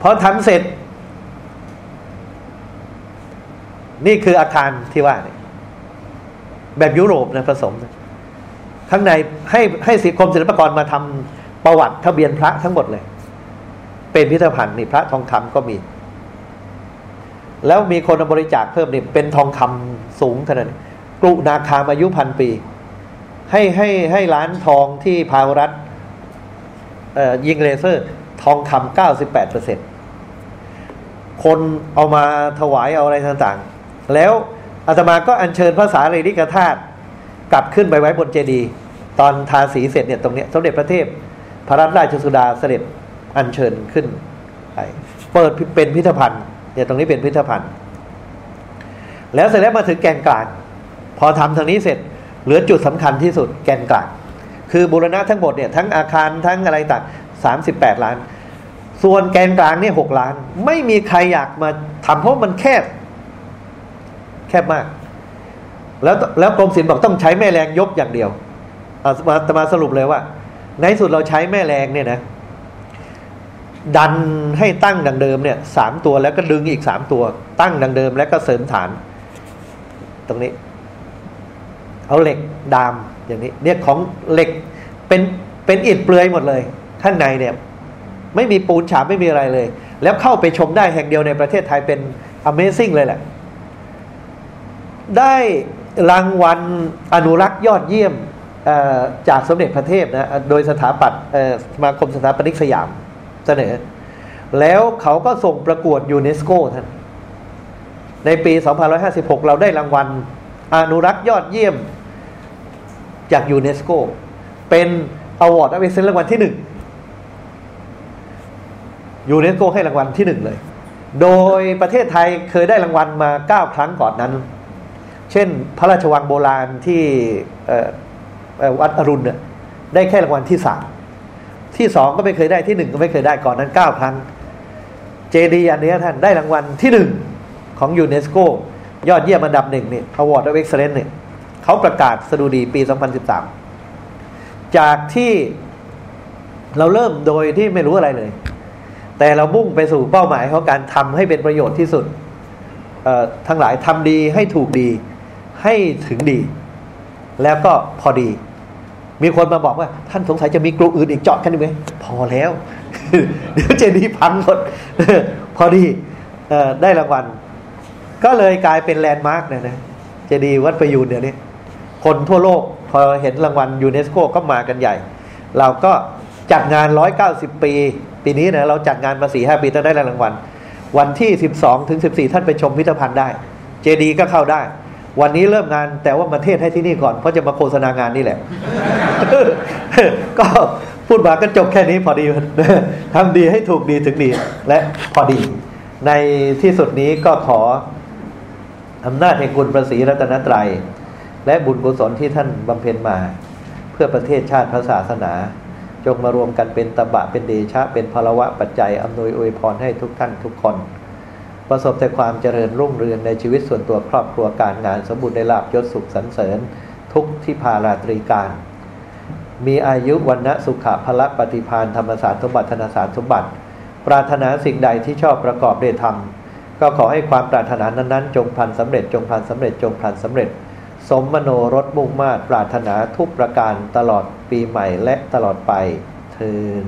พอทำเสร็จ นี่คืออาคารที่ว่าเนี่ย แบบยุโรปนะผสมข้างในให้ให้สิกรมศิลปากรมาทำประวัติทะเบียนพระทั้งหมดเลย เป็นพิพิธภัณฑ์นี่พระทองคำก็มี แล้วมีคนบริจาคเพิ่มนี่เป็นทองคำสูงขนาดนี้กรุนาคามอายุพันปี ให้ให้ให้ร้านทองที่พาวรัฐยิงเลเซอร์ ทองคำเก้าสิบแปดเปอร์เซ็นคนเอามาถวายเอาอะไรต่างๆ แล้ว อาตมาก็อัญเชิญภาษาเรนิกธาตุกลับขึ้นไปไว้บนเจดีย์ตอนทาสีเสร็จเนี่ยตรงเนี้ยสมเด็จพระเทพพระรัตนราชสุดาเสด็จอัญเชิญขึ้นไปเปิดเป็นพิพิธภัณฑ์เนี่ยตรงนี้เป็นพิพิธภัณฑ์ แล้วเสร็จแล้วมาถึงแกนกลาง พอทำทางนี้เสร็จเหลือจุดสำคัญที่สุดแกนกลาง คือบูรณะทั้งหมดเนี่ยทั้งอาคารทั้งอะไรต่างสามสิบแปดล้าน ส่วนแกนกลางเนี่ยหกล้าน ไม่มีใครอยากมาทำเพราะมันแคบ บมาก แล้วแล้วกรมศิลป์บอกต้องใช้แม่แรงยกอย่างเดียวเอามามาสรุปเลยว่า ในสุดเราใช้แม่แรงเนี่ยนะ ดันให้ตั้งดังเดิมเนี่ยสามตัวแล้วก็ดึงอีกสามตัว ตั้งดังเดิมแล้วก็เสริมฐาน ตรงนี้ เอาเหล็กดามอย่างนี้ เนี่ยของเหล็กเป็นเป็นอิฐเปลือยหมดเลย ข้างในเนี่ย ไม่มีปูนฉาบไม่มีอะไรเลย แล้วเข้าไปชมได้แห่งเดียวในประเทศไทยเป็น Amazing เลยแหละ ได้รางวัลอนุรักษ์ยอดเยี่ยมจากสมเด็จพระเทพนะโดยสถาปัตย์สมาคมสถาปนิกสยามเสนอ แล้วเขาก็ส่งประกวดยูเนสโกท่านในปี 2556 เราได้รางวัลอนุรักษ์ยอดเยี่ยมจากยูเนสโกเป็น Award of Excellence รางวัลที่หนึ่งยูเนสโกให้รางวัลที่หนึ่งเลย โดยประเทศไทยเคยได้รางวัลมาเก้าครั้งก่อนนั้น เช่น พระราชวังโบราณที่วัดอรุณเนี่ยได้แค่รางวัลที่สามที่สองก็ไม่เคยได้ที่หนึ่งก็ไม่เคยได้ก่อนนั้นเก้าครั้ง เจดีอันนี้ท่านได้รางวัลที่หนึ่งของยูเนสโกยอดเยี่ยมอันดับหนึ่งนี่ Award of Excellence เนี่ยเขาประกาศสดุดีปี 2013 จากที่เราเริ่มโดยที่ไม่รู้อะไรเลย แต่เรามุ่งไปสู่เป้าหมายของการทำให้เป็นประโยชน์ที่สุดทั้งหลายทำดีให้ถูกดี ให้ถึงดี แล้วก็พอดี มีคนมาบอกว่า ท่านสงสัยจะมีกลุ่มอื่นอีกเจาะกันไหมพอแล้ว เดี๋ยวเจดีพังหมดพอดีได้รางวัล ก็เลยกลายเป็นแลนด์มาร์กเนี่ยนะเจดีวัดประยูนเดี๋ยวนี้คนทั่วโลกพอเห็นรางวัลยูเนสโกก็มากันใหญ่ เราก็จัดงานร้อยเก้าสิบปี ปีนี้นะเราจัดงานมาสี่ห้าปีต้องได้รางวัล วันที่สิบสองถึงสิบสี่ท่านไปชมพิพิธภัณฑ์ได้ เจดีก็เข้าได้ วันนี้เริ่มงานแต่ว่ามาเทศให้ที่นี่ก่อนเพราะจะมาโฆษณางานนี่แหละ ก็พูดมาก็จบแค่นี้พอดีทำดีให้ถูกดีถึงดี และพอดี ในที่สุดนี้ก็ขออำนาจแห่งคุณประสีรัตนตรัย และบุญกุศลที่ท่านบำเพ็ญมา เพื่อประเทศชาติพระศาสนา จงมารวมกันเป็นตบะเป็นเดชะ เป็นพลวะปัจจัยอำนวยอวยพรให้ทุกท่านทุกคน ประสบแต่ความเจริญรุ่งเรืองในชีวิตส่วนตัวครอบครัวการงานสมบูรณ์ในลาบยศสุขสรรเสริญ ทุกที่พาราตรีการ มีอายุวันณะสุขะพละปฏิพานธรรมศาสตร์สมบัติธนศาสตร์สมบัติ ปรารถนาสิ่งใดที่ชอบประกอบได้ทำก็ขอให้ความปรารถนานั้นๆ จงพันสำเร็จจงพันสำเร็จจงพันสำเร็จ สมมโนรสมุ่งมาตรปรารถนาทุกประการตลอดปีใหม่และตลอดไปเทิน